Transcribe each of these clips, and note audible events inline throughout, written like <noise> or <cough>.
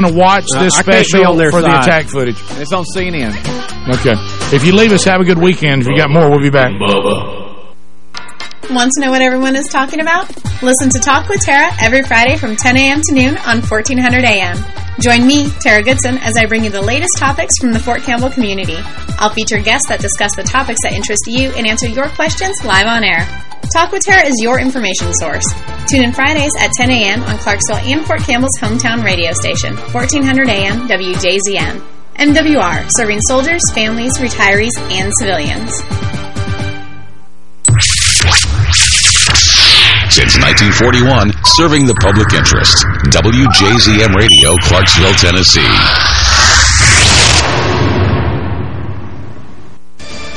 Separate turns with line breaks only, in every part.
going to watch
Uh,
this
I
special
on their
for the attack footage.
It's on CNN.
Okay. If you leave us, have a good weekend. If you got more, we'll be back.
Want to know what everyone is talking about? Listen to Talk with Tara every Friday from 10 a.m. to noon on 1400 a.m. Join me, Tara Goodson, as I bring you the latest topics from the Fort Campbell community. I'll feature guests that discuss the topics that interest you and answer your questions live on air. Talk with Tara is your information source. Tune in Fridays at 10 a.m. on Clarksville and Fort Campbell's hometown radio station, 1400 a.m. WJZM. MWR, serving soldiers, families, retirees, and civilians.
Since 1941, serving the public interest. WJZM Radio, Clarksville, Tennessee.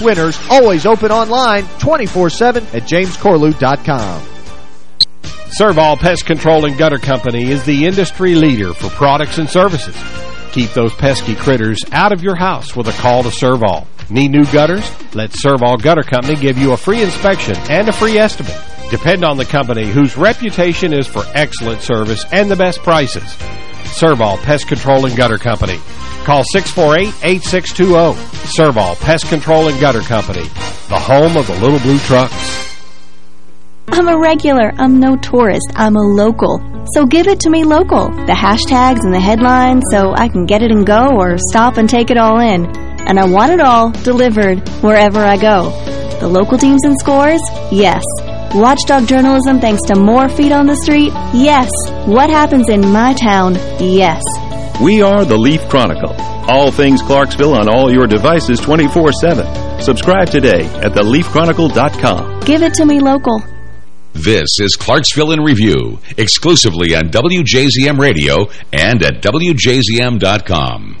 winners, always open online 24-7 at jamescorlew.com.
Servall Pest Control and Gutter Company is the industry leader for products and services. Keep those pesky critters out of your house with a call to Servall. Need new gutters? Let Servall Gutter Company give you a free inspection and a free estimate. Depend on the company whose reputation is for excellent service and the best prices. Servall Pest Control and Gutter Company. Call 648-8620. Servall Pest Control and Gutter Company, the home of the little blue trucks.
I'm a regular. I'm no tourist. I'm a local. So give it to me local. The hashtags and the headlines so I can get it and go or stop and take it all in. And I want it all delivered wherever I go. The local teams and scores? Yes. Watchdog journalism thanks to more feet on the street? Yes. What happens in my town? Yes.
We are the Leaf Chronicle. All things Clarksville on all your devices 24-7. Subscribe today at theleafchronicle.com.
Give it to me local.
This is Clarksville in Review, exclusively on WJZM Radio and at WJZM.com.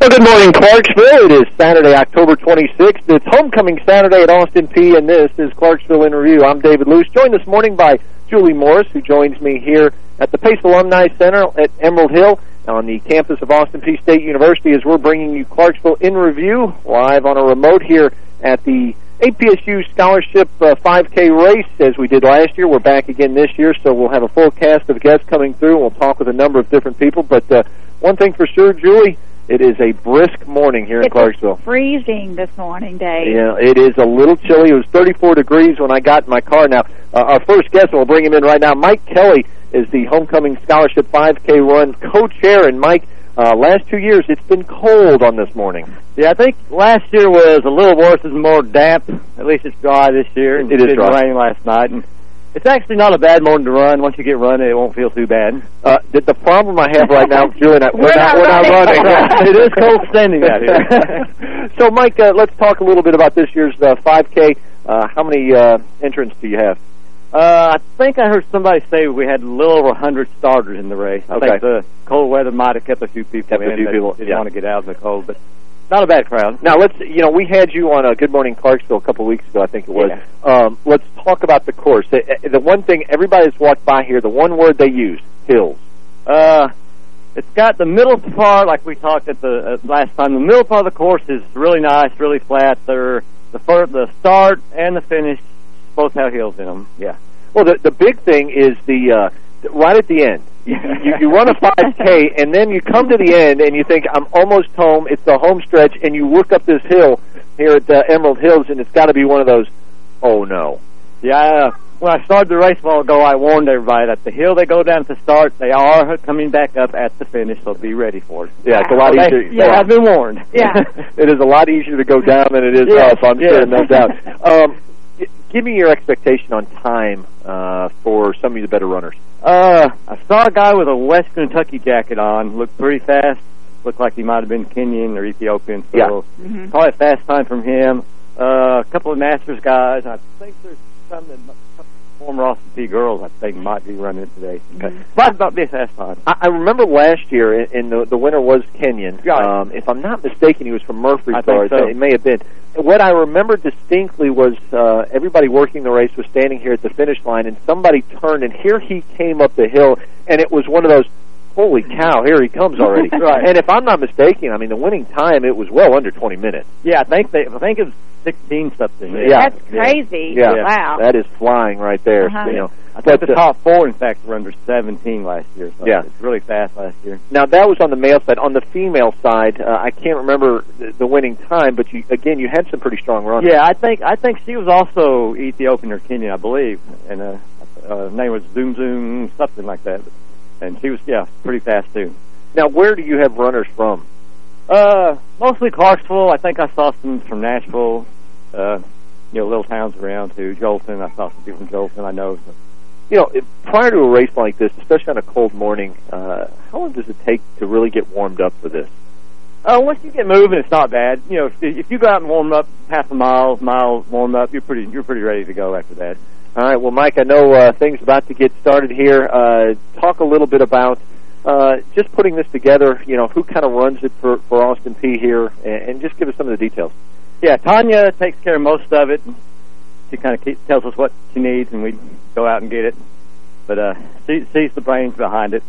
Well, good morning, Clarksville. It is Saturday, October 26th. It's homecoming Saturday at Austin Peay, and this is Clarksville in Review. I'm David Luce, joined this morning by Julie Morris, who joins me here at the Pace Alumni Center at Emerald Hill on the campus of Austin Peay State University as we're bringing you Clarksville in Review live on a remote here at the APSU Scholarship uh, 5K race as we did last year. We're back again this year, so we'll have a full cast of guests coming through. We'll talk with a number of different people, but uh, one thing for sure, Julie, it is a brisk morning here in
It's
Clarksville.
freezing this morning, Dave.
Yeah, it is a little chilly. It was 34 degrees when I got in my car. Now, uh, our first guest, and we'll bring him in right now, Mike Kelly is the Homecoming Scholarship 5K Run co-chair. And Mike, uh, last two years, it's been cold on this morning.
Yeah, I think last year was a little worse. It's more damp. At least it's dry this year. And
It is
didn't
dry.
rain last night. And it's actually not a bad morning to run. Once you get running, it won't feel too bad.
Uh, the, the problem I have right now, I- we're,
We're
not, we're not
running.
running.
It is cold standing out here. <laughs>
so, Mike, uh, let's talk a little bit about this year's uh, 5K. Uh, how many uh, entrants do you have?
Uh, I think I heard somebody say we had a little over 100 starters in the race. I
Okay.
think the cold weather might have kept a few people
Kept a
in
few
that
people,
didn't
yeah.
want to get out in the cold, but not a bad crowd.
Now let's, you know, we had you on uh, Good Morning Clarksville a couple of weeks ago, I think it was. Um, let's talk about the course. The, uh, the one thing everybody's walked by here, the one word they use, hills.
Uh, it's got the middle part, like we talked at the uh, last time. The middle part of the course is really nice, really flat. They're the fir- the start and the finish both have hills in them. Yeah.
Well, the the big thing is the uh, right at the end. You, you, you run a 5K, <laughs> and then you come to the end, and you think, I'm almost home. It's the home stretch, and you look up this hill here at uh, Emerald Hills, and it's got to be one of those, oh, no.
Yeah. Uh, when I started the race a while ago, I warned everybody that the hill they go down at the start, they are coming back up at the finish, so be ready for it.
Yeah, it's a lot
They-
easier.
Yeah, I've been warned.
Yeah. <laughs>
it is a lot easier to go down than it is
Yes,
up, I'm
yes.
sure, no doubt. <laughs> Um, g- give me your expectation on time uh, for some of the better runners.
Uh, I saw a guy with a West Kentucky jacket on. Looked pretty fast. Looked like he might have been Kenyan or Ethiopian. So
Yeah.
Mhm.
probably a fast time from him. Uh, a couple of Masters guys. I think there's some that former Austin Peay girls, I think, might be running it today. Okay. Might about be a fast time.
I, I remember last year, and the, the winner was Kenyan. Um, if I'm not mistaken, he was from Murfreesboro.
so.
It may have been. What I remember distinctly was uh, everybody working the race was standing here at the finish line, and somebody turned, and here he came up the hill, and it was one of those holy cow, here he comes already. <laughs>
right.
And if I'm not mistaken, I mean, the winning time, it was well under 20 minutes.
Yeah, I think they, I think it was 16 something.
Yeah.
That's crazy.
Yeah.
Wow.
That is flying right there.
Uh-huh.
You know.
I think
But,
the
uh,
top four, in fact, were under 17 last year. So
Yeah.
It's really fast last year.
Now, that was on the male side. On the female side, uh, I can't remember the, the winning time, but you again, you had some pretty strong runners.
Yeah, I think I think she was also Ethiopian or Kenyan, I believe, and uh, uh, her name was Zoom Zoom something like that. And she was yeah pretty fast too.
Now, where do you have runners from?
Uh, mostly Clarksville. I think I saw some from Nashville. Uh, you know, little towns around too. Joelton. I saw some people from Joelton. I know. So.
You know, if- prior to a race like this, especially on a cold morning, uh, how long does it take to really get warmed up for this?
Uh, once you get moving, it's not bad. You know, if, if you go out and warm up half a mile, mile warm up, you're pretty you're pretty ready to go after that.
All right. Well, Mike, I know uh, things about to get started here. Uh, talk a little bit about uh, just putting this together. You know, who kind of runs it for for Austin Peay here, and, and just give us some of the details.
Yeah, Tanya takes care of most of it. She kind of keep, tells us what she needs, and we go out and get it. But uh, she sees the brains behind it.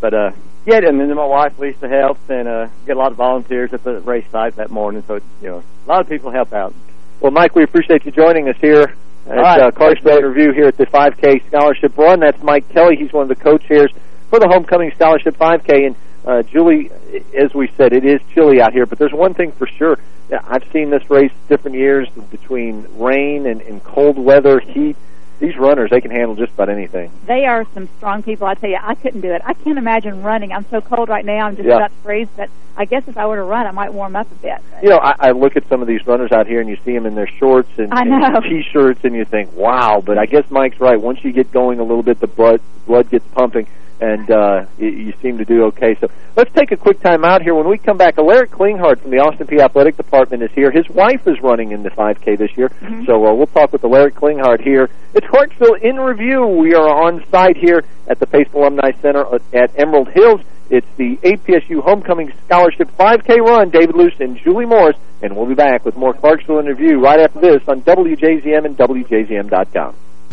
But uh, yeah, and then my wife Lisa helps, and uh, get a lot of volunteers at the race site that morning. So you know, a lot of people help out.
Well, Mike, we appreciate you joining us here at
right.
uh, Clarksville Review here at the 5K Scholarship Run. That's Mike Kelly. He's one of the co-chairs for the Homecoming Scholarship 5K. And uh, Julie, as we said, it is chilly out here, but there's one thing for sure. I've seen this race different years between rain and, and cold weather, heat. These runners, they can handle just about anything.
They are some strong people. I tell you, I couldn't do it. I can't imagine running. I'm so cold right now. I'm just
Yeah.
about to freeze. But I guess if I were to run, I might warm up a bit.
You know, I, I look at some of these runners out here, and you see them in their shorts and, and t-shirts, and you think, "Wow!" But I guess Mike's right. Once you get going a little bit, the blood blood gets pumping, and uh, you, you seem to do okay. So let's take a quick time out here. When we come back, Alaric Klinghardt from the Austin Peay Athletic Department is here. His wife is running in the 5K this year, so uh, we'll talk with Alaric Klinghardt here. It's Clarksville in review. We are on site here at the Pace Alumni Center at Emerald Hills. It's the APSU Homecoming Scholarship 5K run. David Luce and Julie Morris, and we'll be back with more Clarksville in review right after this on WJZM and WJZM.com.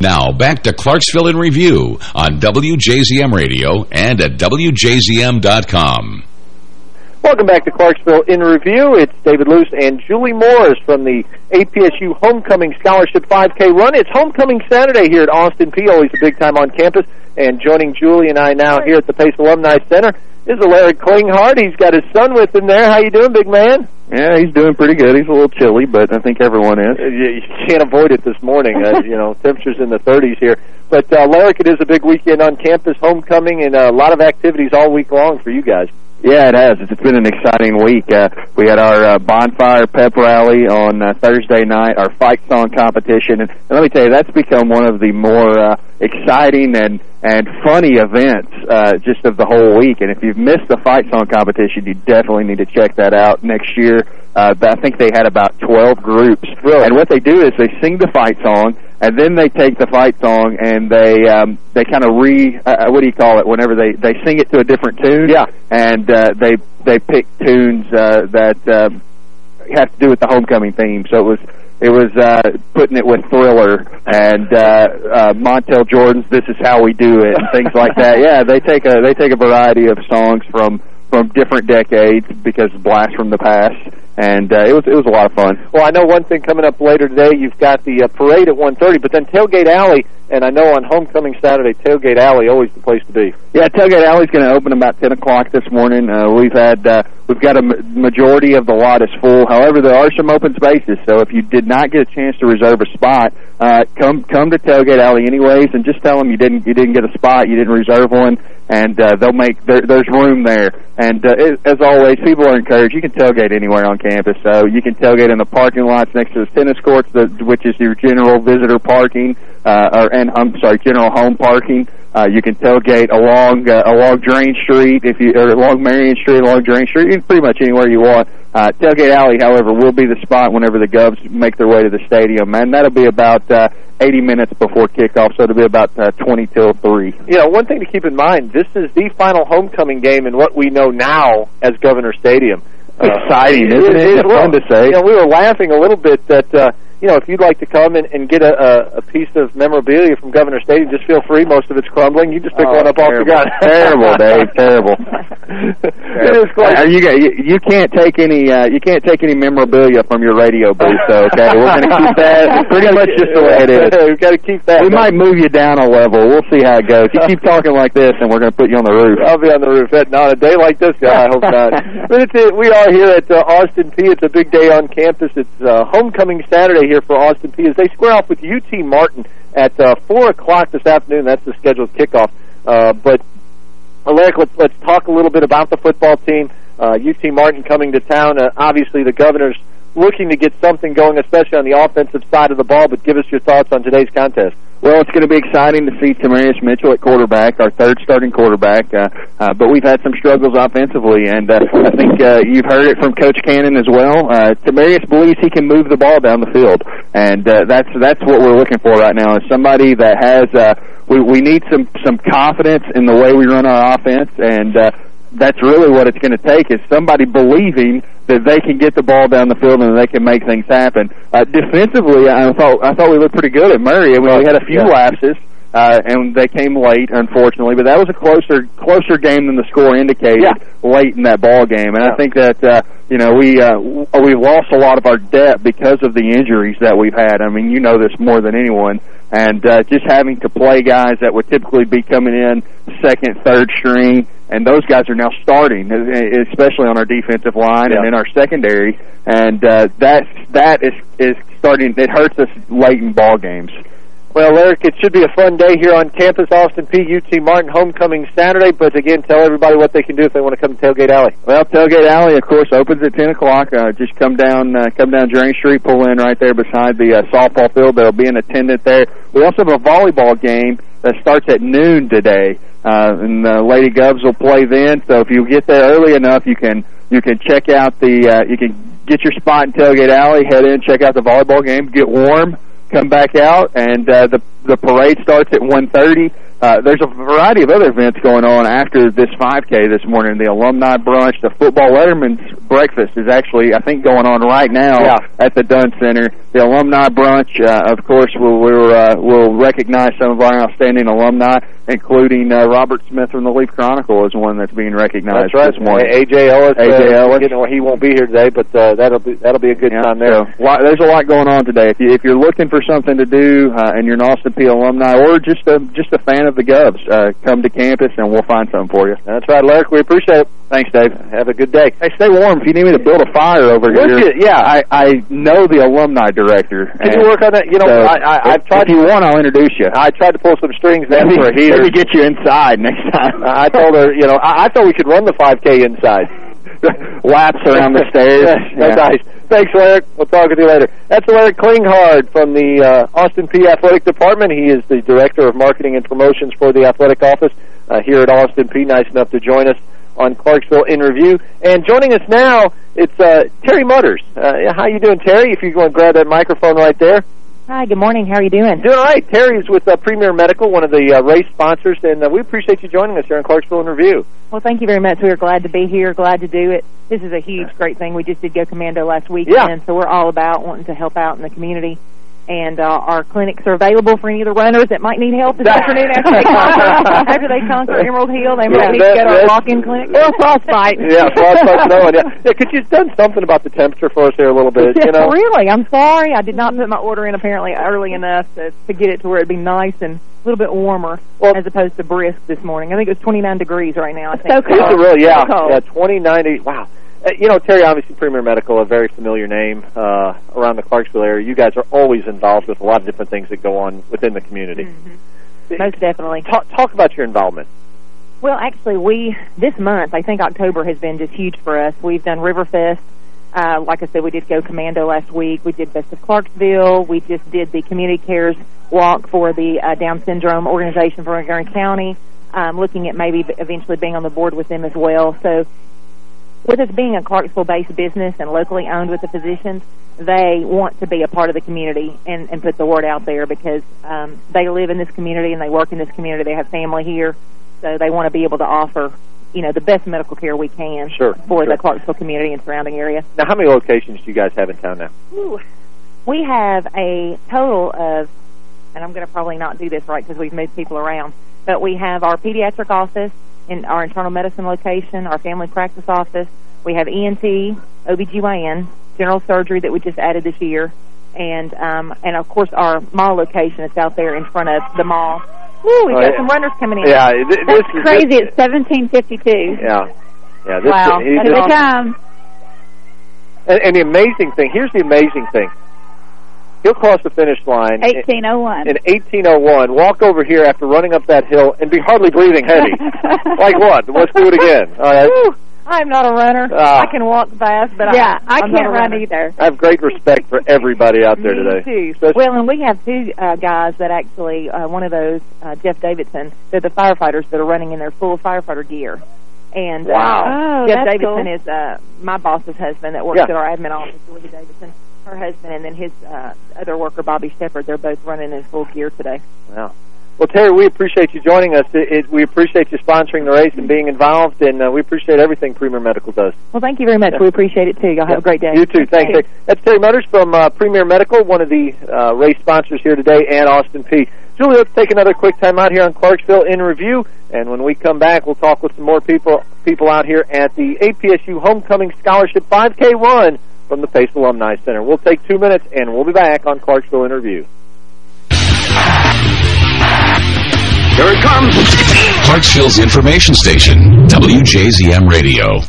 Now, back to Clarksville in Review on WJZM Radio and at WJZM.com.
Welcome back to Clarksville in Review. It's David Luce and Julie Morris from the APSU Homecoming Scholarship 5K Run. It's Homecoming Saturday here at Austin Peay, always a big time on campus. And joining Julie and I now here at the Pace Alumni Center is Larry Klinghardt. He's got his son with him there. How you doing, big man?
Yeah, he's doing pretty good. He's a little chilly, but I think everyone is.
You can't avoid it this morning. uh, <laughs> you know, temperatures in the 30s here. But, uh, Larry, it is a big weekend on campus, homecoming, and a lot of activities all week long for you guys.
Yeah, it has. It's been an exciting week. Uh, we had our uh, bonfire pep rally on uh, Thursday night, our fight song competition, and, and let me tell you, that's become one of the more uh, exciting and and funny events uh, just of the whole week. And if you've missed the fight song competition, you definitely need to check that out next year. Uh, I think they had about 12 groups.
Really?
And what they do is they sing the fight song, and then they take the fight song and they um, they kind of re uh, what do you call it? Whenever they they sing it to a different tune.
Yeah.
And uh, they they pick tunes uh, that uh, have to do with the homecoming theme. So it was it was uh, putting it with Thriller and uh, uh, Montel Jordan's "This Is How We Do It" and things like that. <laughs> Yeah, they take a they take a variety of songs from from different decades because blast from the past, and uh, it was it was a lot of fun.
Well, I know one thing coming up later today. You've got the uh, parade at 1:30, but then Tailgate Alley, and I know on Homecoming Saturday, Tailgate Alley always the place to be.
Yeah, Tailgate Alley's going to open about 10 o'clock this morning. Uh, we've had uh, we've got a majority of the lot is full. However, there are some open spaces, so if you did not get a chance to reserve a spot, uh, come come to Tailgate Alley anyways, and just tell them you didn't you didn't get a spot, you didn't reserve one, and uh, they'll make there, there's room there. And uh, it, as always, people are encouraged. You can tailgate anywhere on campus, so you can tailgate in the parking lots next to the tennis courts, the, which is your general visitor parking, uh, or and I'm sorry, general home parking. Uh, you can tailgate along uh, along Drane Street, if you or along Marion Street, along Drane Street, pretty much anywhere you want. Uh, tailgate Alley, however, will be the spot whenever the Govs make their way to the stadium, and that'll be about uh, 80 minutes before kickoff, so it'll be about uh, 20 till 3.
You know, one thing to keep in mind, this is the final homecoming game in what we know now as Governor Stadium.
Exciting, isn't it?
It's
It's fun to say.
You know, we were laughing a little bit that, uh, you know, if you'd like to come and, and get a, a, a piece of memorabilia from Governor Stadium, just feel free. Most of it's crumbling. You just pick
Oh,
one up off the ground. <laughs>
Terrible, Dave. Terrible. <laughs>
it is
Uh, you, you you can't take any uh, you can't take any memorabilia from your radio booth. So, okay, we're going to keep <laughs> that pretty much just the way it is.
We've got to keep that.
We might move you down a level. We'll see how it goes. You keep talking like this, and we're going to put you on the roof.
I'll be on the roof. Not on a day like this, guy. I hope not. but it's a, we are here at uh, Austin Peay. It's a big day on campus. It's uh, homecoming Saturday here for Austin Peay. As they square off with UT Martin at uh, four o'clock this afternoon. That's the scheduled kickoff. Uh, but Alaric, let's let's talk a little bit about the football team. Uh, UT Martin coming to town. Uh, obviously, the Governors looking to get something going, especially on the offensive side of the ball. But give us your thoughts on today's contest.
Well, it's going to be exciting to see Tamarius Mitchell at quarterback, our third starting quarterback. Uh, uh, but we've had some struggles offensively, and uh, I think uh, you've heard it from Coach Cannon as well. Uh, Tamarius believes he can move the ball down the field, and uh, that's that's what we're looking for right now. Is somebody that has uh, we we need some some confidence in the way we run our offense, and uh, that's really what it's going to take is somebody believing that they can get the ball down the field and they can make things happen. Uh, defensively, I thought I thought we looked pretty good at Murray. I mean, we had a few
Yeah.
lapses. Uh, and they came late, unfortunately, but that was a closer closer game than the score indicated
Yeah.
late in that ball game. And I think that uh, you know we uh, we've lost a lot of our depth because of the injuries that we've had. I mean, you know this more than anyone. And uh, just having to play guys that would typically be coming in second, third string, and those guys are now starting, especially on our defensive line and in our secondary. And uh, that that is is starting. It hurts us late in ball games.
Well, Eric, it should be a fun day here on campus, Austin Peay. UT Martin homecoming Saturday. But again, tell everybody what they can do if they want to come to Tailgate Alley.
Well, Tailgate Alley, of course, opens at 10 o'clock. Uh, just come down uh, come down Drane Street, pull in right there beside the uh, softball field. There'll be an attendant there. We also have a volleyball game that starts at noon today. Uh, and the Lady Govs will play then. So if you get there early enough, you can you can check out the uh, you can get your spot in Tailgate Alley, head in, check out the volleyball game, get warm, come back out, and uh, the the parade starts at 1:30. Uh, there's a variety of other events going on after this 5K this morning. The alumni brunch, the football Letterman's breakfast is actually, I think, going on right now
Yeah.
at the Dunn Center. The alumni brunch, uh, of course, will we'll, uh, will recognize some of our outstanding alumni, including uh, Robert Smith from the Leaf Chronicle is one that's being recognized
That's right.
this morning.
AJ Ellis.
AJ
uh,
Ellis.
You know, he won't be here today, but uh, that'll be that'll be a good time there.
So, lot, there's a lot going on today. If you if you're looking for something to do uh, and you're an Austin Peay alumni or just a just a fan of the Govs, uh, come to campus and we'll find something for you.
That's right, Larry. We appreciate it.
Thanks, Dave.
Have a good day.
Hey, stay warm. If you need me to build a fire over
Would
here,
you? Yeah.
I I know the alumni director.
Can you work on that? You know,
so,
I, I, I've
if-
tried
If you want, I'll introduce you.
I tried to pull some strings there for a heater.
maybe get you inside next time.
I told her, you know, I, I thought we could run the 5K inside. <laughs>
Laps around the stairs. <laughs>
That's
Yeah.
nice. Thanks, Larry. We'll talk with you later. That's Larry Klinghard from the uh, Austin Peay Athletic Department. He is the Director of Marketing and Promotions for the Athletic Office uh, here at Austin Peay. Nice enough to join us on Clarksville in Review. And joining us now, it's uh, Terry Mutters. Uh, how you doing, Terry? If you want to grab that microphone right there.
Hi, good morning. How are you doing?
Doing all right. Terry is with uh, Premier Medical, one of the uh, race sponsors, and uh, we appreciate you joining us here on Clarksville in Review.
Well, thank you very much. We are glad to be here, glad to do it. This is a huge, great thing. We just did Go Commando last weekend,
Yeah.
so we're all about wanting to help out in the community. And uh, our clinics are available for any of the runners that might need help this afternoon after they <laughs> conquer, after they conquer Emerald Hill. They might
Yeah,
need to
that-
go to our walk-in clinic or frostbite.
Yeah, frostbite <laughs> snowing. Yeah, yeah. Because you've done something about the temperature for us here a little bit. You know, <laughs>
really? I'm sorry. I did not put my order in apparently early enough to, to get it to where it'd be nice and a little bit warmer as opposed to brisk this morning. I think it was 29 degrees right now. I think.
Is it really? Yeah,
So cold.
yeah. Twenty ninety. Wow. Uh, you know, Terry, obviously Premier Medical, a very familiar name uh, around the Clarksville area. You guys are always involved with a lot of different things that go on within the community.
Most definitely.
Talk, talk about your involvement.
Well, actually, we this month, I think October has been just huge for us. We've done Riverfest. Uh, like I said, we did Go Commando last week. We did Best of Clarksville. We just did the Community Cares Walk for the uh, Down Syndrome Organization for Montgomery County, um, looking at maybe eventually being on the board with them as well. So with us being a Clarksville-based business and locally owned with the physicians, they want to be a part of the community and, and put the word out there because um, they live in this community and they work in this community. They have family here, so they want to be able to offer, you know, the best medical care we can
Sure,
for
sure.
the Clarksville community and surrounding area.
Now, how many locations do you guys have in town now?
Ooh. We have a total of, and I'm going to probably not do this right because we've moved people around, but we have our pediatric office in our internal medicine location, our family practice office. We have ENT, OBGYN, general surgery that we just added this year, and um, and of course our mall location is out there in front of the mall. Woo, we've
Oh,
got
yeah.
some runners coming in.
Yeah, th-
That's
this is
crazy.
This,
It's 1752.
yeah, yeah. This,
Wow.
he-
Here
this-
they come.
and, and the amazing thing. Here's the amazing thing. He'll cross the finish line. in-
1801.
in 1801, walk over here after running up that hill and be hardly breathing heavy. <laughs> like what? Let's do it again. All right.
Woo, I'm not a runner.
Ah.
I can walk fast, but
yeah,
I,
I
I'm not
can't
a
run
runner.
either.
I have great respect for everybody out there
Me
today.
too.
Especially-
Well, and we have two uh, guys that actually, uh, one of those, uh, Jeff Davidson, they're the firefighters that are running in their full firefighter gear. And
Wow.
uh,
Oh,
Jeff Davidson
cool.
is uh, my boss's husband that works
Yeah.
at our admin office, Julie Davidson, her husband, and then his uh, other worker, Bobby Shepard. They're both running in full gear today.
Wow. Well, Terry, we appreciate you joining us. It, it, we appreciate you sponsoring the race and being involved, and uh, we appreciate everything Premier Medical does.
Well, thank you very much.
Yeah.
We appreciate it too. Y'all have a great day.
You too. Thanks. Terry. That's Terry Mutters from uh, Premier Medical, one of the uh, race sponsors here today, and Austin Peay. Julie, let's take another quick time out here on Clarksville in review, and when we come back, we'll talk with some more people people out here at the APSU Homecoming Scholarship 5K Run from the Pace Alumni Center. We'll take two minutes, and we'll be back on Clarksville in Review.
Here it comes. Clarksville's information station, WJZM Radio.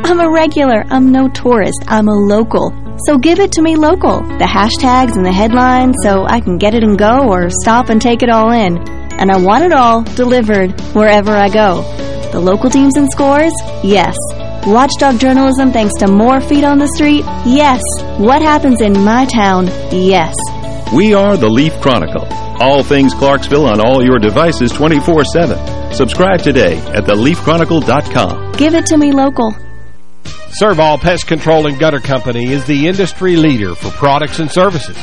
I'm a regular. I'm no tourist. I'm a local. So give it to me local. The hashtags and the headlines so I can get it and go or stop and take it all in. And I want it all delivered wherever I go. The local teams and scores? Yes. Watchdog journalism thanks to more feet on the street? Yes. What happens in my town? Yes.
We are the Leaf Chronicle. All things Clarksville on all your devices 24-7. Subscribe today at theleafchronicle.com.
Give it to me local.
Servall Pest Control and Gutter Company is the industry leader for products and services.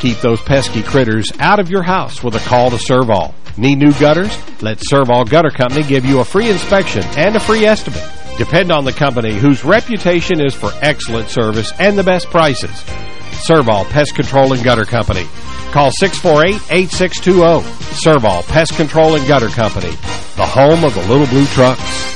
Keep those pesky critters out of your house with a call to Servall. Need new gutters? Let Servall Gutter Company give you a free inspection and a free estimate. Depend on the company whose reputation is for excellent service and the best prices. Servall Pest Control and Gutter Company. Call 648-8620. Servall Pest Control and Gutter Company, the home of the little blue trucks.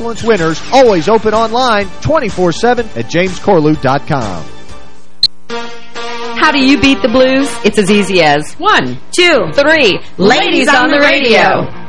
Excellence winners, always open online 24-7 at jamescorlew.com.
How do you beat the blues? It's as easy as one, two, three. Ladies, on, the radio.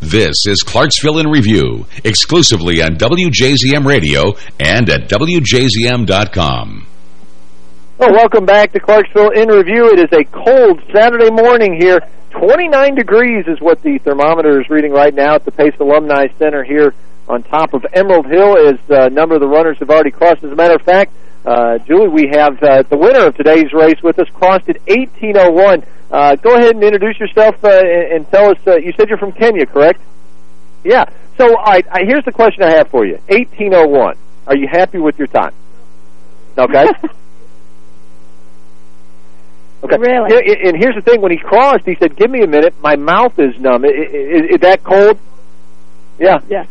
This is Clarksville in Review, exclusively on WJZM Radio and at WJZM.com.
Well, welcome back to Clarksville in Review. It is a cold Saturday morning here. 29 degrees is what the thermometer is reading right now at the Pace Alumni Center here on top of Emerald Hill as a number of the runners have already crossed. As a matter of fact, uh, Julie, we have uh, the winner of today's race with us, crossed at 1801. Uh, go ahead and introduce yourself uh, and, and tell us. Uh, you said you're from Kenya, correct? Yeah. So, right, I, here's the question I have for you. 1801. Are you happy with your time? Okay. <laughs> Okay.
Really?
And here's the thing. When he crossed, he said, give me a minute. My mouth is numb. Is, is, is that cold? Yeah.
Yeah.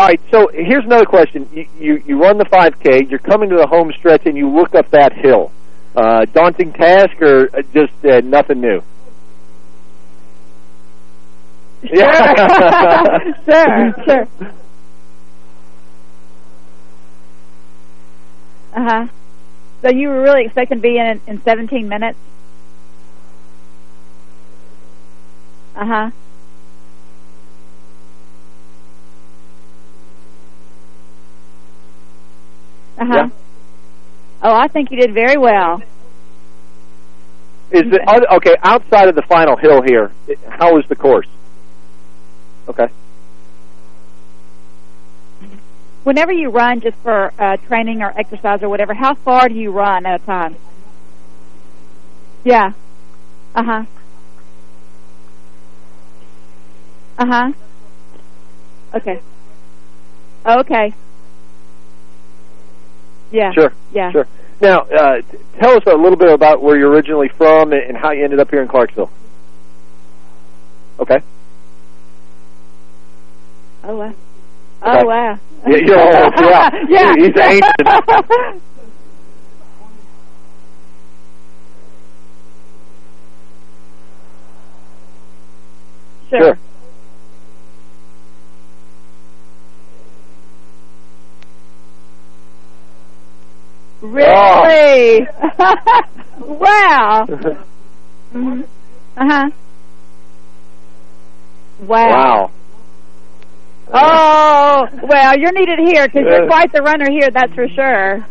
All right, so here's another question. You, you, you run the 5K, you're coming to the home stretch, and you look up that hill. Uh, daunting task or uh, just uh, nothing new?
Sure. <laughs> sure, sure. Uh-huh. So you were really expecting to be in in 17 minutes? Uh-huh. Uh-huh.
Yeah.
Oh, I think you did very well.
Is the okay outside of the final hill here? How is the course? Okay.
Whenever you run just for uh, training or exercise or whatever, how far do you run at a time? Yeah. Uh-huh. Uh-huh. Okay. Okay. Yeah.
Sure.
Yeah.
Sure. Now, uh, tell us a little bit about where you're originally from and, how you ended up here in Clarksville. Okay.
Oh, wow.
Okay.
Oh, wow.
Yeah, you're <laughs> old. Yeah.
yeah.
He's ancient.
sure.
Sure.
Really? <laughs> wow. hmm <laughs> Uh-huh. Wow.
Wow.
Oh, well, you're needed here because you're quite the runner here, that's for sure.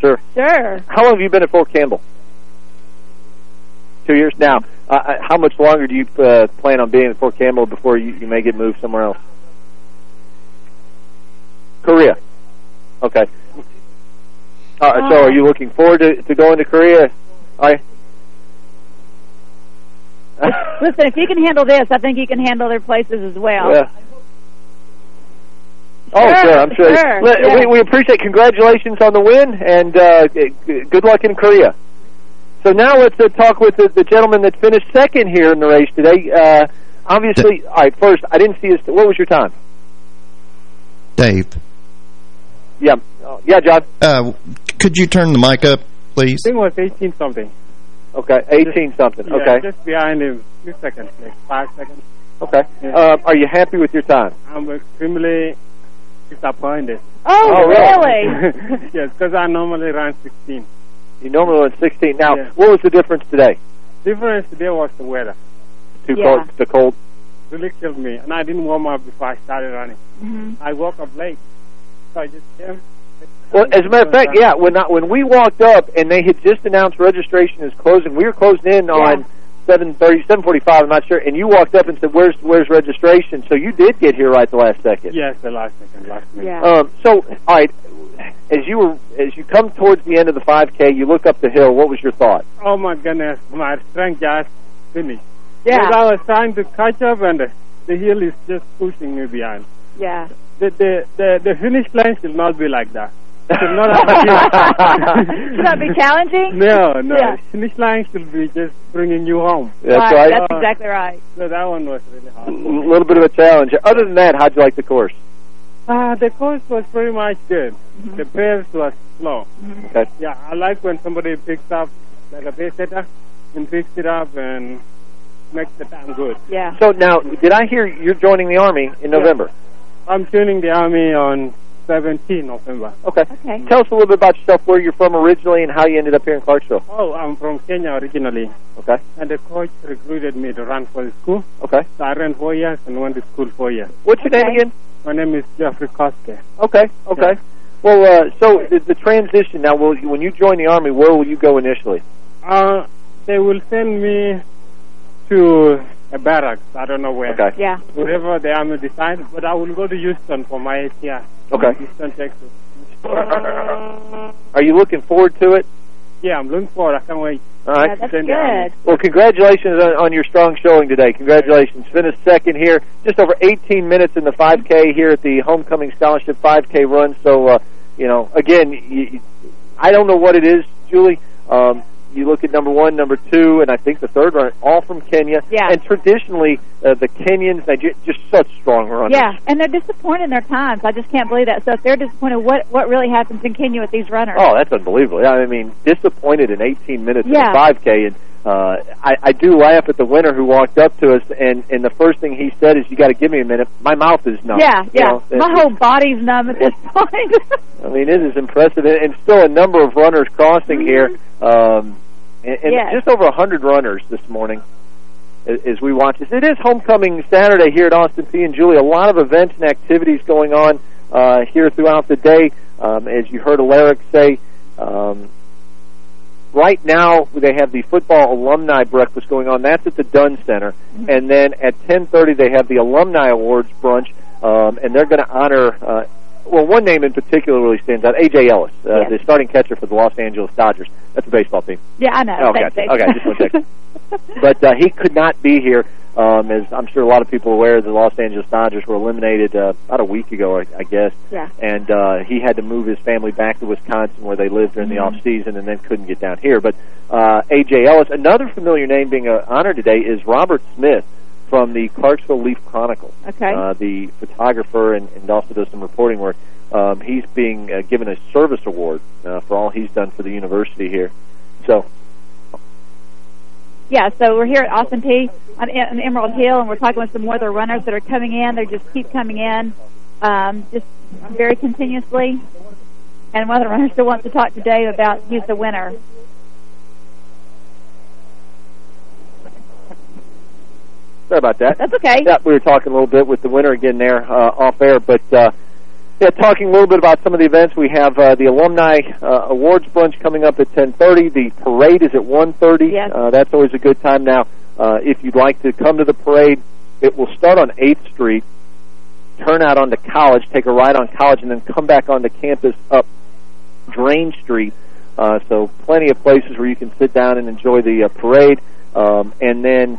Sure.
Sure.
How long have you been at Fort Campbell? Two years. Now, uh, uh, how much longer do you uh, plan on being at Fort Campbell before you, you may get moved somewhere else? Korea. Okay. Uh, So are you looking forward to, to going to Korea? Are you? <laughs>
Listen, if you can handle this, I think you can handle other places as well.
Yeah. Oh,
Sure,
I'm sure.
sure,
Let-
yeah.
We, we appreciate Congratulations on the win, and uh, good luck in Korea. So now let's uh, talk with the, the gentleman that finished second here in the race today. Uh, obviously, all right, first, I didn't see his... What was your time?
Dave,
Yeah, uh, yeah, John.
uh, could you turn the mic up, please?
I think it was 18 something.
Okay, 18 something.
Yeah,
Okay,
just behind him. Few seconds, like five seconds.
okay.
Yeah.
Uh, are you happy with your time?
I'm extremely disappointed.
Oh,
Oh,
really? <laughs>
yes, because I normally run 16.
You normally run 16. Now,
Yeah.
what was the difference today?
Difference today was the weather.
Too
Yeah.
cold, the cold.
Really killed me, and I didn't warm up before I started running.
hmm
I woke up late, so I just came.
Well, as a matter of fact, yeah, when I, when we walked up and they had just announced registration is closing, we were closing in on 7:30, 7:45. I'm not sure, and you walked up and said, "Where's where's registration?" So you did get here right the last second.
Yes, the last second, last minute.
Yeah.
Um, so, all right, as you were as you come towards the end of the 5K, you look up the hill. What was your thought?
Oh my goodness, my strength just finished.
Yeah.
Because I was trying to catch up, and the, the hill is just pushing me behind.
Yeah.
The the the, the finish line should not be like that. It <laughs> should not
Should that be challenging?
No, no.
Yeah.
Finish line should be just bringing you home.
That's right.
That's exactly right.
So that one was really hard.
A little bit of a challenge. Other than that, how'd you like the course?
Uh, the course was pretty much good.
Mm-hmm.
The pace was slow.
Okay.
Yeah, I like when somebody picks up like a pace setter and picks it up and makes the time good.
Yeah.
So now, did I hear you're joining the army in November?
I'm joining the army on 17 November.
Okay.
Okay.
Tell us a little bit about yourself, where you're from originally, and how you ended up here in Clarksville.
Oh, I'm from Kenya originally.
Okay.
And the coach recruited me to run for the school.
Okay.
So I ran four years and went to school four years.
What's your name again?
My name is Jeffrey Koske.
Okay. Okay. Well, uh, so the, the transition now. Will you, when you join the army, where will you go initially?
Uh, they will send me to a barracks. I don't know where.
Okay.
Yeah.
Wherever the army decides, but I will go to Houston for my ATR.
Okay.
Houston, Texas.
Are you looking forward to it?
Yeah, I'm looking forward. I can't wait.
All right.
Yeah, that's
Send
good.
Well, congratulations on, on your strong showing today. Congratulations. Finished second here, just over 18 minutes in the 5K here at the Homecoming Scholarship 5K run. So, uh, you know, again, you, I don't know what it is, Julie. Um, you look at number one, number two, and I think the third run, all from Kenya.
Yeah.
And traditionally, uh, the Kenyans, they ju- just such strong runners.
Yeah, and they're disappointed in their times. I just can't believe that stuff. They're disappointed. What what really happens in Kenya with these runners?
Oh, that's unbelievable. Yeah, I mean, disappointed in 18 minutes
Yeah.
in a 5K. And uh, I, I do laugh at the winner who walked up to us, and, and the first thing he said is, you got to give me a minute. My mouth is numb.
yeah,
You
yeah.
know,
My whole body's numb at this point. <laughs>
I mean, it is impressive. And, and still a number of runners crossing here. Um, and and
Yes.
just over 100 runners this morning as, we watch this. It is homecoming Saturday here at Austin Peay. and Julie. A lot of events and activities going on uh, here throughout the day. Um, as you heard Alaric say, um, right now they have the football alumni breakfast going on. That's at the Dunn Center. And then at 10.30 they have the alumni awards brunch. Um, and they're going to honor, uh, well, one name in particular really stands out, A.J. Ellis, uh,
Yes.
the starting catcher for the Los Angeles Dodgers. That's a baseball team.
yeah, I know.
Oh, gotcha.
Dave.
Okay, just one second. <laughs> but uh, he could not be here, um, as I'm sure a lot of people are aware. The Los Angeles Dodgers were eliminated uh, about a week ago, I, I guess.
Yeah.
And uh, he had to move his family back to Wisconsin, where they lived during the
Mhm.
off season, and then couldn't get down here. But uh, A.J. Ellis, another familiar name being uh, honored today is Robert Smith from the Clarksville Leaf Chronicle.
Okay.
Uh, the photographer and, and also does some reporting work. Um, he's being uh, given a service award uh, for all he's done for the university here. So
Yeah, so we're here at Austin Peay on, on Emerald Hill, and we're talking with some more of the runners that are coming in. They just keep coming in, um, just very continuously. And one of the runners still wants to talk to Dave about who's the winner.
Sorry about that.
That's okay.
Yeah, we were talking a little bit with the winner again there uh, off air, but uh, yeah, talking a little bit about some of the events. We have uh, the alumni uh, awards brunch coming up at 10:30. The parade is at 1:30.
Yes.
Uh, that's always a good time. Now, uh, if you'd like to come to the parade, it will start on 8th Street, turn out onto College, take a ride on College, and then come back onto campus up Drane Street. Uh, so plenty of places where you can sit down and enjoy the uh, parade. Um, and then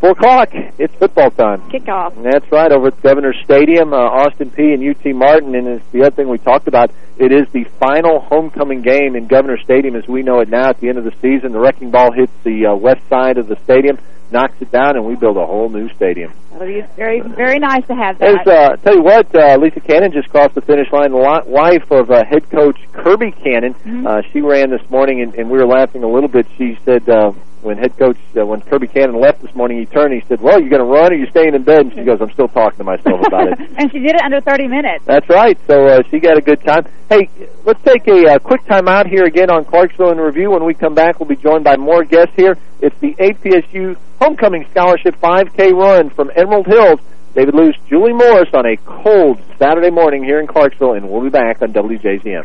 4 o'clock, it's football time.
Kickoff.
That's right, over at Governor's Stadium, uh, Austin Peay. and UT Martin, and it's the other thing we talked about, it is the final homecoming game in Governor's Stadium as we know it now at the end of the season. The wrecking ball hits the uh, west side of the stadium, knocks it down, and we build a whole new stadium.
That'll be very, very nice to have that.
As, uh, tell you what, uh, Lisa Cannon just crossed the finish line. The wife of uh, head coach Kirby Cannon,
Mm-hmm.
uh, she ran this morning, and, and we were laughing a little bit. She said uh, when head coach, uh, when Kirby Cotton left this morning, he turned and he said, well, you're going to run or you're staying in bed? And she goes, I'm still talking to myself about it. <laughs>
and she did it under 30 minutes.
That's right. So uh, she got a good time. Hey, let's take a uh, quick time out here again on Clarksville in Review. When we come back, we'll be joined by more guests here. It's the APSU Homecoming Scholarship 5K run from Emerald Hills. David Luce, Julie Morris on a cold Saturday morning here in Clarksville, and we'll be back on WJZM.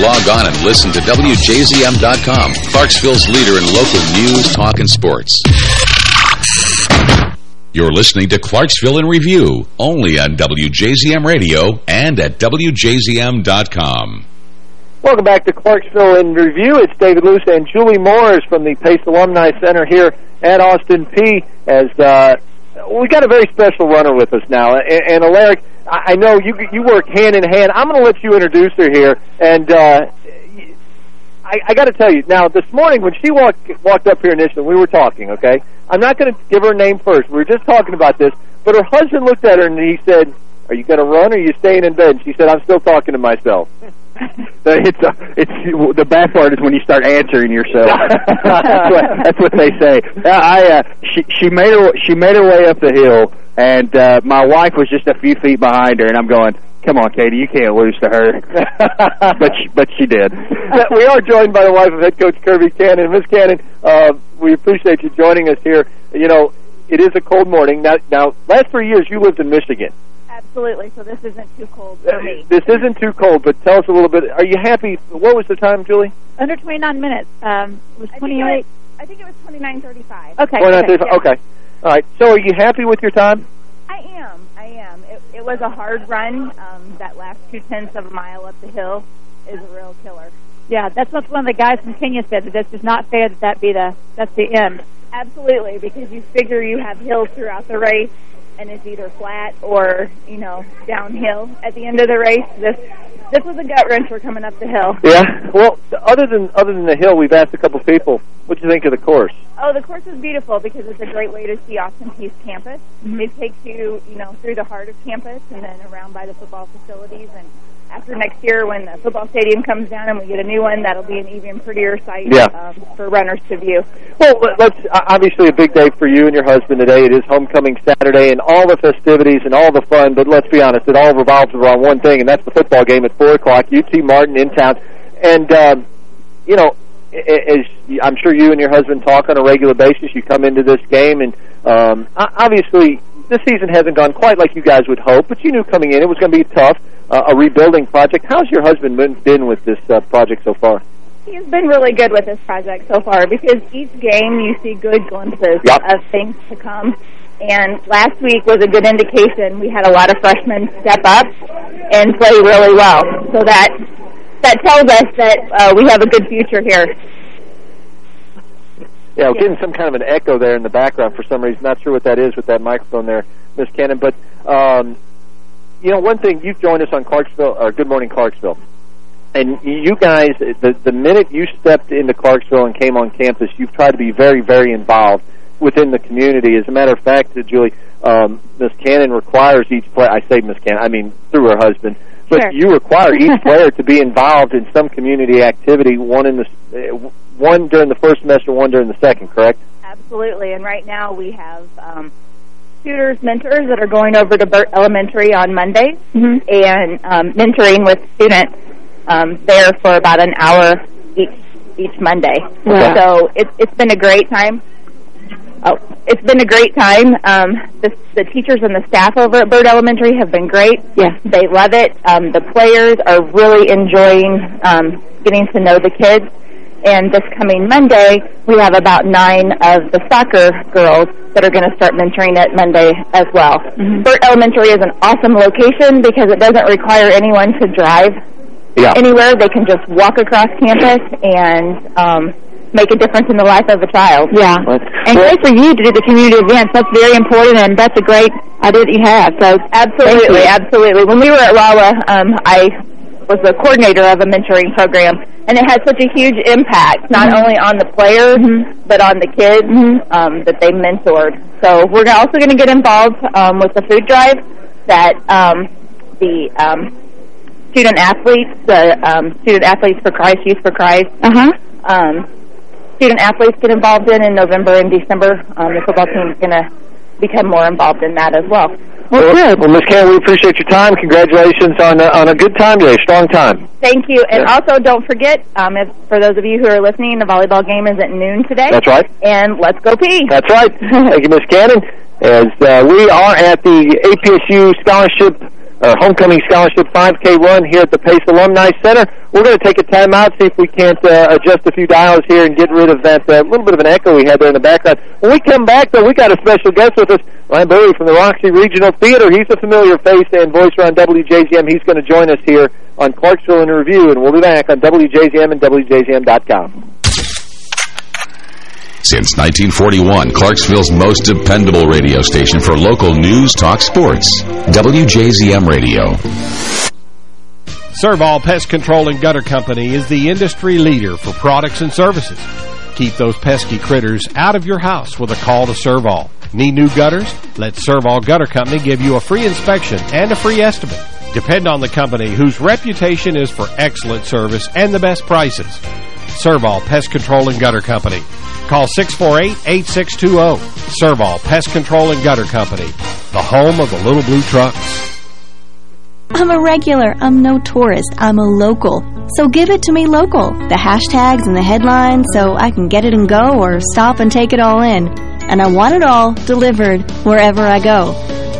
Log on and listen to WJZM.com, Clarksville's leader in local news, talk, and sports. You're listening to Clarksville in Review, only on WJZM Radio and at WJZM.com.
Welcome back to Clarksville in Review. It's David Luce and Julie Morris from the Pace Alumni Center here at Austin Peay. As uh, we got a very special runner with us now, and, and Alaric, I know you you work hand in hand. I'm going to let you introduce her here, and uh, I, I got to tell you now. This morning when she walked walked up here initially, we were talking. Okay, I'm not going to give her name first. We were just talking about this, but her husband looked at her and he said, "Are you going to run or are you staying in bed?" And she said, "I'm still talking to myself."
It's a, it's the bad part is when you start answering yourself. <laughs> that's, what, that's what they say. Uh, I uh, she she made her she made her way up the hill, and uh, my wife was just a few feet behind her, and I'm going. Come on, Katie, you can't lose to her. <laughs> but she, but she did.
we are joined by the wife of head coach Kirby Cotton. Miss Cotton, uh, we appreciate you joining us here. You know, it is a cold morning. Now, now, last three years you lived in Michigan.
Absolutely, so this isn't too cold for me.
This isn't too cold, but tell us a little bit. Are you happy? What was the time, Julie?
Under 29 minutes. Um, it was 28.
I think it was 29.35.
Okay.
Oh,
okay, yeah.
okay. All right. So are you happy with your time?
I am. I am. It, it was a hard run. Um, that last two tenths of a mile up the hill is a real killer.
Yeah, that's what one of the guys from Kenya said. That that's just not fair that that be the that's the end.
Absolutely, because you figure you have hills throughout the race, and it's either flat or you know downhill at the end of the race. This this was a gut wrencher coming up the hill.
Yeah. Well, other than other than the hill, we've asked a couple people. What do you think of the course?
Oh, the course is beautiful because it's a great way to see Austin Peay's campus.
Mm-hmm.
It takes you, you know, through the heart of campus and then around by the football facilities and
after next year when the football stadium comes down and we get a new one, that'll be an even prettier sight
Yeah.
um, for runners to view.
Well, let- let's obviously a big day for you and your husband today. It is homecoming Saturday and all the festivities and all the fun. But let's be honest, it all revolves around one thing, and that's the football game at four o'clock. UT Martin in town, and um, you know, as I'm sure you and your husband talk on a regular basis, you come into this game, and um, obviously this season hasn't gone quite like you guys would hope. But you knew coming in it was going to be tough, uh, a rebuilding project. How's your husband been, with this uh, project so far?
He's been really good with this project so far because each game you see good glimpses
Yep.
of things to come. And last week was a good indication. We had a lot of freshmen step up and play really well. So that that tells us that uh, we have a good future here.
Yeah, we're getting some kind of an echo there in the background for some reason. Not sure what that is with that microphone there, Miss Cotton. But um, you know, one thing you've joined us on Clarksville or Good Morning Clarksville, and you guys, the the minute you stepped into Clarksville and came on campus, you've tried to be very, very involved within the community. As a matter of fact, uh, Julie, um, Miss Cotton requires each player. I say Miss Cotton, I mean through her husband. But
Sure.
you require <laughs> each player to be involved in some community activity. One in the uh, one during the first semester, one during the second. Correct?
Absolutely. And right now we have um, tutors, mentors that are going over to Burt Elementary on Mondays and um, mentoring with students um, there for about an hour each each Monday.
Wow.
So it's it's been a great time. Oh, it's been a great time. Um, the, the teachers and the staff over at Burt Elementary have been great.
Yeah.
They love it. Um, the players are really enjoying um, getting to know the kids. And this coming Monday, we have about nine of the soccer girls that are going to start mentoring at Monday as well. Burt Elementary is an awesome location because it doesn't require anyone to drive
Yeah.
anywhere. They can just walk across campus and um, make a difference in the life of a child.
Yeah. And great for you to do the community events. That's very important, and that's a great idea that you have. So
Absolutely,
you.
absolutely. When we were at RAWA, um, I was the coordinator of a mentoring program, and it had such a huge impact, not
Mhm.
only on the players, but on the kids um, that they mentored. So we're also going to get involved um, with the food drive that um, the um, student athletes, the um, student athletes for Christ, Youth for Christ,
uh-huh.
um, student athletes get involved in in November and December. Um, the football team is going to become more involved in that as well.
Well, good. Well, Miss Cotton, we appreciate your time. Congratulations on uh, on a good time today, strong time.
Thank you. And
Yeah.
also, don't forget, um, if, for those of you who are listening, the volleyball game is at noon today.
That's right.
And let's go Peay.
That's right. <laughs> Thank you, Miss Cotton. As uh, we are at the APSU Scholarship or Homecoming Scholarship 5K run here at the Pace Alumni Center, we're going to take a time out, see if we can't uh, adjust a few dials here and get rid of that uh, little bit of an echo we had there in the background. When we come back, though, we got a special guest with us, Ryan Bowie from the Roxy Regional Theater. He's a familiar face and voice around WJZM. He's going to join us here on Clarksville in Review, and we'll be back on WJZM and WJZM.com.
Since 1941, Clarksville's most dependable radio station for local news, talk, sports. WJZM Radio.
Servall Pest Control and Gutter Company is the industry leader for products and services. Keep those pesky critters out of your house with a call to Servall. Need new gutters? Let Servall Gutter Company give you a free inspection and a free estimate. Depend on the company whose reputation is for excellent service and the best prices. Servall Pest Control and Gutter Company. Call 648-8620. Servall Pest Control and Gutter Company, the home of the little blue trucks.
I'm a regular. I'm no tourist. I'm a local. So give it to me local. The hashtags and the headlines so I can get it and go or stop and take it all in. And I want it all delivered wherever I go.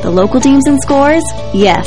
The local teams and scores? Yes.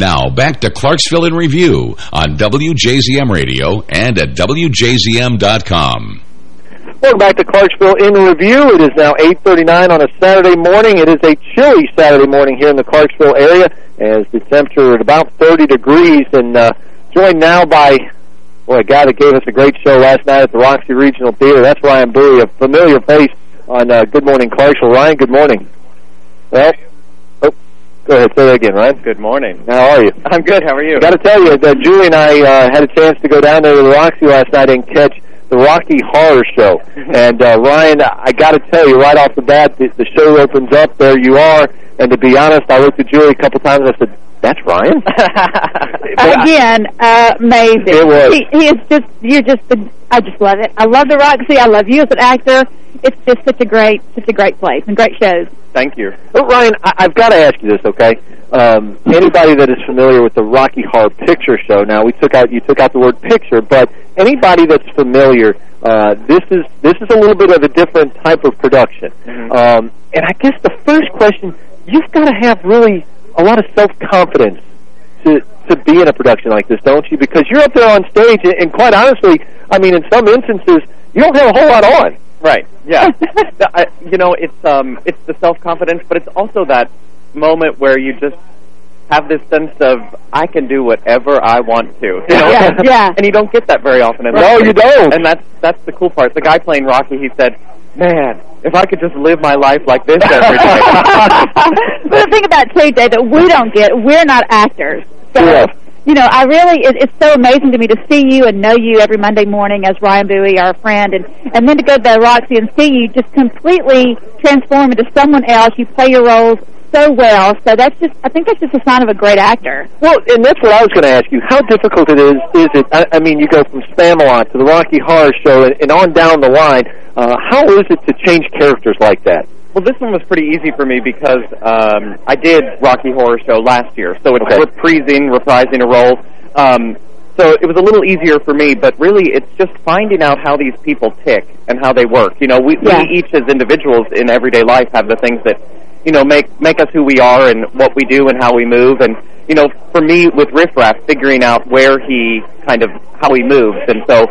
Now, back to Clarksville in Review on WJZM Radio and at WJZM.com.
Welcome back to Clarksville in Review. It is now 8.39 on a Saturday morning. It is a chilly Saturday morning here in the Clarksville area as the temperature at about 30 degrees and uh, joined now by boy, a guy that gave us a great show last night at the Roxy Regional Theater. That's Ryan Bowie, a familiar face on uh, Good Morning Clarksville. Ryan, good morning. Well, go ahead, say that again, Ryan.
Good morning.
How are you?
I'm good. How are you?
got to tell you that Julie and I uh, had a chance to go down there to the Roxy last night and catch the Rocky Horror Show. <laughs> and uh, Ryan, I got to tell you right off the bat, the, the show opens up. There you are. And to be honest, I looked at Julie a couple times and I said, "That's Ryan." <laughs>
Again, uh, amazing.
It was.
He, he is just, you're just, the, I just love it. I love the Roxy. I love you as an actor. It's just such a great, such a great place and great shows.
Thank you.
But Ryan, I, I've got to ask you this, okay? Um, anybody that is familiar with the Rocky Horror Picture Show, now we took out you took out the word picture, but anybody that's familiar, uh, this is this is a little bit of a different type of production. Um, and I guess the first question, you've got to have really a lot of self confidence to to be in a production like this, don't you? Because you're up there on stage, and, and quite honestly, I mean, in some instances, you don't have a whole lot on.
Right. Yeah. <laughs> I, you know, it's um, it's the self confidence, but it's also that moment where you just have this sense of I can do whatever I want to. You know?
Yeah, yeah. <laughs>
And you don't get that very often. In
No, you don't.
And that's that's the cool part. The guy playing Rocky, he said, "Man, if I could just live my life like this every day."
but the thing about too, Dave, that we don't get, we're not actors. So,
Yeah.
you know, I really, it, it's so amazing to me to see you and know you every Monday morning as Ryan Bowie, our friend, and, and then to go to the Roxy and see you just completely transform into someone else. You play your roles so well. So that's just, I think that's just a sign of a great actor.
Well, and that's what I was going to ask you. How difficult it is, is it, I, I mean, you go from Spamalot to the Rocky Horror Show and, and on down the line. Uh, how is it to change characters like that?
Well, this one was pretty easy for me because um, I did Rocky Horror Show last year, so it's
Okay.
reprising, reprising a role. Um, so it was a little easier for me, but really it's just finding out how these people tick and how they work. You know, we,
Yeah.
we each as individuals in everyday life have the things that, you know, make make us who we are and what we do and how we move. And, you know, for me with Riff Raff, figuring out where he kind of, how he moves. And so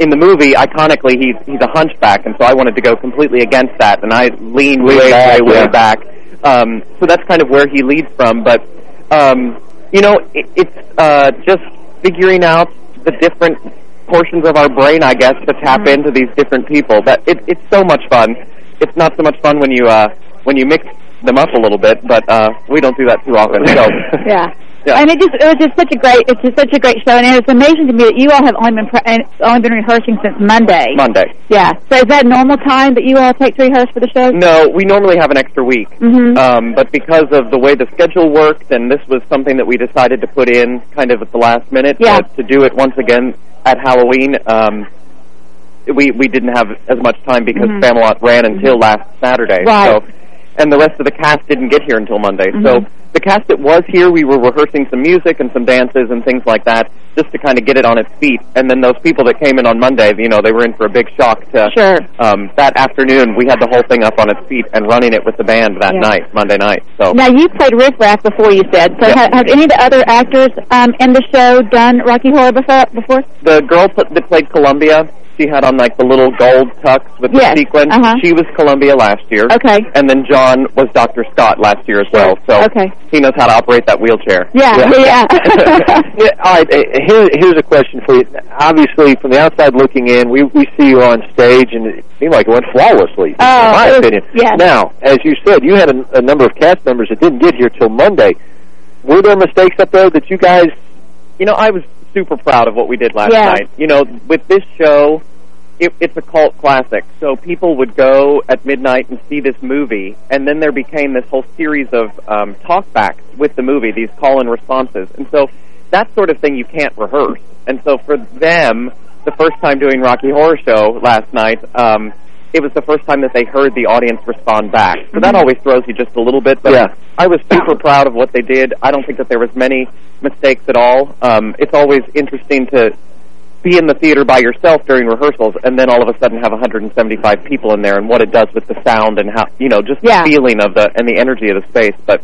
in the movie, iconically, he's he's a hunchback, and so I wanted to go completely against that, and I lean way,
Lean back,
way, way
yeah.
back. Um, so that's kind of where he leads from. But um, you know, it, it's uh, just figuring out the different portions of our brain, I guess, to tap into these different people. That it, it's so much fun. It's not so much fun when you uh, when you mix them up a little bit, but uh, we don't do that too often. So <laughs>
Yeah.
Yeah.
And it just it was just such a great it's just such a great show and it's amazing to me that you all have only been pre- and only been rehearsing since Monday.
Monday.
Yeah. So is that normal time that you all take to rehearse for the show?
No, we normally have an extra week.
Mm -hmm.
Um, but because of the way the schedule worked, and this was something that we decided to put in kind of at the last minute
Yeah.
to, to do it once again at Halloween, um, we we didn't have as much time because
Mhm.
Spamalot ran until last Saturday.
Right.
So, and the rest of the cast didn't get here until Monday. So
Mhm.
the cast that was here, we were rehearsing some music and some dances and things like that, just to kind of get it on its feet. And then those people that came in on Monday, you know, they were in for a big shock. To,
Sure.
um, that afternoon, we had the whole thing up on its feet and running it with the band that
Yeah.
night, Monday night. So
Now you played Riff Raff before you said. So
Yeah.
have, have any of the other actors um, in the show done Rocky Horror before? before?
the girl that played Columbia, she had on like the little gold tux with
Yes,
the sequin.
uh-huh.
She was Columbia last year.
Okay.
And then John was Dr. Scott last year as well. So
Okay.
he knows how to operate that wheelchair.
Yeah, yeah.
yeah, <laughs> <laughs> all right. uh, Here, here's a question for you. Obviously, from the outside looking in, we we see you on stage, and it seemed like it went flawlessly,
Oh,
in my
was-
opinion.
yes.
Now, as you said, you had a, a number of cast members that didn't get here till Monday. Were there mistakes up there that you guys?
You know, I was super proud of what we did last
Yeah.
night. You know, with this show, it, it's a cult classic. So people would go at midnight and see this movie, and then there became this whole series of um, talkbacks with the movie, these call-in responses. And so that sort of thing you can't rehearse. And so for them, the first time doing Rocky Horror Show last night, um, it was the first time that they heard the audience respond back. So that always throws you just a little bit. But
Yeah.
I was super proud of what they did. I don't think that there was many mistakes at all. Um, it's always interesting to be in the theater by yourself during rehearsals and then all of a sudden have 175 people in there and what it does with the sound and how, you know, just
Yeah.
the feeling of the, and the energy of the space. But,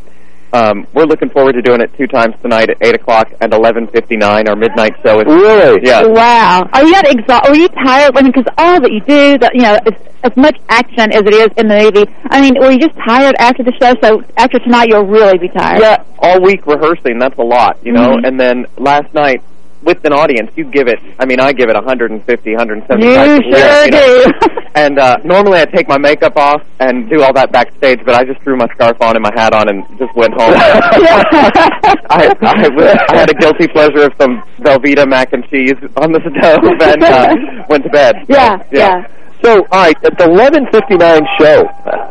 um, we're looking forward to doing it two times tonight at 8 o'clock and 11.59, our midnight show. Is,
Really?
Yeah.
Wow. Are you not exhausted? Were you tired? I mean, because all that you do, that you know, as, as much action as it is in the movie. I mean, were you just tired after the show? So after tonight, you'll really be tired.
Yeah, all week rehearsing, that's a lot, you know?
Mhm.
And then last night, with an audience, you give it, I mean, I give it 150, 175
You
percent,
sure
you know?
do. <laughs> <laughs>
And uh, normally I take my makeup off and do all that backstage, but I just threw my scarf on and my hat on and just went home. <laughs> I, I, was, I had a guilty pleasure of some Velveeta mac and cheese on the stove and uh, went to bed.
Yeah, yeah.
So, all right, at the 11:59 show,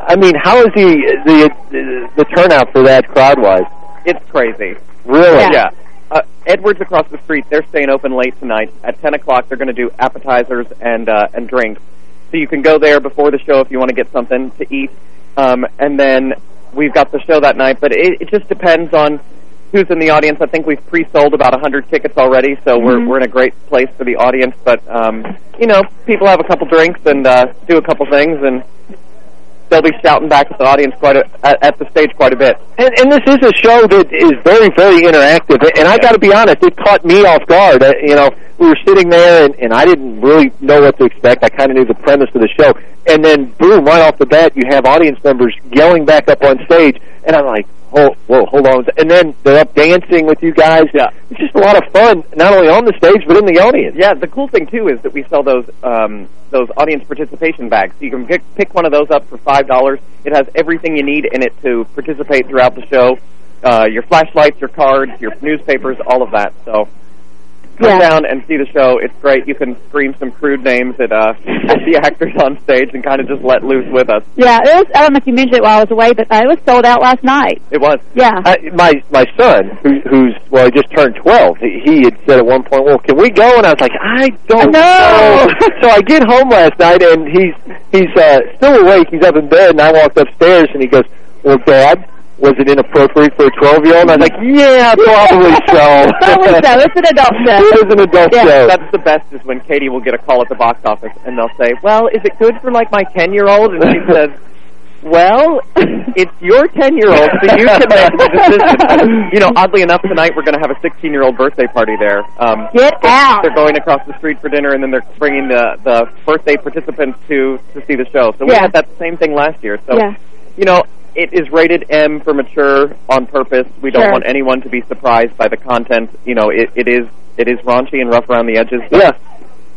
I mean, how is the the the turnout for that crowd-wise?
It's crazy.
Really?
Yeah. Uh, Edwards across the street, they're staying open late tonight. At 10 o'clock, they're going to do appetizers and uh, and drinks. So you can go there before the show if you want to get something to eat. Um, and then we've got the show that night. But it, it just depends on who's in the audience. I think we've pre-sold about 100 tickets already, so we're
Mhm.
we're in a great place for the audience. But um, you know, people have a couple drinks and uh, do a couple things, and they'll be shouting back at the audience quite a, at, at the stage quite a bit.
And, and this is a show that is very, very interactive. And I got to be honest, it caught me off guard. Uh, you know, we were sitting there, and, and I didn't really know what to expect. I kind of knew the premise of the show. And then, boom, right off the bat, you have audience members yelling back up on stage. And I'm like, oh, whoa, hold on. And then they're up dancing with you guys.
Yeah.
It's just a lot of fun, not only on the stage, but in the audience.
Yeah, the cool thing too is that we sell those um, those audience participation bags. You can pick pick one of those up for five dollars. It has everything you need in it to participate throughout the show. Uh, your flashlights, your cards, your newspapers, all of that. So come
Yeah.
down and see the show. It's great. You can scream some crude names at uh, at <laughs> the actors on stage and kind of just let loose with us.
Yeah, it was, I don't know if you mentioned it while I was away, but uh, it was sold out last night.
It was.
Yeah.
I, my my son, who, who's well, he just turned twelve. He, he had said at one point, "Well, can we go?" And I was like, "I don't
No.
know." so I get home last night, and he's he's uh, still awake. He's up in bed, and I walked upstairs, and he goes, "Well, Dad." Was it inappropriate for a 12-year-old? I was like, yeah, probably <laughs> so.
Probably so. It's an adult show.
It is an adult
Yeah.
show.
That's the best is when Katie will get a call at the box office and they'll say, "Well, is it good for like my 10-year-old?" And she says, "Well, it's your 10-year-old, so you can make the decision." you know, oddly enough, tonight we're going to have a 16-year-old birthday party there. Um,
Get out.
They're going across the street for dinner, and then they're bringing the the birthday participants to to see the show. So we
Yeah.
had that same thing last year. So
Yeah.
You know, it is rated M for mature on purpose. We don't
Sure.
want anyone to be surprised by the content. You know, it, it is it is raunchy and rough around the edges. but
Yeah.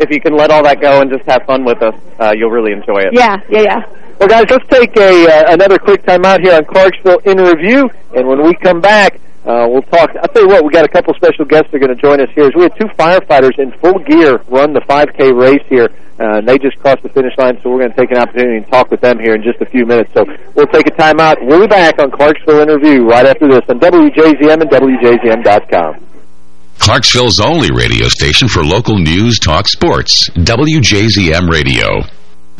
If you can let all that go and just have fun with us, uh, you'll really enjoy it.
Yeah, yeah, yeah.
Well, guys, let's take a uh, another quick time out here on Clarksville in review, and when we come back, uh, we'll talk. I'll tell you what, we got a couple special guests that are going to join us here. We had two firefighters in full gear run the 5K race here. Uh, and they just crossed the finish line, so we're going to take an opportunity and talk with them here in just a few minutes. So we'll take a time out. We'll be back on Clarksville in Review right after this on WJZM and WJZM.com.
Clarksville's only radio station for local news, talk, sports. WJZM Radio.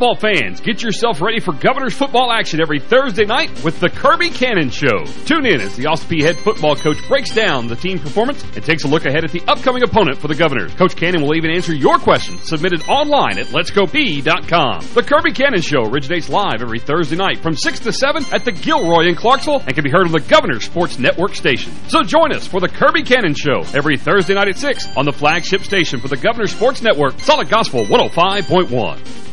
Football fans, get yourself ready for Governor's football action every Thursday night with the Kirby Cotton Show. Tune in as the Austin Peay head football coach breaks down the team performance and takes a look ahead at the upcoming opponent for the Governors. Coach Cotton will even answer your questions submitted online at letsgopeay.com. The Kirby Cotton Show originates live every Thursday night from 6 to 7 at the Gilroy in Clarksville and can be heard on the Governor Sports Network station. So join us for the Kirby Cotton Show every Thursday night at 6 on the flagship station for the Governor Sports Network, Solid Gospel 105.1.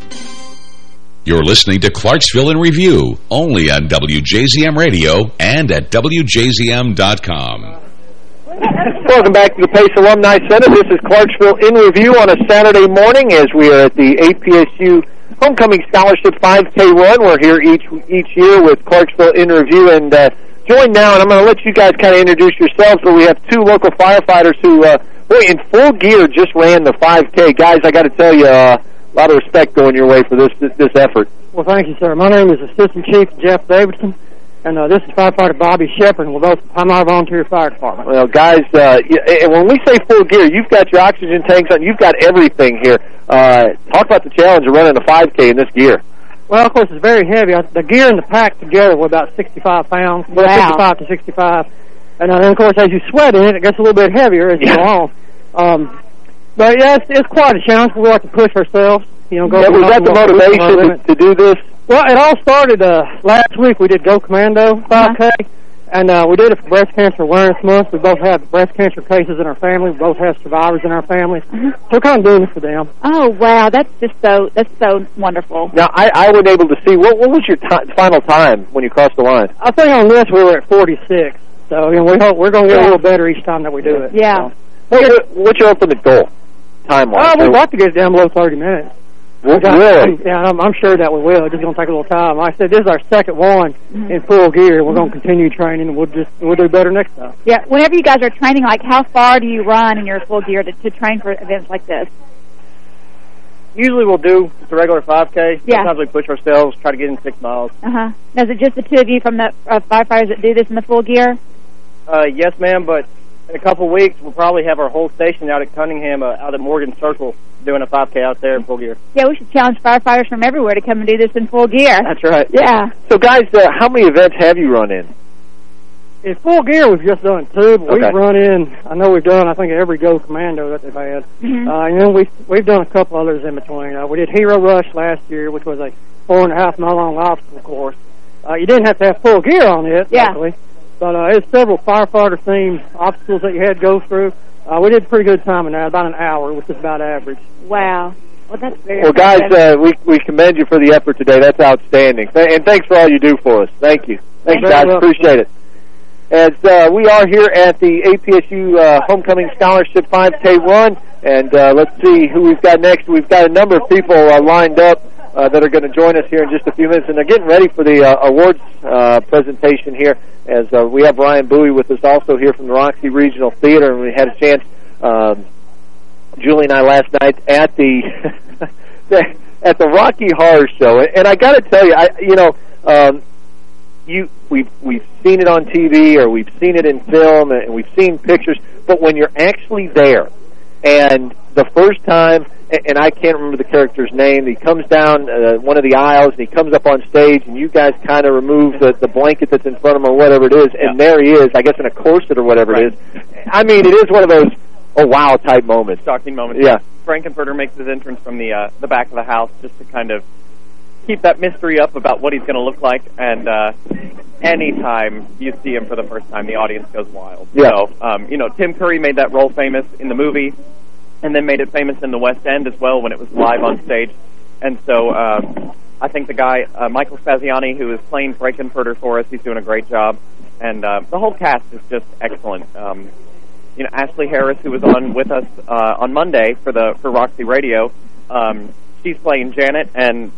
You're listening to Clarksville in Review, only on WJZM Radio and at WJZM.com.
Welcome back to the Pace Alumni Center. This is Clarksville in Review on a Saturday morning as we are at the APSU Homecoming Scholarship 5K run. We're here each each year with Clarksville in Review and uh, now, and I'm going to let you guys kind of introduce yourselves, but we have two local firefighters who, uh, boy, in full gear just ran the 5K. Guys, I got to tell you, uh, a lot of respect going your way for this this effort.
Well, thank you, sir. My name is Assistant Chief Jeff Davidson, and uh, this is firefighter Bobby Shepard. We're both I'm our volunteer fire department.
Well, guys, uh, and when we say full gear, you've got your oxygen tanks on. You've got everything here. Uh, talk about the challenge of running a 5K in this gear.
Well, of course, it's very heavy. The gear and the pack together were about 65 pounds,
Wow.
55 to 65. And uh, then, of course, as you sweat in it, it gets a little bit heavier as you go on. Um, but, yeah, it's, it's quite a challenge. We like to push ourselves. You know, go
Yeah, was that the
what we're pushing our
motivation to, to do this?
Well, it all started uh, last week. We did Go Commando 5K, and uh, we did it for Breast Cancer Awareness Month. We both have breast cancer cases in our family. We both have survivors in our family. So we're kind of doing it for them.
Oh wow, that's just so that's so wonderful.
Now, I, I wasn't able to see. What, what was your ti final time when you crossed the line?
I think on this we were at 46. So you know, we hope we're going to get a little better each time that we do it.
Yeah.
What, what, what's your ultimate goal, time-wise?
Well, we'd like to get it down below 30 minutes.
Well,
got-
really? <laughs>
Yeah, I'm, I'm sure that we will. It's just going to take a little time. I said, this is our second one in full gear. We're going to continue training, and we'll just we'll do better next time.
Yeah. Whenever you guys are training, like how far do you run in your full gear to, to train for events like this?
Usually we'll do just a regular 5K.
Yeah.
Sometimes we push ourselves, try to get in six miles.
Uh huh. Now, is it just the two of you from the uh, firefighters that do this in the full gear?
Uh, yes, ma'am, but in a couple of weeks we'll probably have our whole station out at Cunningham, uh, out at Morgan Circle, doing a 5K out there in full gear.
Yeah, we should challenge firefighters from everywhere to come and do this in full gear.
That's right.
Yeah.
So, guys, uh, how many events have you run in?
In full gear, we've just done two, but
Okay.
we've run in. I know we've done. I think every Go Commando that they've had.
Mhm.
Uh, and then we've we've done a couple others in between. Uh, we did Hero Rush last year, which was a four and a half mile long obstacle course. Uh, you didn't have to have full gear on it,
Yeah.
luckily, but uh, it's several firefighter themed obstacles that you had to go through. Uh, we did a pretty good time in that, about an hour, which is about average.
Wow. Well, that's very.
Well, guys, uh, we we commend you for the effort today. That's outstanding. Th and thanks for all you do for us. Thank you. Thanks,
You're
guys.
very.
Appreciate it. As uh, we are here at the APSU uh, Homecoming Scholarship 5K run, and uh, let's see who we've got next. We've got a number of people uh, lined up uh, that are going to join us here in just a few minutes, and they're getting ready for the uh, awards uh, presentation here. As uh, we have Ryan Bowie with us also here from the Roxy Regional Theater, and we had a chance. Um, Julie and I last night at the <laughs> at the Rocky Horror Show, and I got to tell you, I you know, um, you we've we've seen it on TV or we've seen it in film and we've seen pictures, but when you're actually there, and the first time, and I can't remember the character's name, he comes down uh, one of the aisles and he comes up on stage, and you guys kind of remove the the blanket that's in front of him or whatever it is, and there he is, I guess in a corset or whatever it is. I mean, it is one of those oh wow type moments.
Shocking moment.
Yeah.
Frank-N-Furter makes his entrance from the uh, the back of the house just to kind of keep that mystery up about what he's going to look like. And uh, anytime you see him for the first time, the audience goes wild.
Yeah.
So, um, you know, Tim Curry made that role famous in the movie, and then made it famous in the West End as well when it was live on stage. And so, um, I think the guy uh, Michael Spaziani, who is playing Frank-N-Furter for us, he's doing a great job.
and uh, the whole cast is just excellent. Um, you know, Ashley Harris, who was on with us uh, on Monday for the for Roxy Radio, um, she's playing Janet. And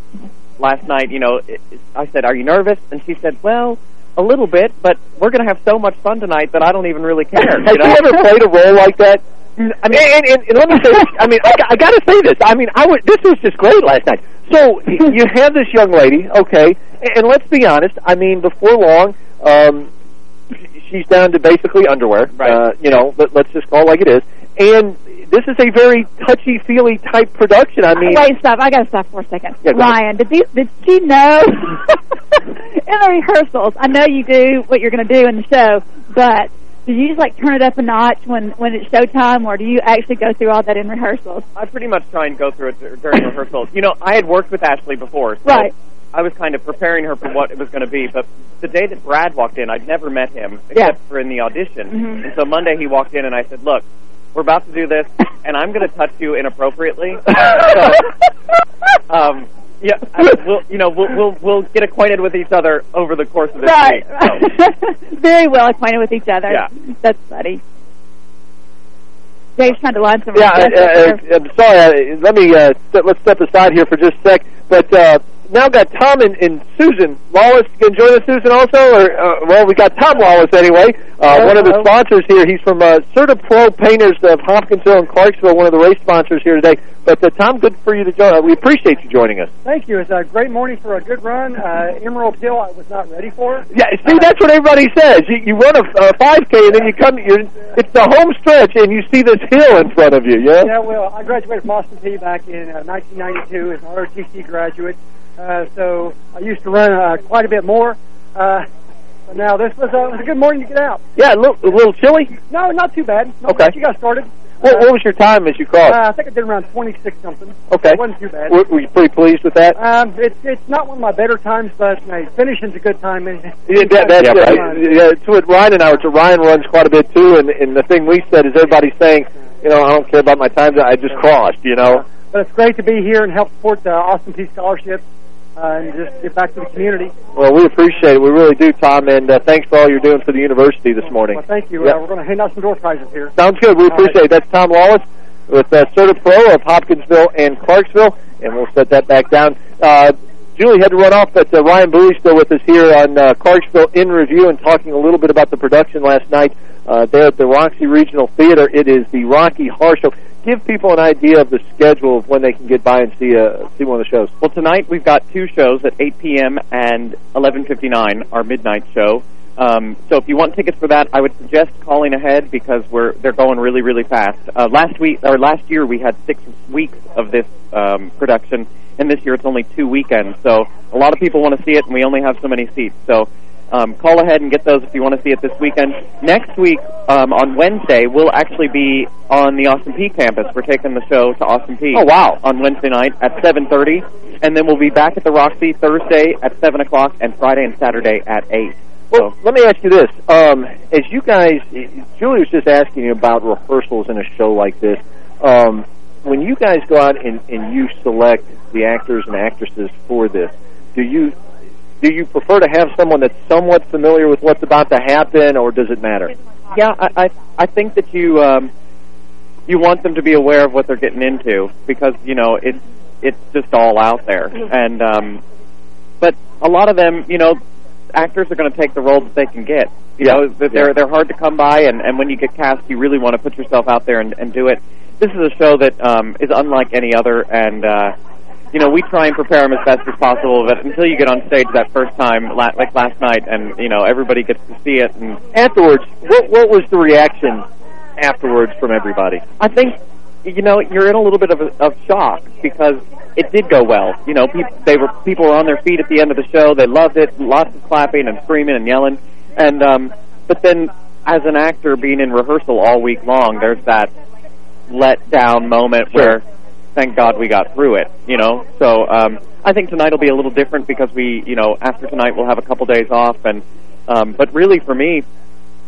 last night, you know, it, it, I said, "Are you nervous?" And she said, "Well." A little bit, but we're going to have so much fun tonight that I don't even really care. <laughs>
Have
you, know?
you ever played a role like that? I mean, and, and, and let me say, I mean, I, I got to say this. I mean, I would. This was just great last night. So you have this young lady, okay, and, and let's be honest. I mean, before long, um, she's down to basically underwear. Right. Uh, you know, let, let's just call it like it is. And this is a very touchy-feely type production. I mean,
wait, stop! I got to stop for a second.
Yeah, go
Ryan, did these did she know <laughs> in the rehearsals? I know you do what you're going to do in the show, but do you just like turn it up a notch when when it's showtime, or do you actually go through all that in rehearsals?
I pretty much try and go through it dur- during rehearsals. You know, I had worked with Ashley before, so
Right.
I was kind of preparing her for what it was going to be. But the day that Brad walked in, I'd never met him
Yeah.
except for in the audition.
Mhm.
And so Monday he walked in, and I said, "Look, we're about to do this, and I'm going to touch you inappropriately." <laughs> so, um, yeah, <laughs> I, we'll, you know, we'll, we'll we'll get acquainted with each other over the course of this
Right.
week. So. <laughs>
Very well acquainted with each other.
Yeah.
That's funny. Dave's trying to line some
Yeah, uh, uh,
there.
I'm sorry. Uh, let me uh, st let's step aside here for just a sec. But uh, now got Tom and, and Susan Lawless. Can join us, Susan, also. Or uh, well, we got Tom Lawless anyway. Uh, one of the sponsors here. He's from uh, CertaPro Painters of Hopkinsville and Clarksville. One of the race sponsors here today. But uh, Tom, good for you to join. Uh, we appreciate you joining us.
Thank you. It's a great morning for a good run. Uh, Emerald Hill, I was not ready for.
Yeah, see, that's what everybody says. You, you run a, a 5K and then you come. You're, it's the home stretch, and you see this hill in front of you. Yeah.
Yeah, well, I graduated from Austin Peay back in uh, 1992 as an ROTC graduate. Uh, so I used to run uh, quite a bit more. Uh, but now this was, uh, was <laughs> a good morning to get out.
Yeah, a little, a little chilly.
No, not too bad. Not
Okay.
bad. You got started.
What, what was your time as you crossed?
Uh, I think I did around 26 something.
Okay.
It wasn't too bad.
Were, were you pretty pleased with that?
Um, it's it's not one of my better times, but know, finishing's a good time.
Yeah, that, that's
Yeah,
uh,
right.
yeah, it's what Ryan and I were. So Ryan runs quite a bit too, and and the thing we said is everybody's saying, you know, I don't care about my times. I just crossed, you know.
But it's great to be here and help support the Austin Peay Scholarship uh, and just get back to the community.
Well, we appreciate it. We really do, Tom, and uh, thanks for all you're doing for the university this morning.
Well, thank you.
Yeah.
Uh, we're going to hand out some door prizes here.
Sounds good. We
All right.
appreciate it. That's Tom Lawless with uh, Pro of Hopkinsville and Clarksville, and we'll set that back down. Uh, Julie had to run off, but uh, Ryan Bowie still with us here on uh, Clarksville in review and talking a little bit about the production last night uh, there at the Roxy Regional Theater. It is the Rocky Horror Show. Give people an idea of the schedule of when they can get by and see uh, see one of the shows.
Well, tonight we've got two shows at 8 p.m. and 11:59, our midnight show. Um, so if you want tickets for that, I would suggest calling ahead because we're they're going really really fast. Uh, last week or last year we had six weeks of this um, production, and this year it's only two weekends. So a lot of people want to see it, and we only have so many seats. So um, call ahead and get those if you want to see it this weekend. Next week um, on Wednesday we'll actually be on the Austin Peay campus. We're taking the show to Austin Peay.
Oh, wow.
On Wednesday night at 7:30, and then we'll be back at the Roxy Thursday at 7 o'clock and Friday and Saturday at 8.
Well, let me ask you this. Um, as you guys, Julie was just asking you about rehearsals in a show like this. Um, when you guys go out and, and you select the actors and actresses for this, do you do you prefer to have someone that's somewhat familiar with what's about to happen, or does it matter?
Yeah, I I, I think that you um, you want them to be aware of what they're getting into because you know it's it's just all out there, and um, but a lot of them, you know, actors are going to take the role that they can get. You
Yeah.
know, that they're
Yeah.
they're hard to come by, and and when you get cast, you really want to put yourself out there and, and do it. This is a show that um, is unlike any other, and uh, you know we try and prepare them as best as possible. But until you get on stage that first time, like last night, and you know everybody gets to see it, and
Afterwards, what what was the reaction afterwards from everybody?
I think you know you're in a little bit of, a, of shock because it did go well. You know, people they were people were on their feet at the end of the show. They loved it. Lots of clapping and screaming and yelling. And um, but then, as an actor being in rehearsal all week long, there's that let down moment where thank God we got through it. You know, so um, I think tonight will be a little different because we, you know, after tonight we'll have a couple days off. And um, but really for me,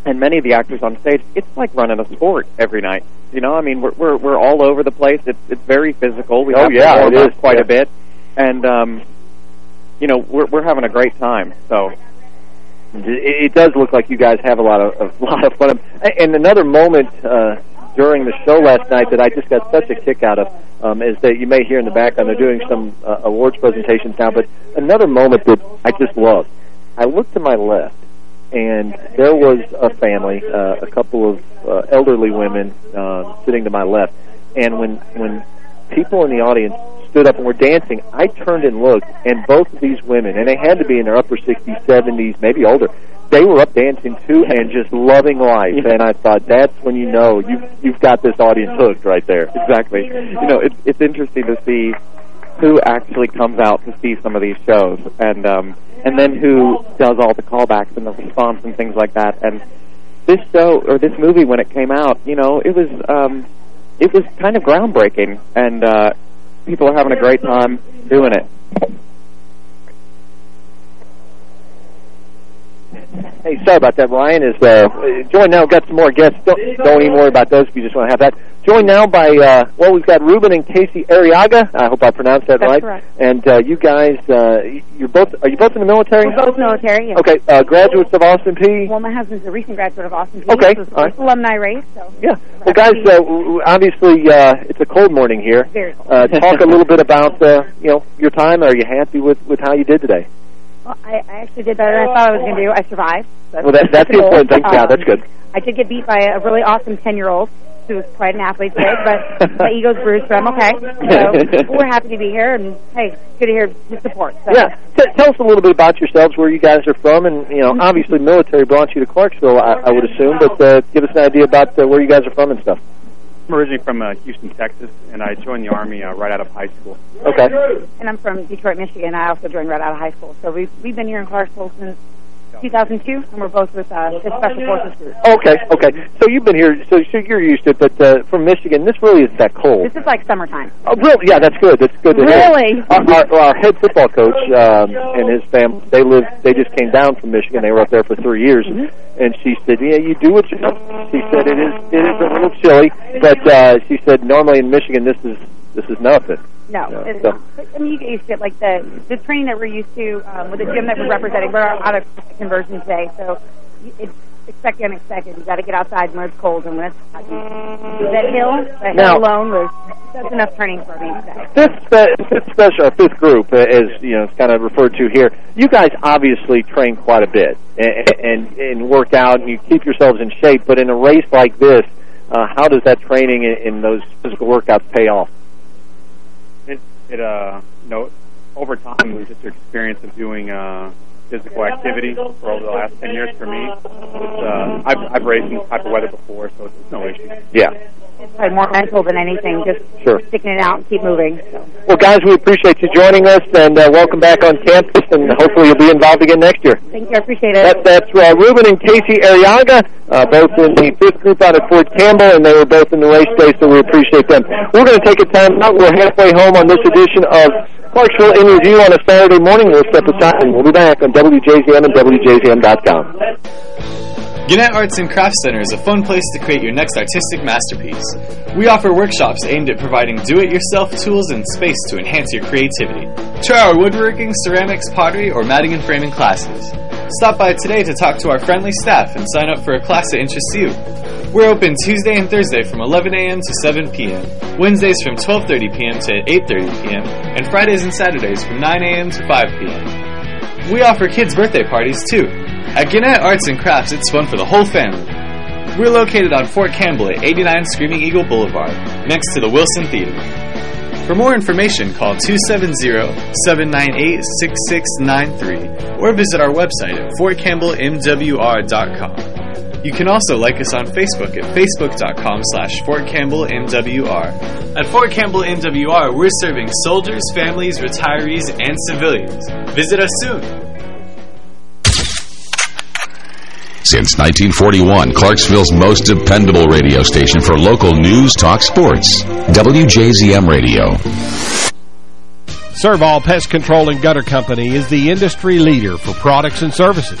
and many of the actors on stage, it's like running a sport every night. You know, I mean, we're we're we're all over the place. It's it's very physical. We
Oh,
have
yeah,
to warm up quite
yeah.
a bit, and um, you know, we're we're having a great time. So
it, it does look like you guys have a lot of <laughs> a lot of fun. And another moment uh, during the show last night that I just got such a kick out of um, is that you may hear in the background they're doing some uh, awards presentations now. But another moment that I just love. I looked to my left, and there was a family, uh, a couple of uh, elderly women uh, sitting to my left. And when when people in the audience stood up and were dancing, I turned and looked, and both of these women, and they had to be in their upper 60s, 70s, maybe older, they were up dancing too <laughs> and just loving life. Yeah. And I thought, that's when you know you've, you've got this audience hooked right there.
Exactly. You know, it's, it's interesting to see who actually comes out to see some of these shows, and um, and then who does all the callbacks and the response and things like that. And this show or this movie, when it came out, you know, it was um, it was kind of groundbreaking, and uh, people are having a great time doing it.
Hey, sorry about that. Ryan is uh, joined now. Got some more guests. Don't, don't even worry about those if you just want to have that. Joined now by, uh, well, we've got Ruben and Casey Arriaga. I hope I pronounced that
That's
right.
Correct.
And uh, you guys, uh, you're both, are you both in the military?
We're both military, yes.
Okay, uh, graduates of Austin Peay.
Well, my husband's a recent graduate of Austin Peay.
Okay,
This was the
all right.
alumni race, so.
Yeah. Well, guys, uh, obviously uh, it's a cold morning here.
Very cold.
Uh, talk a little <laughs> bit about, uh, you know, your time. Are you happy with, with how you did today?
Well, I, I actually did better than I thought I was going to do. I survived.
Well, that, that's the important thing. Yeah,
Um,
that's good.
I did get beat by a really awesome 10-year-old who was quite an athlete today, but my <laughs> ego's bruised, but I'm okay. So <laughs> we're happy to be here, and hey, good to hear the support. So.
Yeah. T tell us a little bit about yourselves, where you guys are from, and, you know, obviously military brought you to Clarksville, I, I would assume, but uh, give us an idea about uh, where you guys are from and stuff.
I'm originally from uh, Houston, Texas, and I joined the Army uh, right out of high school.
Okay.
And I'm from Detroit, Michigan. I also joined right out of high school. So we've, we've been here in Clarksville since 2002, and we're both with uh, the Special Forces Group.
Okay, okay. So you've been here, so, so you're used to it, but uh, from Michigan, this really isn't that cold.
This is like summertime.
Oh, really? Yeah, that's good. That's good to
Really?
hear. Our, our, our head football coach um, and his family, they live. They just came down from Michigan. They were up there for three years, and she said, "Yeah, you do what you know." She said, "It is it is a little chilly, but uh, she said normally in Michigan this is this is nothing."
No, it's
so-
not. I mean, you get used to it. Like the the training that we're used to um, with the gym that we're representing. We're out of conversion today, so it's expect the unexpected. You got to get outside when it's cold and when it's hot. That hill, that
Now-
hill alone was that's enough training for me today.
Fifth, spe- fifth special, fifth group, uh, as you know, it's kind of referred to here. You guys obviously train quite a bit and, and and work out, and you keep yourselves in shape. But in a race like this, uh, how does that training and, and those physical workouts pay off?
It, uh, you know, over time, it was just your experience of doing uh, physical activity for over the last 10 years for me. It's, uh, I've, I've raced in this type of weather before, so it's, it's no issue.
Yeah.
It's probably more mental than anything. Just
Sure.
sticking it out and keep moving. So.
Well, guys, we appreciate you joining us, and uh, welcome back on campus, and hopefully you'll be involved again next year.
Thank you. I appreciate it.
That, that's uh, Ruben and Casey Arriaga, uh, both in the fifth group out at Fort Campbell, and they were both in the race day, so we appreciate them. We're going to take a time out. We're halfway home on this edition of Clarksville in Review on a Saturday morning. We'll step aside, and we'll be back on WJZM and WJZM.com.
Gannett Arts and Crafts Center is a fun place to create your next artistic masterpiece. We offer workshops aimed at providing do-it-yourself tools and space to enhance your creativity. Try our woodworking, ceramics, pottery, or matting and framing classes. Stop by today to talk to our friendly staff and sign up for a class that interests you. We're open Tuesday and Thursday from 11 a.m. to 7 p.m., Wednesdays from 12.30 p.m. to 8.30 p.m., and Fridays and Saturdays from 9 a.m. to 5 p.m. We offer kids' birthday parties too. At Gannett Arts and Crafts, it's fun for the whole family. We're located on Fort Campbell at 89 Screaming Eagle Boulevard, next to the Wilson Theater. For more information, call 270-798-6693 or visit our website at fortcampbellmwr.com. You can also like us on Facebook at facebook.com slash fortcampbellmwr. At Fort Campbell MWR, we're serving soldiers, families, retirees, and civilians. Visit us soon.
Since 1941, Clarksville's most dependable radio station for local news, talk, sports. WJZM Radio.
Servall Pest Control and Gutter Company is the industry leader for products and services.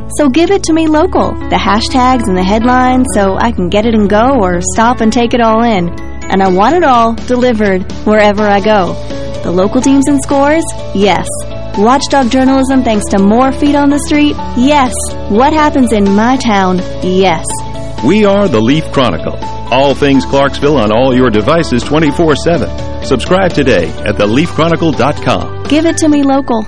So give it to me local. The hashtags and the headlines so I can get it and go or stop and take it all in. And I want it all delivered wherever I go. The local teams and scores? Yes. Watchdog journalism thanks to more feet on the street? Yes. What happens in my town? Yes.
We are the Leaf Chronicle. All things Clarksville on all your devices 24-7. Subscribe today at theleafchronicle.com.
Give it to me local.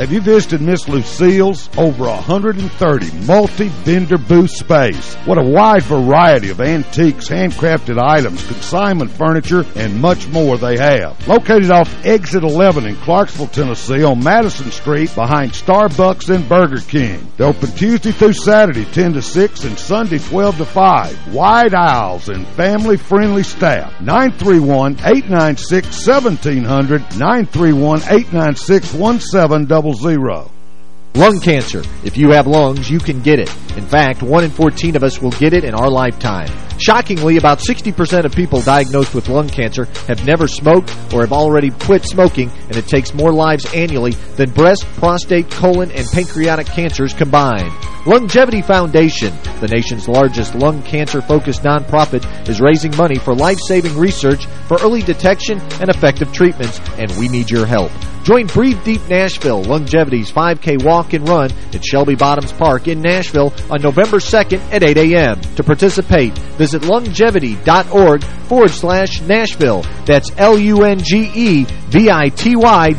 Have you visited Miss Lucille's? Over 130 multi-vendor booth space. What a wide variety of antiques, handcrafted items, consignment furniture, and much more they have. Located off Exit 11 in Clarksville, Tennessee on Madison Street behind Starbucks and Burger King. They're open Tuesday through Saturday 10 to 6 and Sunday 12 to 5. Wide aisles and family-friendly staff. 931-896-1700, 931-896-1700 zero.
Lung cancer. If you have lungs, you can get it. In fact, 1 in 14 of us will get it in our lifetime. Shockingly, about 60% of people diagnosed with lung cancer have never smoked or have already quit smoking, and it takes more lives annually than breast, prostate, colon, and pancreatic cancers combined. LUNGevity Foundation, the nation's largest lung cancer-focused nonprofit, is raising money for life-saving research for early detection and effective treatments, and we need your help. Join Breathe Deep Nashville, LUNGevity's 5K walk and run at Shelby Bottoms Park in Nashville on November 2nd at 8 a.m. To participate, visit lungevity.org forward slash Nashville. That's L-U-N-G-E-V-I-T-Y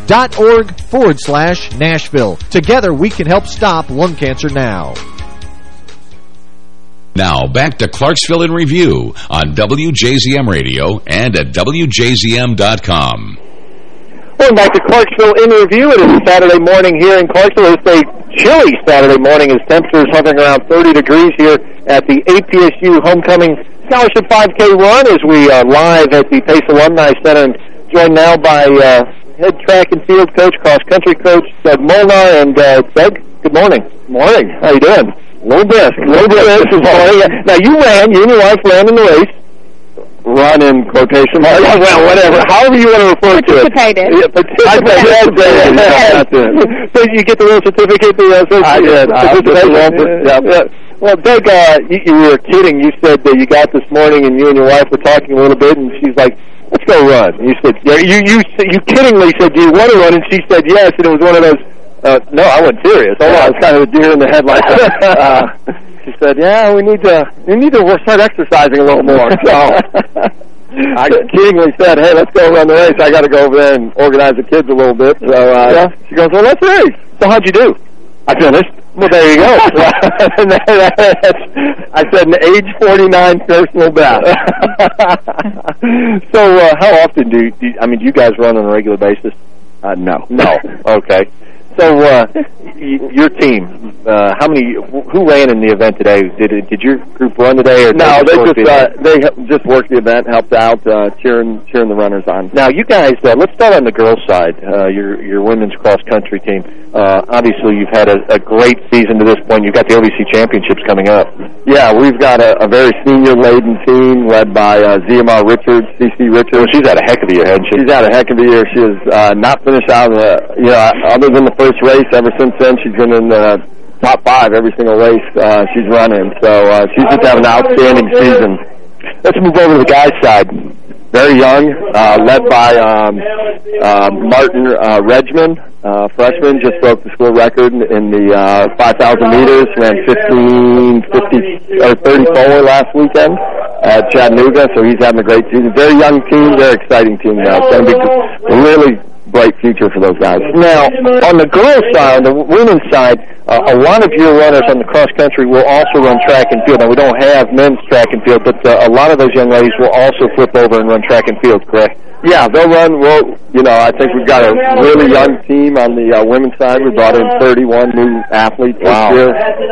dot org forward slash Nashville. Together, we can help stop lung cancer now.
Now, back to Clarksville in Review on WJZM Radio and at WJZM.com.
Welcome back to Clarksville in Review. It is Saturday morning here in Clarksville. It's a chilly Saturday morning as temperatures hovering around 30 degrees here at the APSU Homecoming Scholarship 5K Run as we are live at the Pace Alumni Center and joined now by uh, head track and field coach, cross-country coach Doug Molnar. And uh, Doug, good morning. Morning. How you doing? A little brisk. A little brisk this morning. Now, you ran, you and your wife ran in the race run in quotation marks. <laughs> well, whatever. However you want to refer to it.
Participated.
Yeah, participated. yes. so <laughs> you get the little certificate. The, uh, so I did. Participation. Yeah. yeah. Well, Doug, uh, you, you were kidding. You said that you got this morning and you and your wife were talking a little bit, and she's like, let's go run. And you said, yeah, you, you, you kiddingly said, do you want to run? And she said, yes, and it was one of those, uh, no, I went serious. Hold I was kind of a deer in the headlights. <laughs> uh, she said, "Yeah, we need to we need to start exercising a little more." <laughs> So I <laughs> kiddingly said, "Hey, let's go run the race. I got to go over there and organize the kids a little bit." So uh, yeah. she goes, "Well, let's race." So how'd you do? I finished. Well, there you go. <laughs> I said an age 49 personal best. so uh, how often do you, do you, I mean, do you guys run on a regular basis? Uh, no. No. Okay. So, uh, your team, uh, how many? Who ran in the event today? Did it, did your group run today? Or
no, they just uh, they just worked the event, helped out, uh, cheering cheering the runners on.
Now, you guys, uh, let's start on the girls' side. Uh, your your women's cross country team. Uh, obviously, you've had a, a great season to this point. You've got the OVC championships coming up.
Yeah, we've got a, a very senior laden team led by uh, Ziamar Richards, CC Richards.
Well, she's had a heck of a year, hasn't she?
She's had a heck of a year. She has uh, not finished out, uh, you know, other than the first race. Ever since then, she's been in the top five every single race uh, she's running. So uh, she's just having an outstanding season.
Let's move over to the guys' side.
Very young, uh, led by um, uh, Martin uh, Regman, uh, freshman, just broke the school record in the uh, 5,000 meters, ran 15, 50, or 34 last weekend at Chattanooga, so he's having a great season. Very young team, very exciting team now. It's going to be really
bright future for those guys. Now, on the girls' side, the women's side, uh, a lot of your runners on the cross country will also run track and field. Now, we don't have men's track and field, but uh, a lot of those young ladies will also flip over and run track and field, correct?
Yeah, they'll run. Well, you know, I think we've got a really young team on the uh, women's side. We brought in 31 new athletes
Wow.
this year,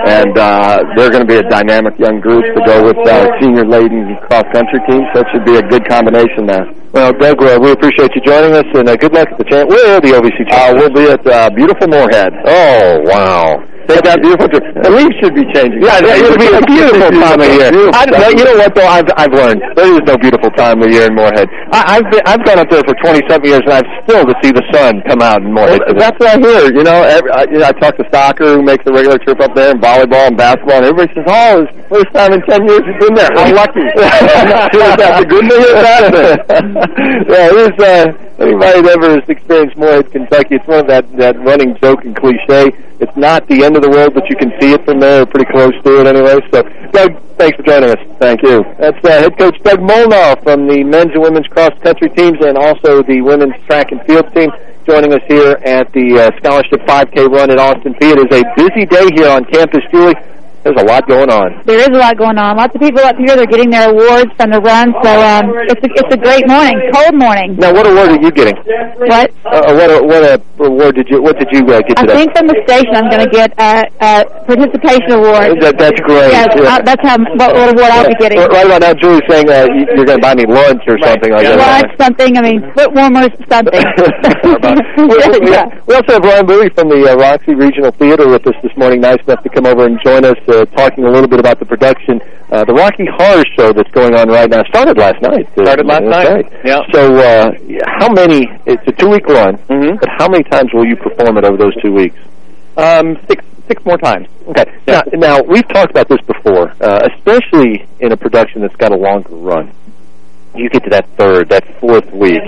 and uh, they're going to be a dynamic young group to go with uh, senior laden cross country team. So it should be a good combination there.
Well, Doug, uh, we appreciate you joining us, and uh, good luck at the are the OVC
Uh, we'll be at uh, beautiful Morehead.
Oh, wow.
Take that beautiful. The leaves should be changing.
Yeah, it'll be a beautiful time of year. I, you know what though? I've I've learned there is no beautiful time of year in Morehead. I, I've been, I've gone up there for twenty something years, and I've still to see the sun come out in Morehead.
That's what I hear. You know, every, I, you know, I talk to soccer who makes the regular trip up there, and volleyball and basketball, and everybody says, "Oh, it's the first time in ten years you've been there. How lucky!" I'm <laughs> not sure if that's a good thing or a bad thing. <laughs>
yeah, it is. Uh, anybody that ever has experienced Morehead, Kentucky, it's one of that that running joke and cliche. It's not the end of the world, but you can see it from there, pretty close to it anyway. So, Doug, thanks for joining us.
Thank you.
That's uh, head coach Doug Molnar from the men's and women's cross country teams, and also the women's track and field team. Joining us here at the uh, scholarship 5K run at Austin Peay. It is a busy day here on campus, Julie. There's a lot going on.
There is a lot going on. Lots of people up here. They're getting their awards from the run, so um, it's a it's a great morning, cold morning.
Now, what award are you getting?
What?
Uh, what a, what a award did you what did you uh, get
I
today?
think from the station I'm going to get a, a participation award.
That, that's great.
Yes,
Yeah.
uh, that's how what, what award I'll be getting.
Right right about now, Julie's saying uh, you- you're going to buy me lunch or something like that.
Lunch, something. I mean, foot warmers, something. <laughs> <laughs>
we, we, we also have Ryan Bowie from the uh, Roxy Regional Theater with us this morning. Nice enough to come over and join us, uh, talking a little bit about the production. Uh, the Rocky Horror Show that's going on right now started last night.
Started last night.
right.
Yeah.
So, uh, how many? It's a two-week run,
Mm-hmm.
but how many times will you perform it over those two weeks?
Um, six six more times.
Okay. Now, now we've talked about this before, uh, especially in a production that's got a longer run. You get to that third, that fourth week.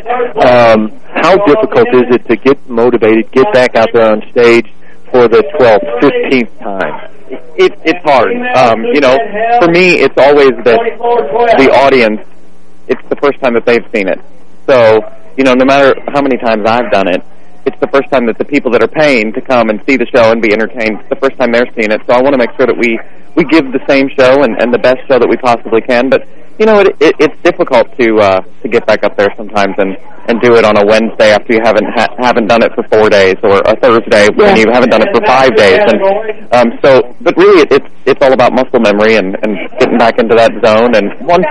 Um, how difficult is it to get motivated, get back out there on stage for the 12th, 15th time?
It, it's hard. Um, you know, for me, it's always that the audience, it's the first time that they've seen it. So, you know, no matter how many times I've done it, it's the first time that the people that are paying to come and see the show and be entertained, it's the first time they're seeing it. So I want to make sure that we, we give the same show and, and the best show that we possibly can. But, you know, it, it, it's difficult to, uh, to get back up there sometimes and, and do it on a Wednesday after you haven't, ha- haven't done it for four days or a Thursday when you haven't done it for five days. And, um, so, but really it, it's, it's all about muscle memory and, and getting back into that zone. And once,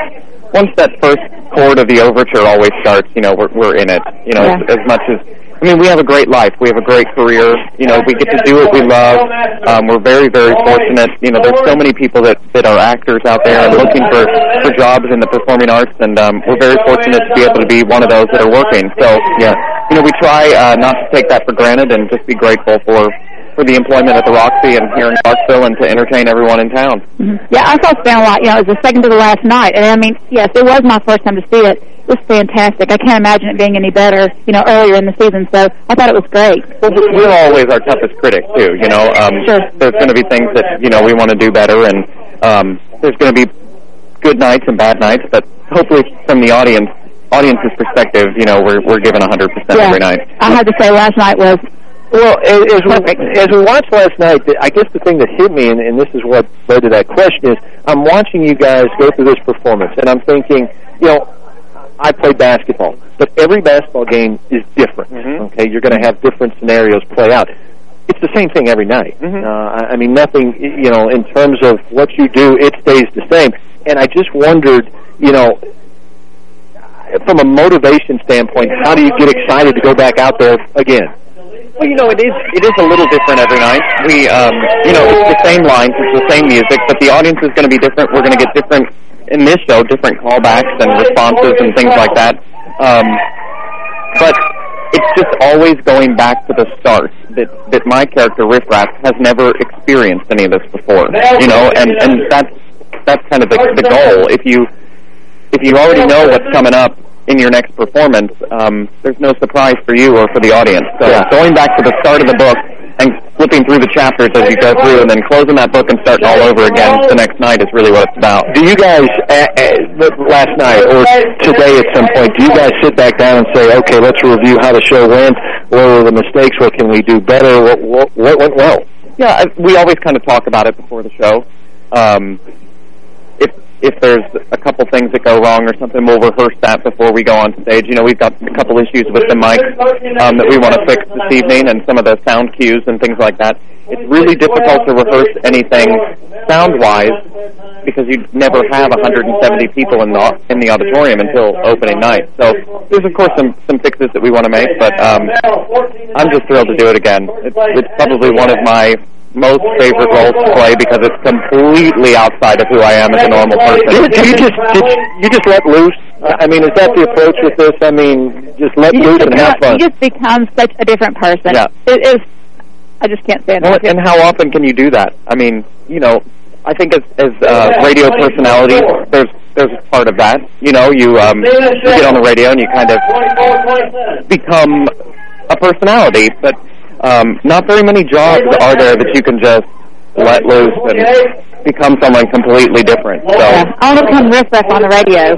once that first chord of the overture always starts, you know, we're, we're in it, you know, as, as much as, I mean, we have a great life. We have a great career. You know, we get to do what we love. Um, we're very, very fortunate. You know, there's so many people that, that are actors out there and looking for, for jobs in the performing arts, and um, we're very fortunate to be able to be one of those that are working. So, yeah, you know, we try uh, not to take that for granted and just be grateful for for the employment at the Roxy and here in Clarksville and to entertain everyone in town.
Yeah, I saw Spamalot. You know, it was the second to the last night, and I mean, yes, it was my first time to see it. It was fantastic. I can't imagine it being any better. You know, earlier in the season, so I thought it was great.
Well, we- we're always our toughest critic too. You know, um, there's going to be things that you know we want to do better, and um, there's going to be good nights and bad nights. But hopefully, from the audience audience's perspective, you know, we're we're given 100 percent
Yeah.
every night.
I had to say, last night was
Well, as, we as we watched last night, I guess the thing that hit me, and, and this is what led to that question, is I'm watching you guys go through this performance, and I'm thinking, you know, I play basketball, but every basketball game is different. Okay, you're going to have different scenarios play out. It's the same thing every night. Uh, I, I mean, nothing, you know, in terms of what you do, it stays the same. And I just wondered, you know, from a motivation standpoint, how do you get excited to go back out there again?
Well, you know, it is it is a little different every night. We, um, you know, it's the same lines, it's the same music, but the audience is going to be different. We're going to get different in this show, different callbacks and responses and things like that. Um, but it's just always going back to the start. That that my character Riff Raff has never experienced any of this before. You know, and and that's that's kind of the the goal. If you if you already know what's coming up in your next performance, um, there's no surprise for you or for the audience. So going back to the start of the book and flipping through the chapters as you go through, and then closing that book and starting all over again the next night is really what it's about.
Do you guys, uh, uh, last night or today at some point, do you guys sit back down and say, okay, let's review how the show went, what were the mistakes, what can we do better, what, what, what went well?
Yeah, I- we always kind of talk about it before the show. Um, if there's a couple things that go wrong or something, we'll rehearse that before we go on stage. You know, we've got a couple issues with the mics um, that we want to fix this evening, and some of the sound cues and things like that. It's really difficult to rehearse anything sound-wise because you never have 170 people in the in the auditorium until opening night. So there's of course some some fixes that we want to make, but um, I'm just thrilled to do it again. It's, it's probably one of my most favorite roles to play because it's completely outside of who I am as a normal person.
Do you just did you just let loose? I mean, is that the approach with this? I mean, just let
You
loose
just,
and have
become,
fun.
you just become such a different person.
Yeah.
It is. I just can't say it.
And how often can you do that? I mean, you know, I think as as uh, radio personality, there's there's part of that. You know, you um you get on the radio and you kind of become a personality, but um not very many jobs are there that you can just let loose and become someone completely different. So,
I want to become riff raff on the radio.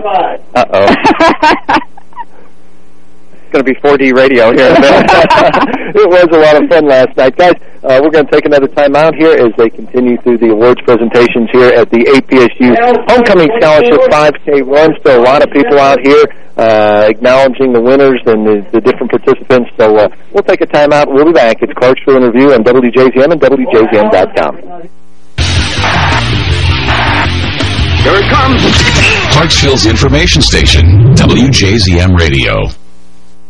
uh oh. It's <laughs> going to be 4D radio here in <laughs>
it was a lot of fun last night. Guys, uh, we're going to take another time out here as they continue through the awards presentations here at the APSU Homecoming Scholarship 5K Run. Still a lot of people out here uh, acknowledging the winners and the, the different participants. So uh, we'll take a time out. We'll be back. It's Clarksville in Review on WJZM and WJZM.com.
Here it comes. Clarksville's information station, WJZM Radio.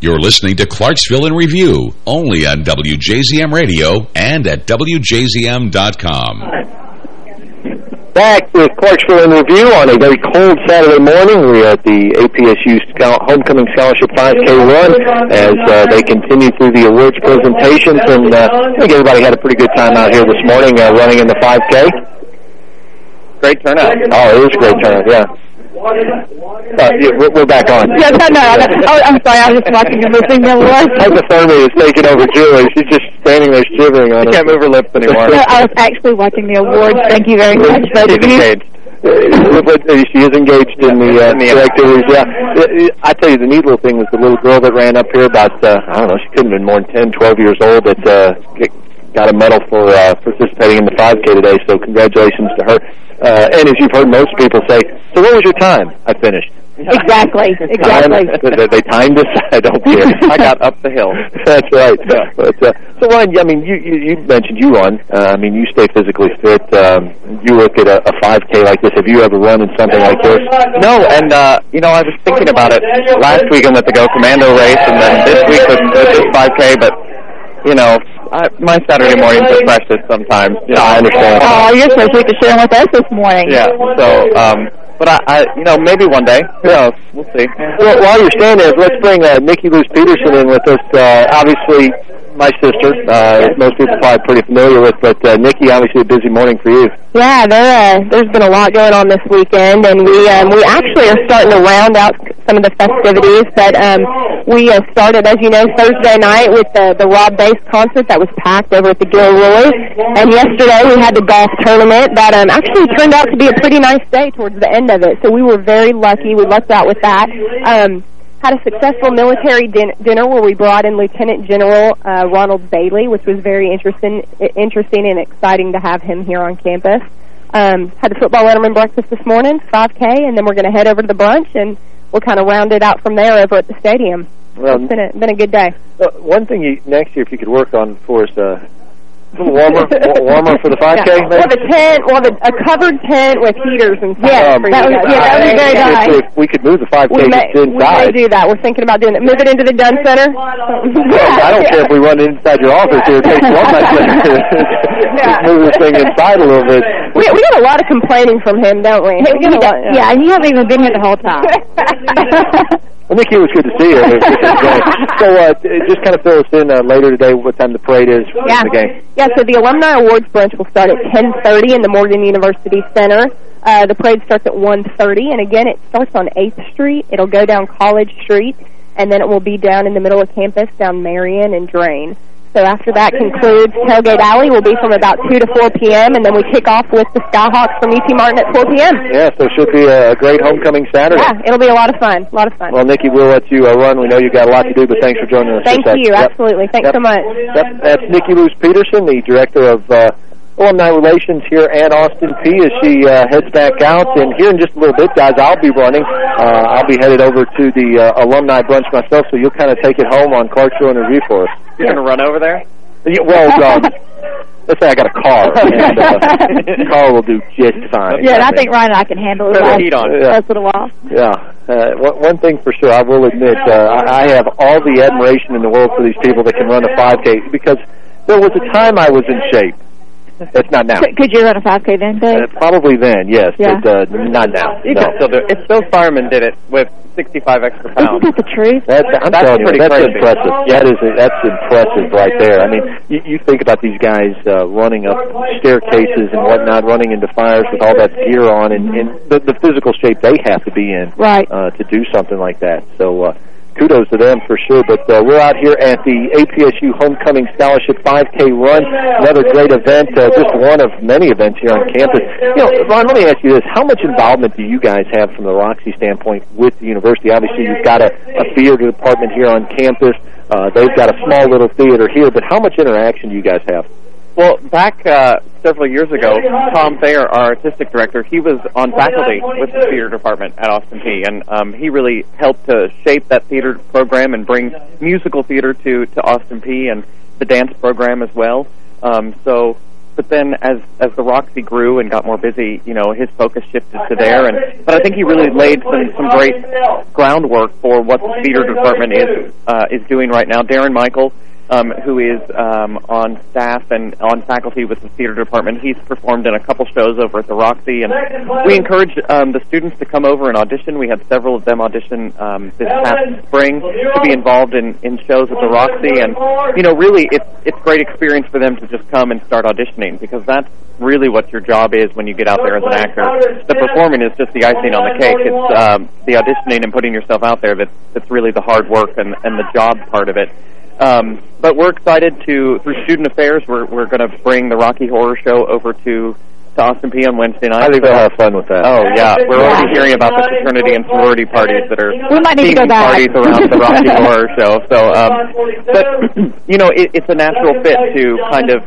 You're listening to Clarksville in Review, only on WJZM Radio and at WJZM.com.
Back with Clarksville in Review on a very cold Saturday morning. We're at the APSU Homecoming Scholarship 5K run as uh, they continue through the awards presentations. And uh, I think everybody had a pretty good time out here this morning uh, running in the 5K.
Great turnout.
Oh, it was a great turnout, yeah. Uh, yeah, we're, we're back on.
Yeah, no, no, no. Oh, I'm sorry. I was just watching and listening to the
Hypothermia is taking over Julie. She's just standing there shivering on
She can't move her lips anymore. <laughs>
No, I was actually watching the awards. Thank you very much, both of you.
She is engaged in the, uh, the activities. Yeah, I tell you, the neat little thing was the little girl that ran up here. About uh, I don't know, she couldn't have been more than 10, 12 years old. That uh, g- got a medal for uh, participating in the 5K today. So congratulations to her. Uh, and as you've heard most people say, so what was your time? I finished.
Exactly, <laughs> exactly.
Time, they, they timed us. <laughs> I don't care. <laughs>
I got up the hill.
That's right. But, uh, so, Ryan, I mean, you, you, you mentioned you run. Uh, I mean, you stay physically fit. Um, you look at a, a 5K like this. Have you ever run in something like this?
No, and, uh, you know, I was thinking about it last week with the Go Commando race, and then this week with, with this 5K, but, you know, I, my Saturday mornings are precious sometimes. You know, I understand.
Oh, you're so sweet to share with us this morning.
Yeah, so, um, but I, I, you know, maybe one day. Who knows? We'll see.
Well, while you're staying there, let's bring uh, Nikki Luz Peterson in with us. Uh, obviously, my sister. Uh, most people are probably pretty familiar with, but uh, Nikki, obviously a busy morning for you.
Yeah, there, uh, there's been a lot going on this weekend, and we um, we actually are starting to round out some of the festivities. But um, we uh, started, as you know, Thursday night with the the Rob Bass concert that was packed over at the Gilroy, and yesterday we had the golf tournament that um, actually turned out to be a pretty nice day towards the end of it. So we were very lucky. We lucked out with that. Um, had a successful military din dinner where we brought in Lieutenant General uh, Ronald Bailey, which was very interesting, interesting and exciting to have him here on campus. Um, had the football letterman breakfast this morning, 5K, and then we're going to head over to the brunch, and we'll kind of round it out from there over at the stadium.
Well,
it's been a, been a good day.
Uh, one thing you, next year, if you could work on for us, uh, warmer, warmer for the 5K. <laughs>
Yeah. Well, the tent, well, the, a covered tent with heaters and stuff.
Um, yeah,
for
that
you
would-
guys.
yeah, that would be very nice. If we could move the 5K
we may,
just
we may do that. We're thinking about doing it. Move it into the Dunn Center.
I don't care if we run inside your office here. It takes one less thing to just move this thing inside a little bit.
We, we get a lot of complaining from him, don't we? We get a lot,
yeah, and you haven't even been here the whole time. <laughs>
Well, Nikki, it was good to see you. It was good to go. <laughs> so uh, just kind of fill us in uh, later today what time the parade is for
Yeah.
the game.
Yeah, so the Alumni Awards brunch will start at 10.30 in the Morgan University Center. Uh, the parade starts at 1.30, and again, it starts on 8th Street. It'll go down College Street, and then it will be down in the middle of campus, down Marion and Drane. So after that concludes, Tailgate Alley will be from about 2 to 4 p.m., and then we kick off with the Skyhawks from UT Martin at 4 p.m.
Yeah, so it should be a great homecoming Saturday.
Yeah, it'll be a lot of fun, a lot of fun.
Well, Nikki, we'll let you uh, run. We know you've got a lot to do, but thanks for joining us.
Thank you,
Yep.
absolutely. Thanks
Yep.
so much.
Yep, that's Nikki Luz Peterson, the director of uh, alumni relations here at Austin Peay. As she uh, heads back out, and here in just a little bit, guys, I'll be running. Uh, I'll be headed over to the uh, alumni brunch myself, so you'll kind of take it home on Clarksville in Review for us.
You're going to run over there?
Yeah, well, um, let's say I got a car, and uh, the car will do just fine.
yeah, and I think Ryan and I can handle it.
Put the heat on.
That's a while.
Yeah. Uh, one, one thing for sure, I will admit, uh, I, I have all the admiration in the world for these people that can run a 5K because there was a time I was in shape. It's not now.
Could, could you run a 5K then,
Uh, probably then, yes,
Yeah.
but uh, not now.
You
no.
can still. If those firemen did it with 65 extra pounds.
Isn't that the truth?
That's, I'm
That's
telling you, that's
crazy.
impressive. That is that's impressive right there. I mean, you, you think about these guys uh, running up staircases and whatnot, running into fires with all that gear on, and, and the, the physical shape they have to be in
Right.
uh, to do something like that. So. Uh, Kudos to them for sure, but uh, we're out here at the APSU Homecoming Scholarship 5K Run, another great event, uh, just one of many events here on campus. You know, Ron, let me ask you this: How much involvement do you guys have from the Roxy standpoint with the university? Obviously, you've got a, a theater department here on campus. Uh, they've got a small little theater here, but how much interaction do you guys have?
Well, back uh, several years ago, Tom Thayer, our artistic director, he was on faculty with the theater department at Austin Peay, and um, he really helped to shape that theater program and bring musical theater to, to Austin Peay and the dance program as well. Um, so, but then as as the Roxy grew and got more busy, you know, his focus shifted to there. And but I think he really laid some some great groundwork for what the theater department is uh, is doing right now. Darren Michael um, who is um, on staff and on faculty with the theater department. He's performed in a couple shows over at the Roxy, and we encourage um, the students to come over and audition. We had several of them audition um, this past spring to be involved in, in shows at the Roxy, and you know, really, it's it's great experience for them to just come and start auditioning because that's really what your job is when you get out there as an actor. The performing is just the icing on the cake. It's um, the auditioning and putting yourself out there that that's really the hard work and and the job part of it. Um, but we're excited to, through Student Affairs, we're, we're going to bring the Rocky Horror Show over to to Austin Peay on Wednesday night.
I think they'll have fun with that.
Oh yeah, we're already hearing about the fraternity and sorority parties that are
We might need to go back.
parties around the Rocky Horror Show. So, <laughs> um, but <clears throat> you know, it, it's a natural fit to kind of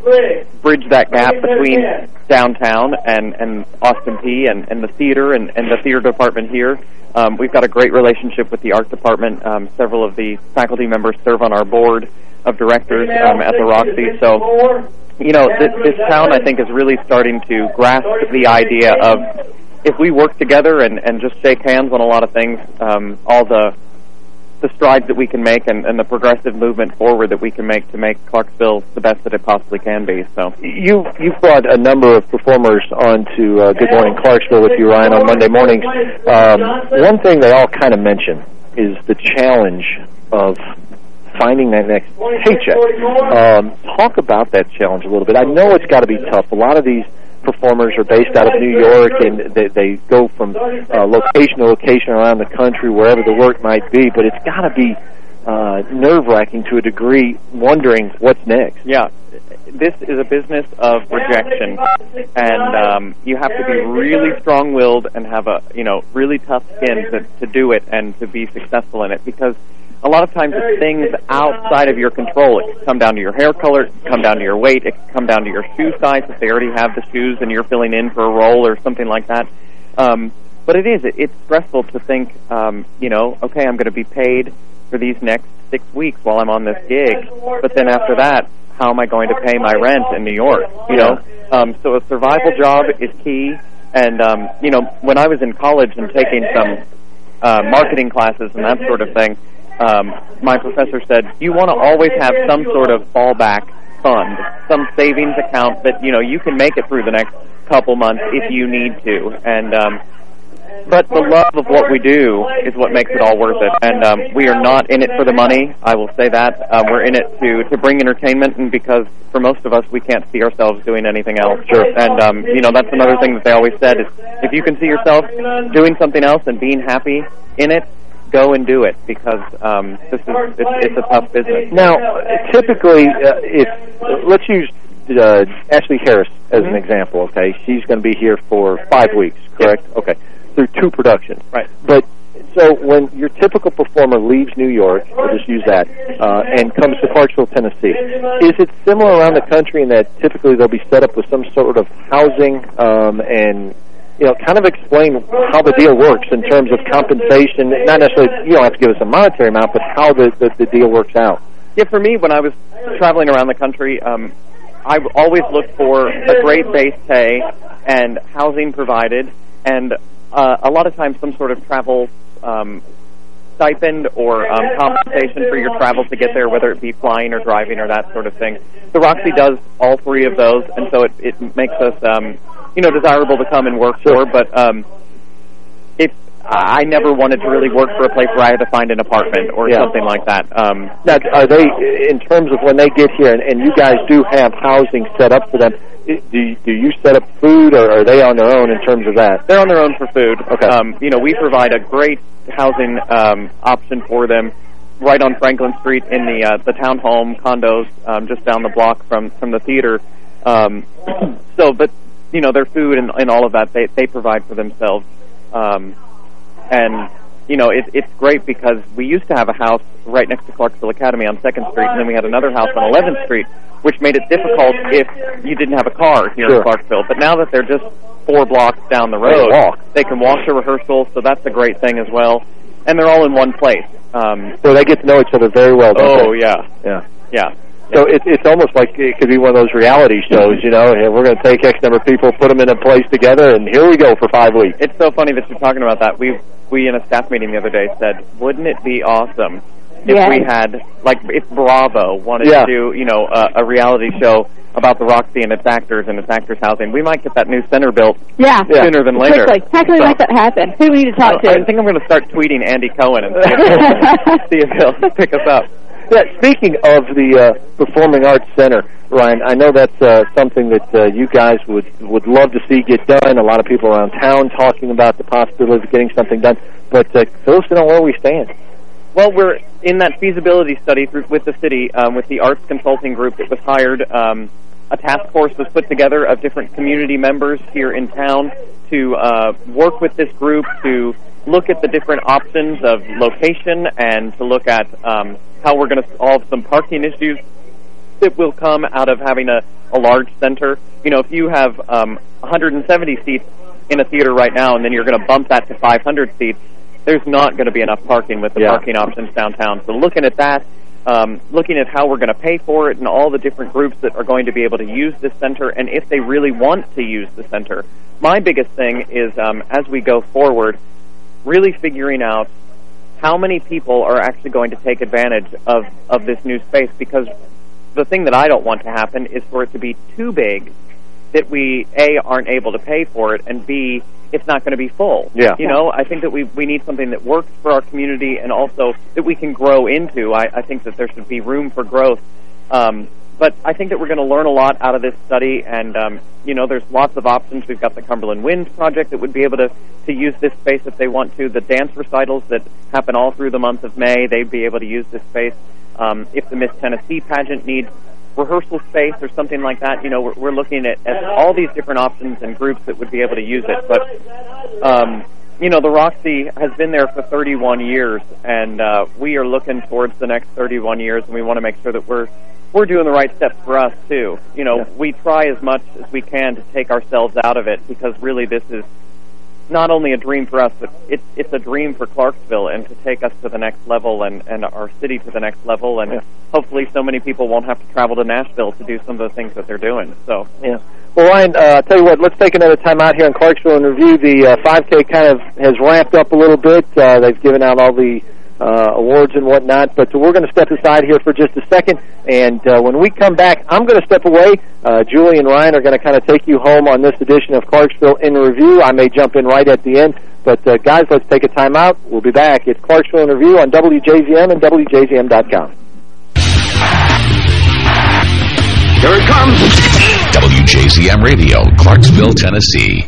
bridge that gap between downtown and and Austin Peay and and the theater and and the theater department here. Um, we've got a great relationship with the art department. Um, several of the faculty members serve on our board of directors um, at the Roxy. So you know, this, this town, I think, is really starting to grasp the idea of if we work together and, and just shake hands on a lot of things, um, all the the strides that we can make and, and the progressive movement forward that we can make to make Clarksville the best that it possibly can be. So
You you've brought a number of performers onto uh, Good Morning Clarksville with you, Ryan, on Monday mornings. Um, one thing they all kind of mention is the challenge of finding that next paycheck. Um, talk about that challenge a little bit. I know it's got to be tough. A lot of these performers are based out of New York, and they, they go from uh, location to location around the country, wherever the work might be. But it's got to be uh, nerve-wracking to a degree, wondering what's next.
Yeah, this is a business of rejection, and um, you have to be really strong-willed and have a you know really tough skin to to do it and to be successful in it because a lot of times it's things outside of your control. It can come down to your hair color, it can come down to your weight, it can come down to your shoe size if they already have the shoes and you're filling in for a role or something like that. Um, but it is, it, it's stressful to think, um, you know, okay, I'm going to be paid for these next six weeks while I'm on this gig, but then after that, how am I going to pay my rent in New York? You know, um, so a survival job is key. And um, you know, when I was in college and taking some uh, marketing classes and that sort of thing, um, my professor said you want to always have some sort of fallback fund, some savings account that you know you can make it through the next couple months if you need to. And um, but the love of what we do is what makes it all worth it. And um, we are not in it for the money. I will say that um, we're in it to to bring entertainment, and because for most of us, we can't see ourselves doing anything else. Sure. And um, you know, that's another thing that they always said is if you can see yourself doing something else and being happy in it, go and do it because um, this is it's, it's a tough business.
Now, typically, uh, if let's use uh, Ashley Harris as an example. Okay, she's going to be here for five weeks, correct? Okay, through two productions.
Right.
But so when your typical performer leaves New York, we'll just use that, uh, and comes to Clarksville, Tennessee, is it similar around the country in that typically they'll be set up with some sort of housing um, and you know, kind of explain how the deal works in terms of compensation. Not necessarily, you don't have to give us a monetary amount, but how the, the, the deal works out.
Yeah, for me, when I was traveling around the country, um, I always looked for a great base pay and housing provided, and uh, a lot of times some sort of travel um, stipend or um, compensation for your travel to get there, whether it be flying or driving or that sort of thing. The Roxy does all three of those, and so it, it makes us, um, you know, desirable to come and work for. But um, if I never wanted to really work for a place where I had to find an apartment or
Yeah.
something like that. Um,
Now, are they, in terms of when they get here, and, and you guys do have housing set up for them, do you, do you set up food, or are they on their own in terms of that?
They're on their own for food.
Okay.
Um, you know, we provide a great housing um, option for them right on Franklin Street in the uh, the townhome condos um, just down the block from from the theater. Um, <clears throat> so, but you know, their food and, and all of that they they provide for themselves. Um, and you know, it, it's great because we used to have a house right next to Clarksville Academy on Second Street, and then we had another house on 11th Street, which made it difficult if you didn't have a car here
Sure.
in Clarksville. But now that they're just four blocks down the
They
road,
walk.
they can walk to rehearsal, so that's a great thing as well. And they're all in one place. Um,
So they get to know each other very well.
oh
they?
yeah,
yeah.
yeah.
So it, it's almost like it could be one of those reality shows, you know. Hey, we're going to take X number of people, put them in a place together, and here we go for five weeks.
It's so funny that you're talking about that. We we in a staff meeting the other day said, wouldn't it be awesome if
Yes.
we had like if Bravo wanted
Yeah.
to do you know a, a reality show about the Roxy and its actors and its actors housing, we might get that new center built
Yeah.
sooner than later.
Quickly. How can we
So-
make that happen? Who do we need to talk
I
to?
I think I'm going to start tweeting Andy Cohen and see if <laughs> he'll, see if he'll pick us up.
Yeah, speaking of the uh, Performing Arts Center, Ryan, I know that's uh, something that uh, you guys would would love to see get done. A lot of people around town talking about the possibility of getting something done. But uh, fill us in on where we stand.
Well, we're in that feasibility study through, with the city, um, with the arts consulting group that was hired um, a task force was put together of different community members here in town to uh, work with this group to look at the different options of location and to look at um, how we're going to solve some parking issues that will come out of having a, a large center. You know, if you have um, 170 seats in a theater right now and then you're going to bump that to 500 seats, there's not going to be enough parking with the
Yeah.
parking options downtown. So looking at that, um, looking at how we're going to pay for it and all the different groups that are going to be able to use this center and if they really want to use the center. My biggest thing is um, as we go forward, really figuring out how many people are actually going to take advantage of, of this new space because the thing that I don't want to happen is for it to be too big that we A aren't able to pay for it and B it's not going to be full.
Yeah.
You know, I think that we we need something that works for our community and also that we can grow into. I, I think that there should be room for growth. Um, but I think that we're going to learn a lot out of this study, and um, you know, there's lots of options. We've got the Cumberland Winds project that would be able to to use this space if they want to. The dance recitals that happen all through the month of May, they'd be able to use this space. Um, if the Miss Tennessee pageant needs rehearsal space or something like that, you know, we're, we're looking at, at all these different options and groups that would be able to use it. But um, you know, the Roxy has been there for 31 years, and uh, we are looking towards the next 31 years, and we want to make sure that we're we're doing the right steps for us too. You know, we try as much as we can to take ourselves out of it because really this is not only a dream for us, but it's it's a dream for Clarksville and to take us to the next level and and our city to the next level, and hopefully so many people won't have to travel to Nashville to do some of the things that they're doing. So
Yeah. Well, Ryan, uh, I'll tell you what, let's take another time out here in Clarksville in Review. The uh, 5K kind of has ramped up a little bit. Uh, they've given out all the uh, awards and whatnot, but we're going to step aside here for just a second, and uh, when we come back, I'm going to step away. Uh, Julie and Ryan are going to kind of take you home on this edition of Clarksville in Review. I may jump in right at the end, but uh, guys, let's take a time out. We'll be back. It's Clarksville in Review on WJZM and WJZM.com.
Here it comes. WJZM Radio, Clarksville, Tennessee.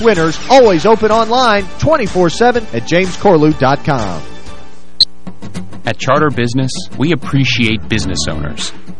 winners, always open online 24-7 at jamescorlew.com.
At Charter Business, we appreciate business owners.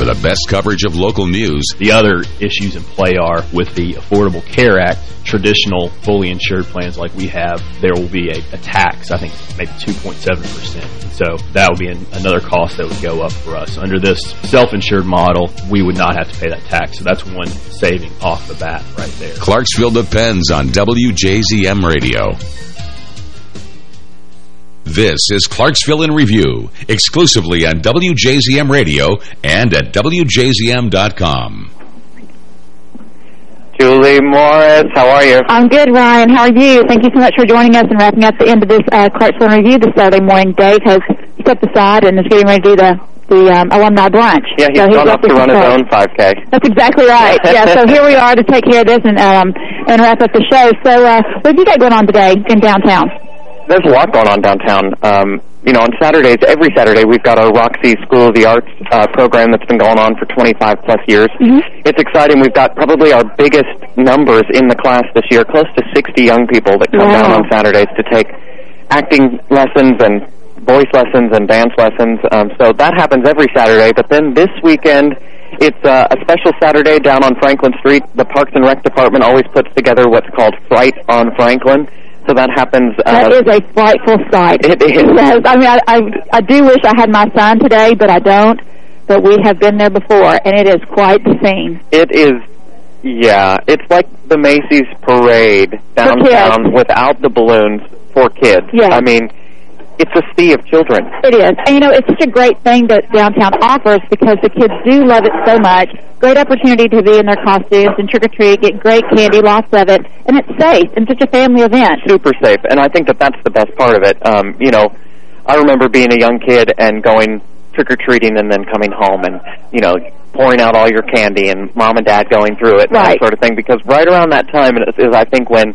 For the best coverage of local news.
The other issues in play are with the Affordable Care Act, traditional fully insured plans like we have, there will be a, a tax, I think maybe 2.7%. So that would be an, another cost that would go up for us. Under this self-insured model, we would not have to pay that tax. So that's one saving off the bat right there.
Clarksville depends on WJZM Radio. This is Clarksville in Review, exclusively on WJZM Radio and at WJZM.com.
Julie Morris, how are you?
I'm good, Ryan. How are you? Thank you so much for joining us and wrapping up the end of this uh, Clarksville in Review this Saturday morning. Dave has stepped aside and is getting ready to do the the um, alumni brunch.
Yeah, he's
so
gone up to run his own 5K.
That's exactly right. yeah, so here we are to take care of this and um, and wrap up the show. So uh, what have you got going on today in downtown?
There's a lot going on downtown. Um, you know, on Saturdays, every Saturday, we've got our Roxy School of the Arts uh, program that's been going on for 25 plus years.
Mm-hmm.
It's exciting. We've got probably our biggest numbers in the class this year, close to 60 young people that come
Wow.
down on Saturdays to take acting lessons and voice lessons and dance lessons. Um, so that happens every Saturday. But then this weekend, it's uh, a special Saturday down on Franklin Street. The Parks and Rec Department always puts together what's called Fright on Franklin. So that happens. Uh,
That is a frightful sight.
It is.
Yes. I mean, I, I I do wish I had my son today, but I don't. But we have been there before, and it is quite the scene.
It is, yeah. It's like the Macy's parade downtown without the balloons for kids.
Yeah.
I mean, it's a sea of children.
It is. And, you know, it's such a great thing that downtown offers because the kids do love it so much. Great opportunity to be in their costumes and trick-or-treat, get great candy, lots of it. And it's safe and such a family event.
Super safe, and I think that that's the best part of it. Um, you know, I remember being a young kid and going trick-or-treating and then coming home and, you know, pouring out all your candy and mom and dad going through it and
Right.
that sort of thing. Because right around that time is, is I think, when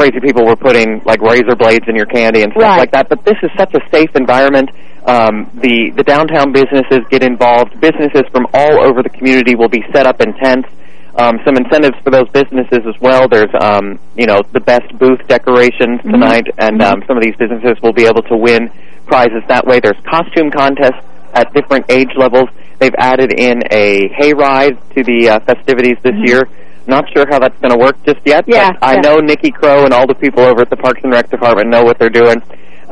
crazy people were putting like razor blades in your candy and stuff
Right.
like that. But this is such a safe environment. Um, the the downtown businesses get involved. Businesses from all over the community will be set up in tents. Um, some incentives for those businesses as well. There's um, you know the best booth decorations
Mhm.
tonight, and um, some of these businesses will be able to win prizes that way. There's costume contests at different age levels. They've added in a hayride to the uh, festivities this year. Not sure how that's going to work just yet.
Yeah,
but I
yeah.
know Nikki Crow and all the people over at the Parks and Rec Department know what they're doing.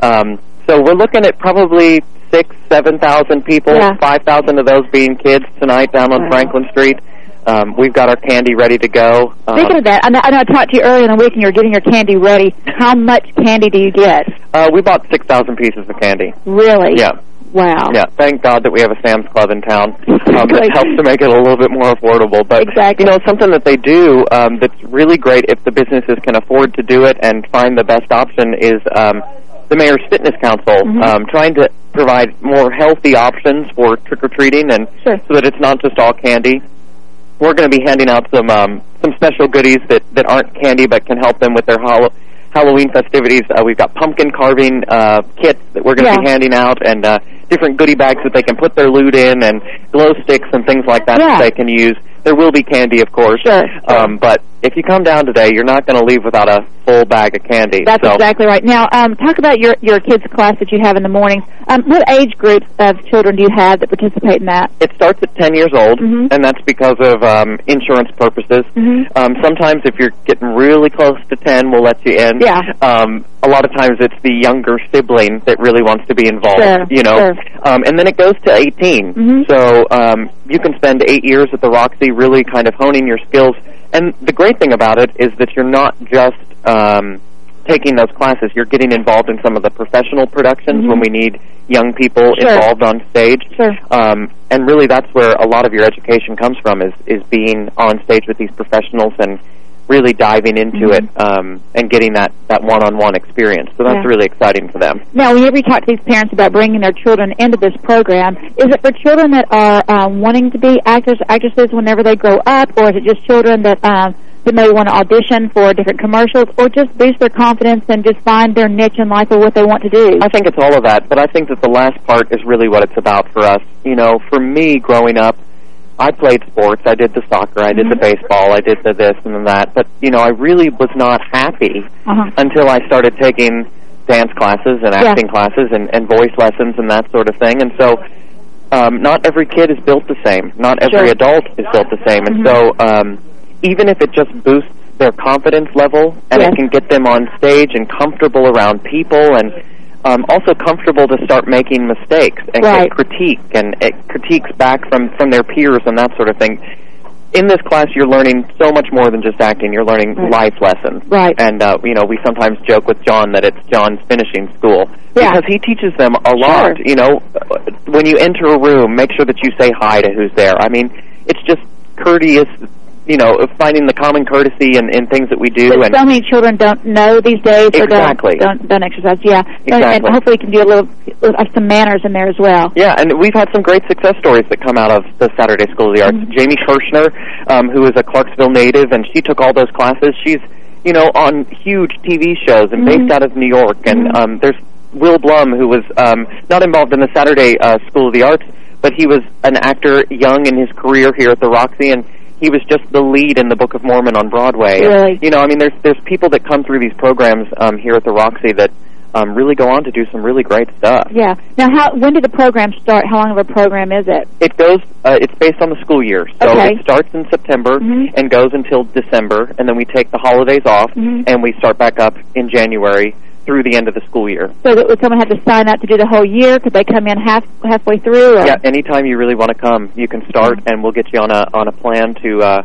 Um, so we're looking at probably six, seven thousand people,
Yeah.
five thousand of those being kids tonight down on
Wow.
Franklin Street. Um, we've got our candy ready to go. Um,
Speaking of that, I know, I know I talked to you earlier in the week and you were getting your candy ready. How much candy do you get?
uh, we bought six thousand pieces of candy.
Really?
Yeah.
Wow.
Yeah, thank God that we have a Sam's Club in town. <laughs> Um, that helps to make it a little bit more affordable. But
Exactly.
you know, something that they do um, that's really great if the businesses can afford to do it and find the best option is um, the Mayor's Fitness Council,
Mhm.
um, trying to provide more healthy options for trick or treating, and
Sure.
so that it's not just all candy. We're going to be handing out some um, some special goodies that that aren't candy but can help them with their Hall- Halloween festivities. Uh, we've got pumpkin carving uh, kits that we're going to be handing out, and uh, different goodie bags that they can put their loot in, and glow sticks and things like that
Yeah.
that they can use. There will be candy, of course.
Sure,
Um, but if you come down today, you're not going to leave without a full bag of candy.
That's
so
exactly right. Now, um, talk about your your kids' class that you have in the mornings. Um, what age groups of children do you have that participate in that?
It starts at 10 years old,
Mhm.
and that's because of um, insurance purposes.
Mhm.
Um, sometimes if you're getting really close to 10, we'll let you in.
Yeah.
Um, a lot of times it's the younger sibling that really wants to be involved,
Sure,
you know.
sure.
Um, and then it goes to 18.
Mhm.
So um, you can spend eight years at the Roxy really kind of honing your skills. And the great thing about it is that you're not just um, taking those classes. You're getting involved in some of the professional productions
Mhm.
when we need young people
Sure.
involved on stage.
Sure.
Um, and really, that's where a lot of your education comes from is is being on stage with these professionals and really diving into
Mhm.
it um, and getting that that one-on-one experience. So that's
Yeah.
really exciting for them.
Now, whenever you talk to these parents about bringing their children into this program, is it for children that are um, wanting to be actors, actresses whenever they grow up, or is it just children that um, that may want to audition for different commercials, or just boost their confidence and just find their niche in life or what they want to do?
I think it's all of that, but I think that the last part is really what it's about for us. You know, for me growing up, I played sports. I did the soccer. I did the
Mm-hmm.
baseball. I did the this and the that. But you know, I really was not happy
Uh-huh.
until I started taking dance classes and
Yeah.
acting classes and, and voice lessons and that sort of thing. And so um, not every kid is built the same. Not every
Sure.
adult is built the same. And
Mhm.
so um, even if it just boosts their confidence level and
Yes.
it can get them on stage and comfortable around people and um, also comfortable to start making mistakes and
Right.
get critique and uh, critiques back from, from their peers and that sort of thing. In this class, you're learning so much more than just acting. You're learning
Right.
life lessons.
Right.
And, uh, you know, we sometimes joke with John that it's John's finishing school.
Yeah.
Because he teaches them a lot. You know, when you enter a room, make sure that you say hi to who's there. I mean, it's just courteous, you know, finding the common courtesy and, in things that we do.
But
and
so many children don't know these days or
Exactly.
don't, don't don't exercise. Yeah, And- and, hopefully we can do a little uh, some manners in there as well.
Yeah, and we've had some great success stories that come out of the Saturday School of the Arts.
Mm-hmm.
Jamie Kirschner, um, who is a Clarksville native, and she took all those classes. She's, you know, on huge TV shows and
Mm-hmm.
based out of New York. And um, there's Will Blum, who was um, not involved in the Saturday uh, School of the Arts, but he was an actor young in his career here at the Roxy, and he was just the lead in the Book of Mormon on Broadway. And, you know, I mean, there's there's people that come through these programs um, here at the Roxy that um, really go on to do some really great stuff.
Yeah. Now, how when did the program start? How long of a program is it?
It goes. Uh, it's based on the school year, so
Okay.
it starts in September
Mhm.
and goes until December, and then we take the holidays off,
Mhm.
and we start back up in January through the end of the school year.
So that would someone have to sign up to do the whole year? Could they come in half halfway through? Or?
Yeah, anytime you really want to come, you can start, and we'll get you on a on a plan to uh,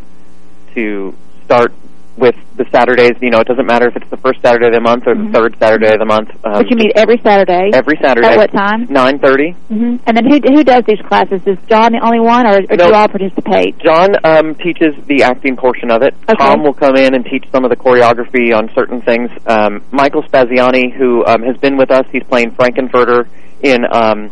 to start with the Saturdays. You know, it doesn't matter if it's the first Saturday of the month or the third Saturday of the month. Um,
Mm-hmm. But you meet every Saturday.
every Saturday.
At what time?
Nine thirty.
hmm And then who who does these classes? Is John the only one, or, or do you all participate?
John um, teaches the acting portion of it.
Okay.
Tom will come in and teach some of the choreography on certain things. Um, Michael Spaziani, who um, has been with us, he's playing Frank-N-Furter in um,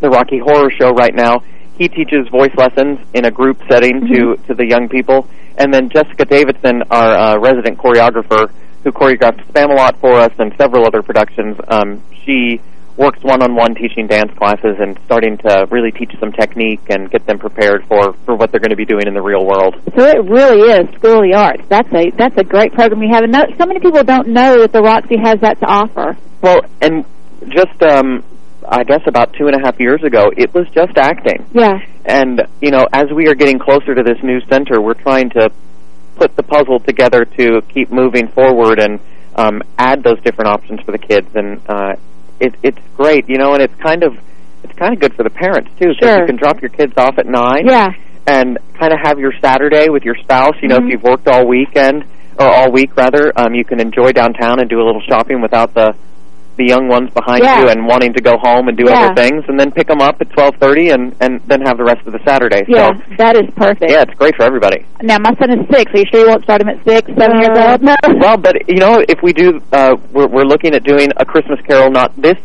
the Rocky Horror Show right now. He teaches voice lessons in a group setting to to the young people. And then Jessica Davidson, our uh, resident choreographer, who choreographed Spamalot for us and several other productions, um, she works one-on-one teaching dance classes and starting to really teach some technique and get them prepared for, for what they're going to be doing in the real world.
So it really is School of the Arts. That's a that's a great program you have. And no, so many people don't know that the Roxy has that to offer.
Well, and just, um, I guess about two and a half years ago, it was just acting.
Yeah.
And, you know, as we are getting closer to this new center, we're trying to put the puzzle together to keep moving forward and um, add those different options for the kids. And uh, it, it's great, you know, and it's kind of it's kind of good for the parents, too, because
Sure.
you can drop your kids off at 9
Yeah.
and kind of have your Saturday with your spouse. You know,
Mhm.
if you've worked all weekend, or all week, rather, um, you can enjoy downtown and do a little shopping without the the young ones behind
Yeah.
you and wanting to go home and do
Yeah.
other things, and then pick them up at 12.30 and, and then have the rest of the Saturday.
Yeah,
So,
that is perfect.
yeah, it's great for everybody.
Now my son is six. Are you sure you won't start him at six, seven years old? No. <laughs>
Well, but, you know, if we do, uh, we're, we're looking at doing A Christmas Carol, not this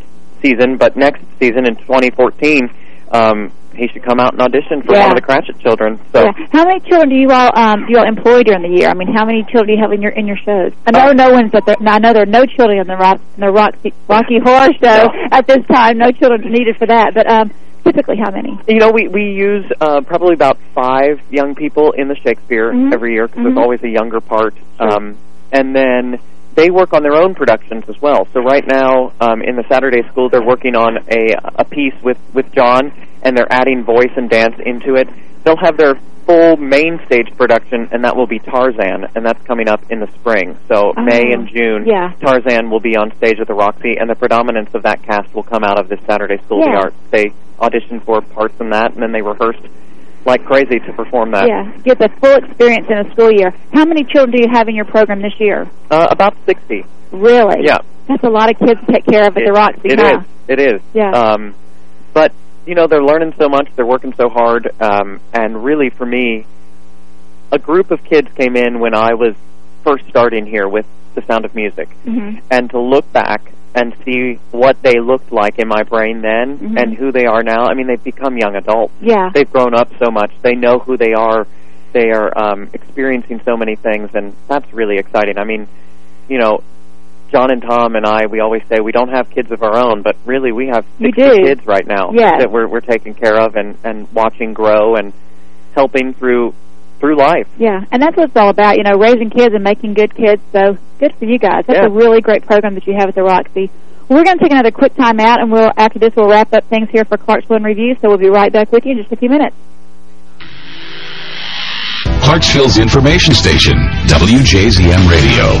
season, but next season in 2014, um, he should come out and audition for
Yeah.
one of the Cratchit children. So,
Yeah. How many children do you all um do you all employ during the year? I mean, how many children do you have in your in your shows? I know no one's at the. I know there are no children in the Rock in the Rocky Rocky Horror Show at this time. No children needed for that. But um, typically, how many?
You know, we we use uh, probably about five young people in the Shakespeare
Mhm.
every year because
Mhm.
there's always a younger part, um, and then they work on their own productions as well. So right now, um, in the Saturday School, they're working on a a piece with with John, and they're adding voice and dance into it. They'll have their full main stage production, and that will be Tarzan, and that's coming up in the spring. So
Oh,
May and June,
yeah.
Tarzan will be on stage at the Roxy, and the predominance of that cast will come out of this Saturday School of
Yeah.
the Arts. They auditioned for parts in that, and then they rehearsed like crazy to perform that.
Yeah, get the full experience in a school year. How many children do you have in your program this year?
Uh, about 60.
Really?
Yeah.
That's a lot of kids to take care of at the Roxy.
It
huh?
is. It is.
Yeah.
Um, but, you know, they're learning so much, they're working so hard, um, and really for me, a group of kids came in when I was first starting here with The Sound of Music.
Mhm.
and to look back and see what they looked like in my brain then
Mhm.
and who they are now. I mean, they've become young adults.
Yeah.
They've grown up so much. They know who they are. They are um, experiencing so many things, and that's really exciting. I mean, you know, John and Tom and I, we always say we don't have kids of our own, but really we have
You
60 kids right now
Yes.
that we're, we're taking care of and, and watching grow and helping through through life.
Yeah, and that's what it's all about, you know, raising kids and making good kids. So good for you guys. That's
Yeah.
a really great program that you have at the Roxy. We're going to take another quick time out, and we'll after this we'll wrap up things here for Clarksville in Review. So we'll be right back with you in just a few minutes.
Clarksville's information station, WJZM Radio.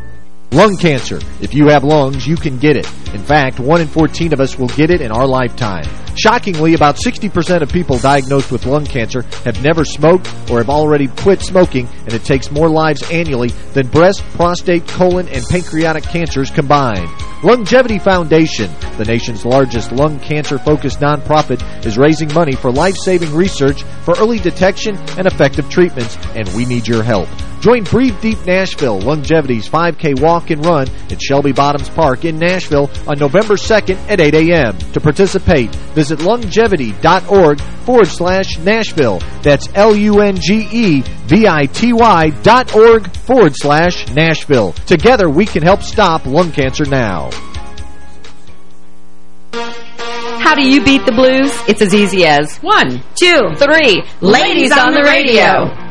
Lung cancer. If you have lungs, you can get it. In fact, 1 in 14 of us will get it in our lifetime. Shockingly, about 60% of people diagnosed with lung cancer have never smoked or have already quit smoking, and it takes more lives annually than breast, prostate, colon, and pancreatic cancers combined. Lungevity Foundation, the nation's largest lung cancer-focused nonprofit, is raising money for life-saving research for early detection and effective treatments, and we need your help. Join Breathe Deep Nashville, LUNGevity's 5K walk and run at Shelby Bottoms Park in Nashville on November 2nd at 8 a.m. To participate, visit lungevity.org forward slash Nashville. That's L-U-N-G-E-V-I-T-Y dot org forward slash Nashville. Together we can help stop lung cancer now.
How do you beat the blues? It's as easy as one, two, three. Ladies on the radio.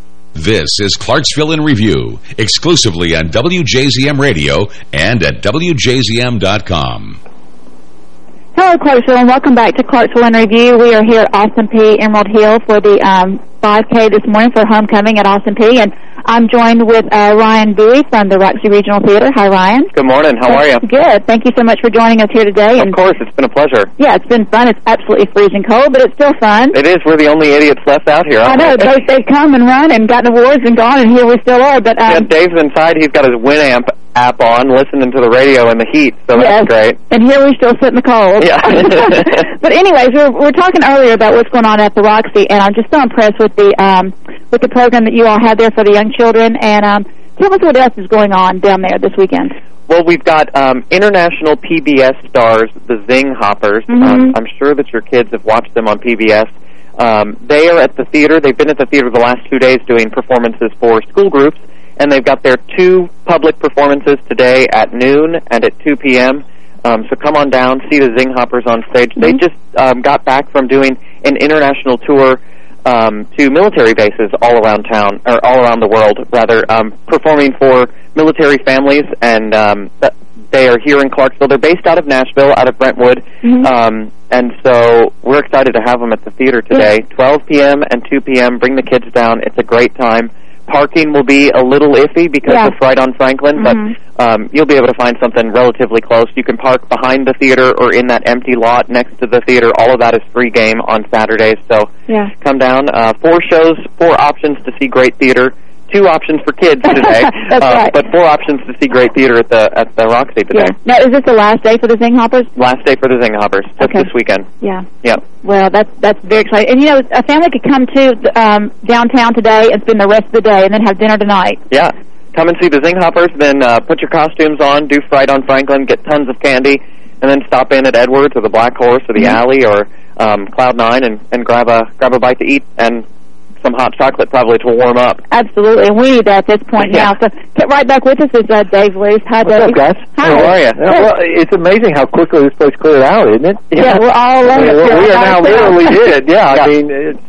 This is Clarksville in Review, exclusively on WJZM Radio and at WJZM.com.
Hello, Clarksville, and welcome back to Clarksville in Review. We are here at Austin Peay Emerald Hill for the um, 5K this morning for homecoming at Austin Peay. And I'm joined with uh, Ryan Bowie from the Roxy Regional Theater. Hi, Ryan.
Good morning. How are you?
Good. Thank you so much for joining us here today.
Of course. It's been a pleasure.
Yeah, it's been fun. It's absolutely freezing cold, but it's still fun.
It is. We're the only idiots left out here.
I know. They, they've come and run and gotten awards and gone, and here we still are. But um,
yeah, Dave's inside. He's got his Winamp app on, listening to the radio in the heat, so
yes.
that's great.
And here we still sit in the cold.
Yeah. <laughs> <laughs>
but anyways, we we're, we're talking earlier about what's going on at the Roxy, and I'm just so impressed with the um, with the program that you all have there for the young children. And um, tell us what else is going on down there this weekend.
Well, we've got um, international PBS stars, the Zinghoppers.
Mm-hmm.
Um, I'm sure that your kids have watched them on PBS. Um, they are at the theater. They've been at the theater the last two days doing performances for school groups, and they've got their two public performances today at noon and at 2 p.m. Um, so come on down, see the Zinghoppers on stage.
Mm-hmm.
They just um, got back from doing an international tour um, to military bases all around town, or all around the world, rather, um, performing for military families, and um, th- they are here in Clarksville. They're based out of Nashville, out of Brentwood,
Mhm.
um, and so we're excited to have them at the theater today. 12 p.m. and 2 p.m. Bring the kids down. It's a great time. Parking will be a little iffy because
Yeah.
it's right on Franklin,
Mhm.
but um, you'll be able to find something relatively close. You can park behind the theater or in that empty lot next to the theater. All of that is free game on Saturdays, so
Yeah.
come down. Uh, four shows, four options to see great theater. Two options for kids today,
That's
uh,
right.
but four options to see great theater at the at the Roxy today.
Yeah. Now, is this the last day for the Zinghoppers?
Last day for the Zinghoppers, just
Okay.
this weekend.
Yeah.
Yeah.
Well, that's that's very exciting. And you know, a family could come to um, downtown today and spend the rest of the day, and then have dinner tonight.
Yeah. Come and see the Zinghoppers, then uh, put your costumes on, do Fright on Franklin, get tons of candy, and then stop in at Edwards or the Black Horse or the
Mm-hmm.
Alley or um, Cloud Nine and, and grab a grab a bite to eat and some hot chocolate probably to warm up.
Absolutely, and we need that at this point
Yeah.
now. So get right back with us is uh, Dave Luce. Hi,
What's
Dave.
up, guys?
Hi.
How are you?
Yeah, well, it's amazing how quickly this place cleared out, isn't it?
Yeah, we're all
I
over
mean, we are now <laughs>
Ourselves.
literally did. Yeah, I <laughs> mean, it's,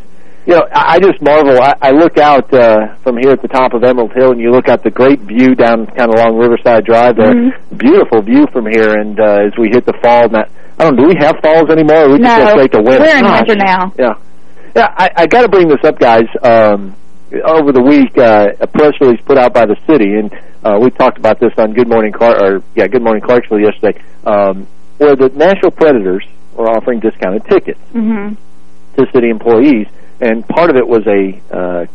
you know, I I just marvel. I, I look out uh, from here at the top of Emerald Hill, and you look out the great view down kind of along Riverside Drive. There,
Mhm.
beautiful view from here. And uh, as we hit the fall, that I don't. know, Do we have falls anymore? Or we just
No,
go straight to winter.
we're in
Gosh.
winter now.
Yeah, yeah. I, I got to bring this up, guys. Um, over the week, uh, a press release put out by the city, and uh, we talked about this on Good Morning Clark, or yeah, Good Morning Clarksville yesterday, um, where the Nashville Predators were offering discounted tickets
Mm-hmm.
to city employees, and part of it was a uh,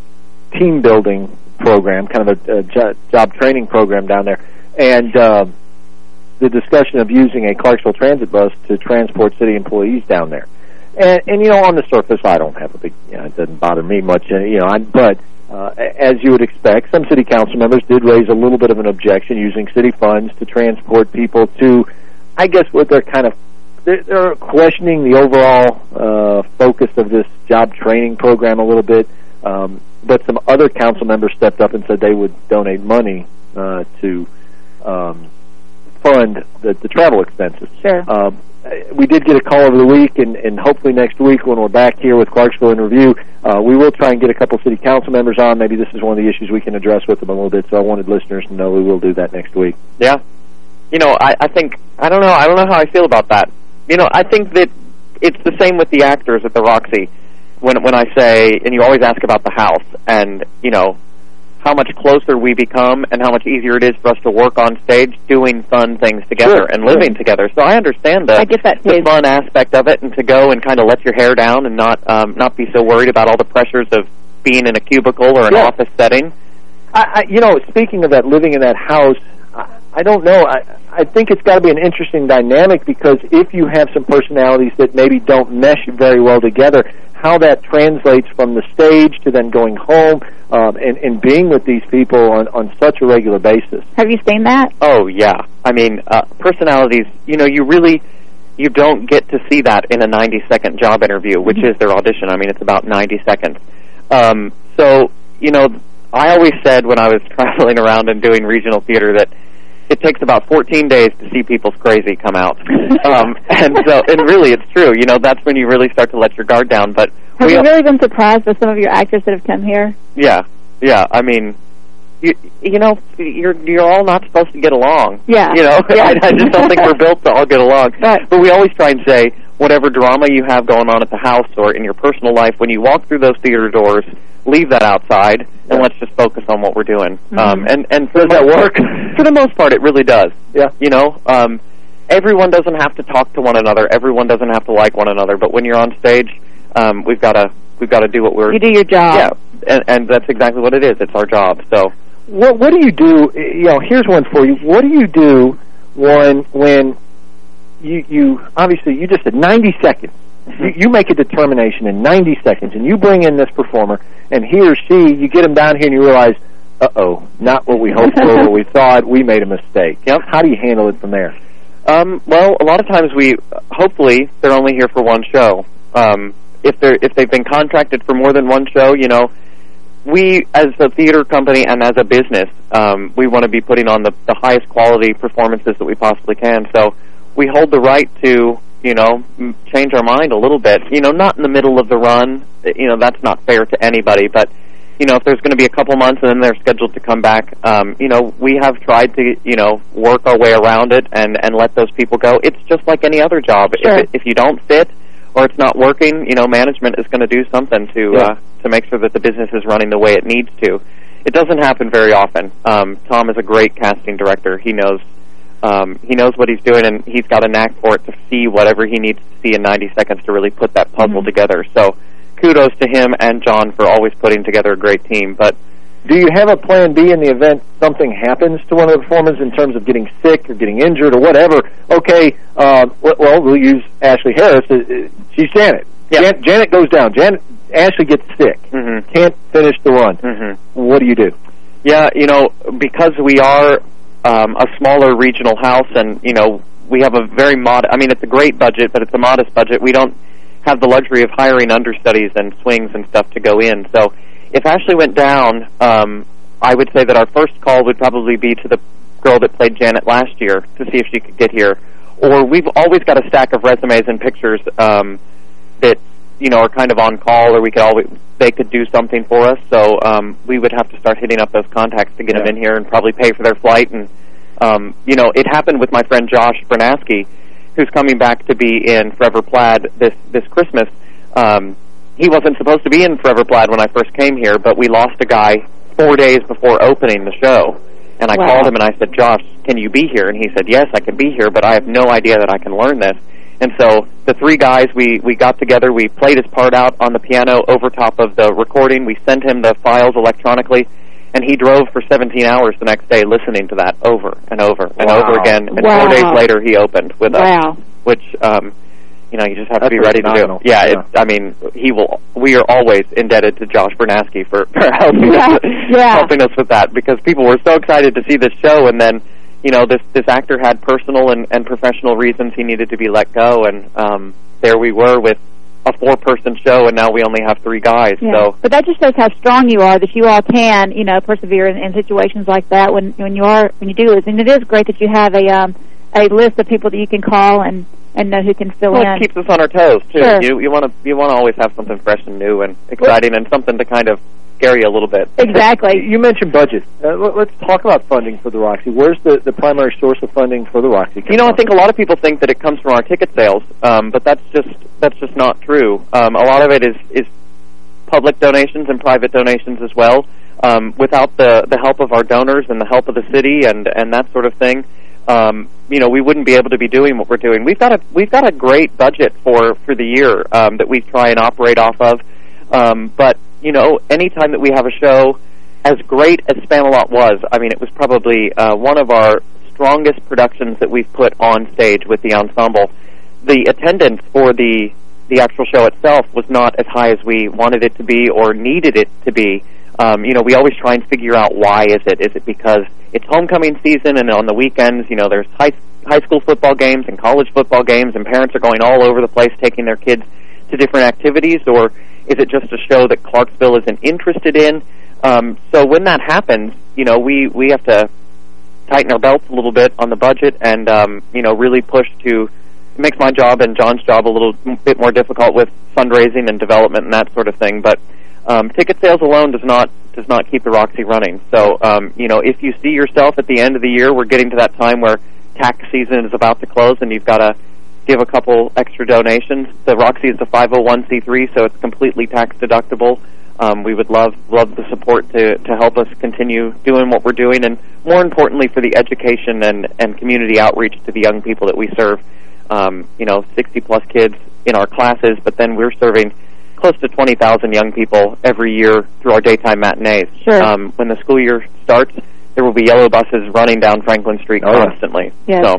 team building program, kind of a, a jo- job training program down there, and uh, the discussion of using a Clarksville Transit bus to transport city employees down there. And, and you know, on the surface, I don't have a big, you know, it doesn't bother me much, uh, you know, I, but uh, as you would expect, some city council members did raise a little bit of an objection using city funds to transport people to, I guess, what they're kind of they're, they're questioning the overall uh, focus of this job training program a little bit. Um, but some other council members stepped up and said they would donate money uh, to um, fund the, the travel expenses.
Sure.
Um, we did get a call over the week, and, and hopefully next week when we're back here with Clarksville in Review, uh, we will try and get a couple city council members on. Maybe this is one of the issues we can address with them a little bit, so I wanted listeners to know we will do that next week.
Yeah. You know, I, I think I don't know. I don't know how I feel about that. You know, I think that it's the same with the actors at the Roxy. When when I say, and you always ask about the house, and you know, how much closer we become, and how much easier it is for us to work on stage, doing fun things together
Sure,
and living
sure.
together. So I understand the
I get that
the fun aspect of it, and to go and kind of let your hair down and not um, not be so worried about all the pressures of being in a cubicle or an
Yeah.
office setting.
I, I, you know, speaking of that, living in that house, I, I don't know. I, I think it's got to be an interesting dynamic because if you have some personalities that maybe don't mesh very well together, how that translates from the stage to then going home um, and, and being with these people on, on such a regular basis.
Have you seen that?
Oh yeah, I mean uh, personalities. You know, you really you don't get to see that in a 90 second job interview, which is their audition. I mean, it's about 90 seconds. Um, so you know, I always said when I was <laughs> traveling around and doing regional theater that it takes about 14 days to see people's crazy come out. um, and so, and really, it's true. You know, that's when you really start to let your guard down. But
Have
we,
you really been surprised with some of your actors that have come here?
yeah, yeah. I mean, you you know, you're you're all not supposed to get along.
Yeah.
You know,
Yeah. <laughs>
I, I just don't think we're built to all get along. <laughs>
Right.
But we always try and say whatever drama you have going on at the house or in your personal life, when you walk through those theater doors, leave that outside and let's just focus on what we're doing. Um, and and for
Does that work?
For the most part, it really does.
Yeah.
You know, um, everyone doesn't have to talk to one another. Everyone doesn't have to like one another. But when you're on stage, um, we've got to we've got to do what we're.
You do your job.
Yeah, and, and that's exactly what it is. It's our job. So.
What What do you do? You know, here's one for you. What do you do when when you you obviously you just said 90 seconds. You, you make a determination in 90 seconds, and you bring in this performer, and he or she, you get him down here, and you realize, uh oh, not what we hoped for, what we <laughs> thought. We made a mistake. Yep. How do you handle it from there?
Um, well, a lot of times we, hopefully, they're only here for one show. Um, if they're if they've been contracted for more than one show, you know, we as a theater company and as a business, um, we want to be putting on the the highest quality performances that we possibly can. So we hold the right to, you know, change our mind a little bit. You know, not in the middle of the run. You know, that's not fair to anybody, but you know, if there's going to be a couple months and then they're scheduled to come back, um, you know, we have tried to, you know, work our way around it and and let those people go. It's just like any other job.
Sure.
If it, if you don't fit or it's not working, you know, management is going to do something to
Yeah.
uh, to make sure that the business is running the way it needs to. It doesn't happen very often. Um, Tom is a great casting director. He knows um, he knows what he's doing, and he's got a knack for it to see whatever he needs to see in 90 seconds to really put that puzzle
Mhm.
together. So, kudos to him and John for always putting together a great team. But
do you have a plan B in the event something happens to one of the performers in terms of getting sick or getting injured or whatever? Okay, uh, well, we'll use Ashley Harris. Uh, uh, she's Janet. Jan Janet goes down. Janet Ashley gets sick.
Mm-hmm.
Can't finish the run.
Mhm.
What do you do?
Yeah, you know, because we are um, a smaller regional house, and you know, we have a very mod. I mean, it's a great budget, but it's a modest budget. We don't have the luxury of hiring understudies and swings and stuff to go in. So, if Ashley went down, um, I would say that our first call would probably be to the girl that played Janet last year to see if she could get here. Or we've always got a stack of resumes and pictures um, that you know are kind of on call, or we could always they could do something for us. So um, we would have to start hitting up those contacts to get them in here and probably pay for their flight. And um, you know, it happened with my friend Josh Bernaski, who's coming back to be in Forever Plaid this this Christmas. Um, he wasn't supposed to be in Forever Plaid when I first came here, but we lost a guy four days before opening the show. And I
Wow.
called him and I said, Josh, can you be here? And he said, yes, I can be here, but I have no idea that I can learn this. And so the three guys, we, we got together, we played his part out on the piano over top of the recording, we sent him the files electronically, and he drove for 17 hours the next day listening to that over and over and
Wow.
over again. And
Wow.
four days later he opened with
Wow.
us, which, um, you know, you just have to be ready to do. Yeah,
Yeah.
It, I mean, he will. We are always indebted to Josh Bernaski for, for helping
Yeah,
us,
yeah.
helping us with that because people were so excited to see this show, and then, you know, this this actor had personal and, and professional reasons he needed to be let go, and um, there we were with a four person show, and now we only have three guys.
Yeah.
So
But that just shows how strong you are that you all can, you know, persevere in, in situations like that when when you are when you do lose. And it is great that you have a um a list of people that you can call and and know who can fill
well,
in.
it keeps us on our toes too.
Sure.
You you want to you want to always have something fresh and new and exciting, and something to kind of scare you a little bit.
Exactly.
You mentioned budget. Uh, let- let's talk about funding for the Roxy. Where's the, the primary source of funding for the Roxy?
You know, I think a lot of people think that it comes from our ticket sales, um, but that's just that's just not true. Um, a lot of it is is public donations and private donations as well. Um, without the the help of our donors and the help of the city and and that sort of thing, um, you know, we wouldn't be able to be doing what we're doing. We've got a we've got a great budget for for the year um, that we try and operate off of. Um, but you know, anytime that we have a show as great as Spamalot was, I mean, it was probably uh, one of our strongest productions that we've put on stage with the ensemble. The attendance for the the actual show itself was not as high as we wanted it to be or needed it to be. Um, you know, we always try and figure out why is it? Is it because it's homecoming season and on the weekends, you know, there's high high school football games and college football games and parents are going all over the place taking their kids to different activities or is it just a show that Clarksville isn't interested in? Um, so when that happens, you know, we we have to tighten our belts a little bit on the budget and um, you know really push to it makes my job and John's job a little bit more difficult with fundraising and development and that sort of thing. But um, ticket sales alone does not does not keep the Roxy running. So um, you know if you see yourself at the end of the year, we're getting to that time where tax season is about to close and you've got to give a couple extra donations. The Roxy is a 501c3, so it's completely tax deductible. Um, we would love love the support to to help us continue doing what we're doing, and more importantly, for the education and and community outreach to the young people that we serve. Um, you know, 60 plus kids in our classes, but then we're serving close to 20,000 young people every year through our daytime matinees.
Sure.
Um, when the school year starts, there will be yellow buses running down Franklin Street
Oh, yeah.
constantly.
Yes.
So.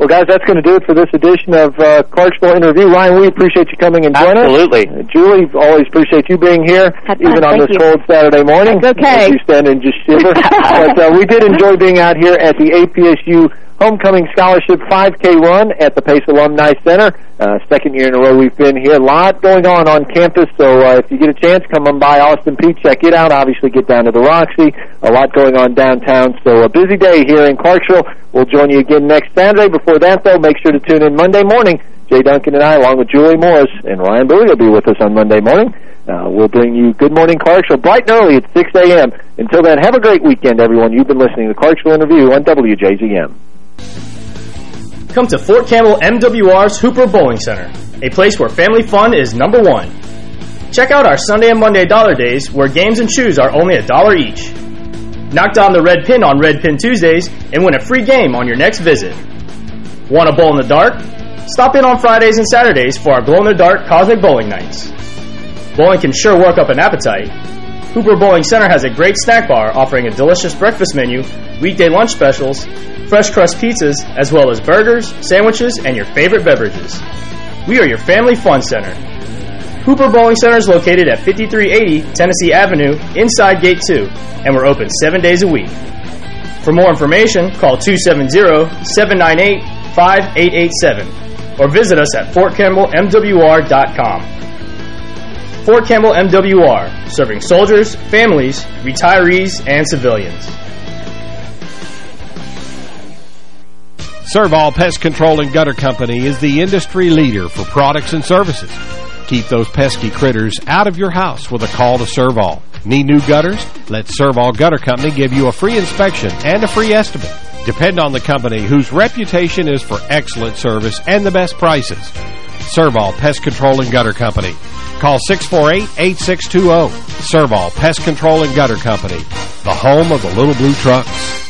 Well, guys, that's going to do it for this edition of uh, Clarksville in Review. Ryan, we appreciate you coming and joining
Absolutely.
us. Uh, Julie, always appreciate you being here,
Had
even
fun.
on
Thank
this
you.
cold Saturday morning.
That's okay.
As you stand and just shiver. <laughs> but uh, we did enjoy being out here at the APSU Homecoming Scholarship 5K Run at the Pace Alumni Center. Uh, second year in a row we've been here. A lot going on on campus, so uh, if you get a chance, come on by Austin Peay, check it out. Obviously, get down to the Roxy. A lot going on downtown, so a busy day here in Clarksville. We'll join you again next Saturday. Before that, though, make sure to tune in Monday morning. Jay Duncan and I, along with Julie Morris and Ryan Bowie, will be with us on Monday morning. Uh, we'll bring you Good Morning Clarksville bright and early at 6 a.m. Until then, have a great weekend, everyone. You've been listening to Clarksville in Review on WJZM.
Come to Fort Campbell MWR's Hooper Bowling Center, a place where family fun is number one. Check out our Sunday and Monday dollar days where games and shoes are only a dollar each. Knock down the red pin on Red Pin Tuesdays and win a free game on your next visit. Want to bowl in the dark? Stop in on Fridays and Saturdays for our glow in the dark cosmic bowling nights. Bowling can sure work up an appetite. Hooper Bowling Center has a great snack bar offering a delicious breakfast menu, weekday lunch specials, fresh crust pizzas, as well as burgers, sandwiches, and your favorite beverages. We are your family fun center. Hooper Bowling Center is located at 5380 Tennessee Avenue, inside Gate 2, and we're open seven days a week. For more information, call 270-798-5887 or visit us at FortCampbellMWR.com. Fort Campbell MWR, serving soldiers, families, retirees, and civilians.
Servall Pest Control and Gutter Company is the industry leader for products and services. Keep those pesky critters out of your house with a call to Servall. Need new gutters? Let Servall Gutter Company give you a free inspection and a free estimate. Depend on the company whose reputation is for excellent service and the best prices. Servall Pest Control and Gutter Company. Call 648-8620. Servall Pest Control and Gutter Company, the home of the little blue trucks.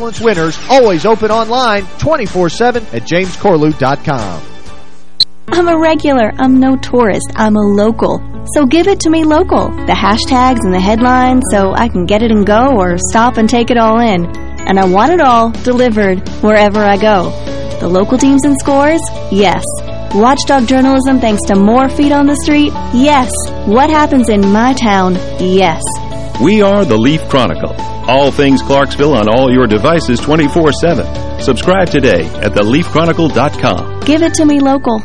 Excellence winners, always open online 24-7 at jamescorlew.com.
I'm a regular. I'm no tourist. I'm a local. So give it to me local. The hashtags and the headlines so I can get it and go or stop and take it all in. And I want it all delivered wherever I go. The local teams and scores? Yes. Watchdog journalism thanks to more feet on the street? Yes. What happens in my town? Yes.
We are the Leaf Chronicle. All things Clarksville on all your devices 24-7. Subscribe today at theleafchronicle.com.
Give it to me local.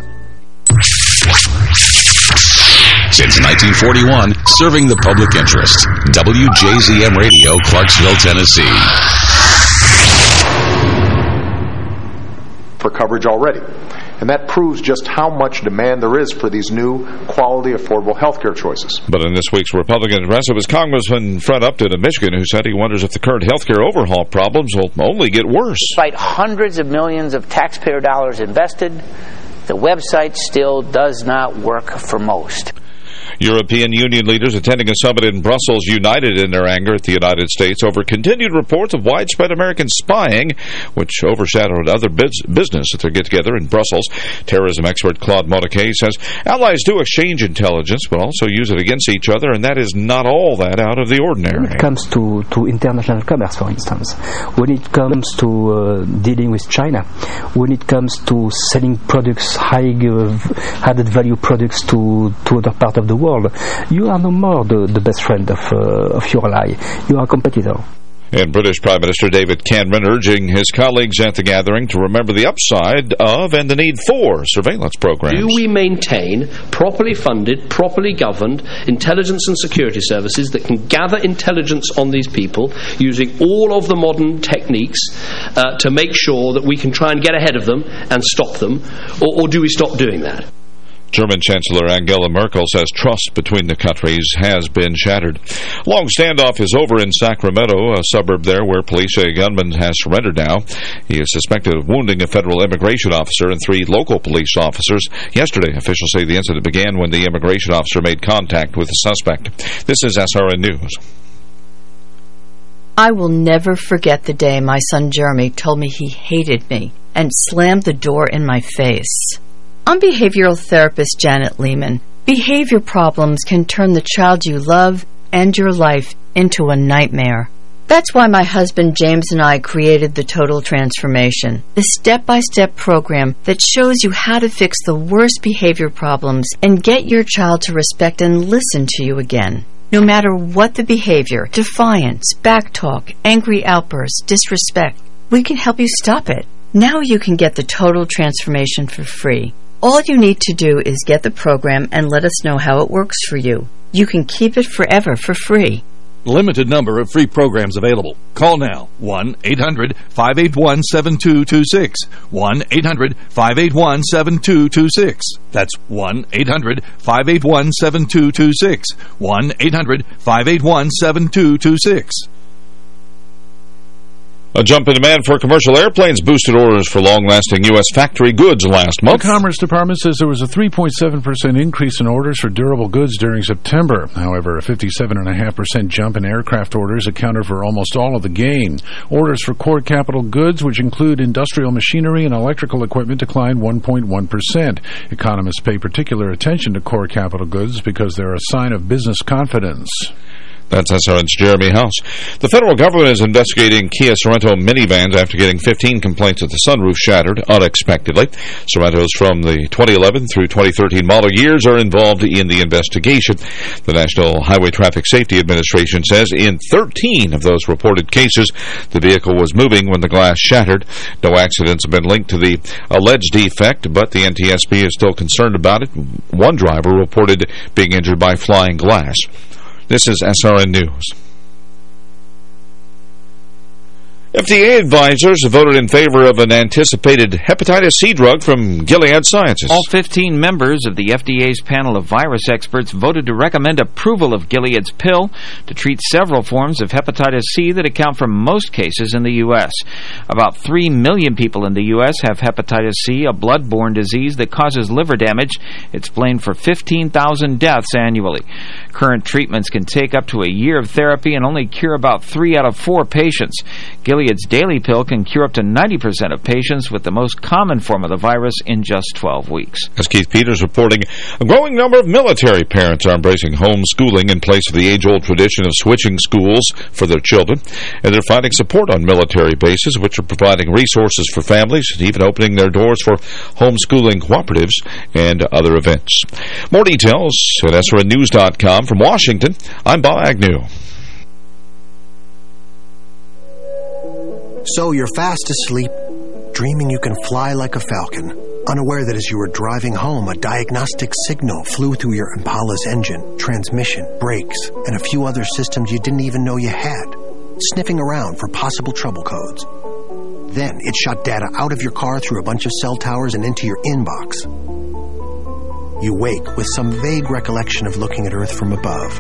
Since 1941, serving the public interest. WJZM Radio, Clarksville, Tennessee.
For coverage already. And that proves just how much demand there is for these new, quality, affordable health care choices.
But in this week's Republican Address, it was Congressman Fred Upton of Michigan who said he wonders if the current health care overhaul problems will only get worse.
Despite hundreds of millions of taxpayer dollars invested, the website still does not work for most.
European Union leaders attending a summit in Brussels united in their anger at the United States over continued reports of widespread American spying, which overshadowed other business at their get-together in Brussels. Terrorism expert Claude Moniquet says allies do exchange intelligence, but also use it against each other, and that is not all that out of the ordinary.
When it comes to, to international commerce, for instance, when it comes to uh, dealing with China, when it comes to selling products, high uh, added value products to, to other part of the world, world, you are no more the, the best friend of, uh, of your ally. You are a competitor.
And British Prime Minister David Cameron urging his colleagues at the gathering to remember the upside of and the need for surveillance programs.
Do we maintain properly funded, properly governed intelligence and security services that can gather intelligence on these people using all of the modern techniques uh, to make sure that we can try and get ahead of them and stop them, or, or do we stop doing that?
German Chancellor Angela Merkel says trust between the countries has been shattered. Long standoff is over in Sacramento, a suburb there where police say a gunman has surrendered now. He is suspected of wounding a federal immigration officer and three local police officers. Yesterday, officials say the incident began when the immigration officer made contact with the suspect. This is SRN News.
I will never forget the day my son Jeremy told me he hated me and slammed the door in my face. I'm behavioral therapist Janet Lehman. Behavior problems can turn the child you love and your life into a nightmare. That's why my husband James and I created the Total Transformation, the step-by-step -step program that shows you how to fix the worst behavior problems and get your child to respect and listen to you again. No matter what the behavior, defiance, backtalk, angry outbursts, disrespect, we can help you stop it. Now you can get the Total Transformation for free. All you need to do is get the program and let us know how it works for you. You can keep it forever for free. Limited number of free programs available. Call now. 1-800-581-7226. 1-800-581-7226. That's 1-800-581-7226. 1-800-581-7226.
A jump in demand for commercial airplanes boosted orders for long-lasting U.S. factory goods last month.
The Commerce Department says there was a 3.7% increase in orders for durable goods during September. However, a 57.5% jump in aircraft orders accounted for almost all of the gain. Orders for core capital goods, which include industrial machinery and electrical equipment, declined 1.1%. Economists pay particular attention to core capital goods because they're a sign of business confidence.
That's SRN's Jeremy House. The federal government is investigating Kia Sorento minivans after getting 15 complaints that the sunroof shattered unexpectedly. Sorentos from the 2011 through 2013 model years are involved in the investigation. The National Highway Traffic Safety Administration says in 13 of those reported cases, the vehicle was moving when the glass shattered. No accidents have been linked to the alleged defect, but the NTSB is still concerned about it. One driver reported being injured by flying glass. This is SRN News. FDA advisors voted in favor of an anticipated hepatitis C drug from Gilead Sciences.
All 15 members of the FDA's panel of virus experts voted to recommend approval of Gilead's pill to treat several forms of hepatitis C that account for most cases in the U.S. About 3 million people in the U.S. have hepatitis C, a blood-borne disease that causes liver damage. It's blamed for 15,000 deaths annually. Current treatments can take up to a year of therapy and only cure about 3 out of 4 patients. Gilead Gilead's daily pill can cure up to 90% of patients with the most common form of the virus in just 12 weeks.
As Keith Peters reporting, a growing number of military parents are embracing homeschooling in place of the age-old tradition of switching schools for their children, and they're finding support on military bases, which are providing resources for families and even opening their doors for homeschooling cooperatives and other events. More details at From Washington, I'm Bob Agnew.
So you're fast asleep, dreaming you can fly like a falcon, unaware that as you were driving home, a diagnostic signal flew through your Impala's engine, transmission, brakes, and a few other systems you didn't even know you had, sniffing around for possible trouble codes. Then it shot data out of your car through a bunch of cell towers and into your inbox. You wake with some vague recollection of looking at Earth from above.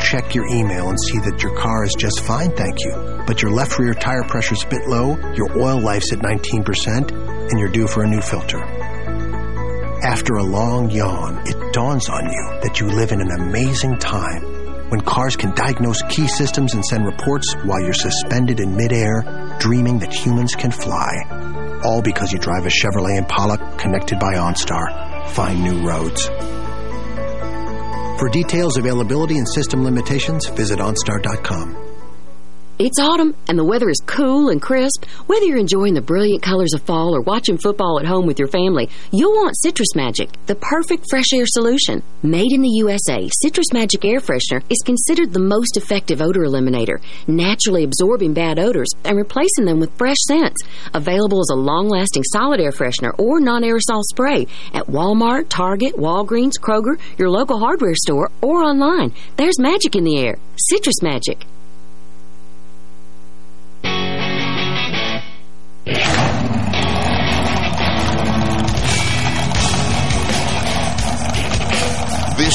Check your email and see that your car is just fine, thank you. But your left rear tire pressure's a bit low, your oil life's at 19%, and you're due for a new filter. After a long yawn, it dawns on you that you live in an amazing time when cars can diagnose key systems and send reports while you're suspended in midair, dreaming that humans can fly. All because you drive a Chevrolet Impala connected by OnStar. Find new roads. For details, availability, and system limitations, visit OnStar.com.
It's autumn, and the weather is cool and crisp. Whether you're enjoying the brilliant colors of fall or watching football at home with your family, you'll want Citrus Magic, the perfect fresh air solution. Made in the USA, Citrus Magic Air Freshener is considered the most effective odor eliminator, naturally absorbing bad odors and replacing them with fresh scents. Available as a long-lasting solid air freshener or non-aerosol spray at Walmart, Target, Walgreens, Kroger, your local hardware store, or online. There's magic in the air. Citrus Magic.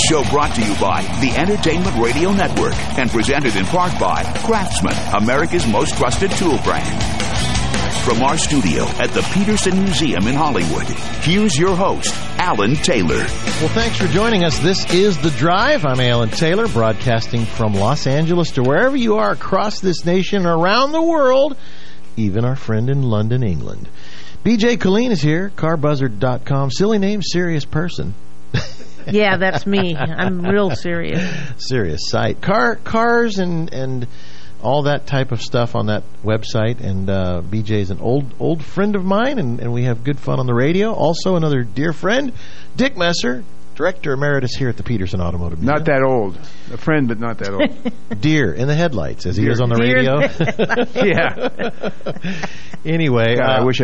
Show brought to you by the Entertainment Radio Network and presented in part by Craftsman, America's most trusted tool brand. From our studio at the Petersen Museum in Hollywood, here's your host, Alan Taylor.
Well, thanks for joining us. This is The Drive. I'm Alan Taylor, broadcasting from Los Angeles to wherever you are across this nation, around the world, even our friend in London, England. BJ Killeen is here, carbuzzard.com. Silly name, serious person.
Yeah, that's me. I'm real serious.
Serious site. Car, cars and and all that type of stuff on that website. And uh, BJ is an old old friend of mine, and, and we have good fun on the radio. Also, another dear friend, Dick Messer, Director Emeritus here at the Petersen Automotive Museum.
Not that old. A friend, but not that old. <laughs>
Deer in the headlights, as he is on the
Deer
radio. <laughs> <laughs>
yeah.
anyway.
God, I
uh,
wish I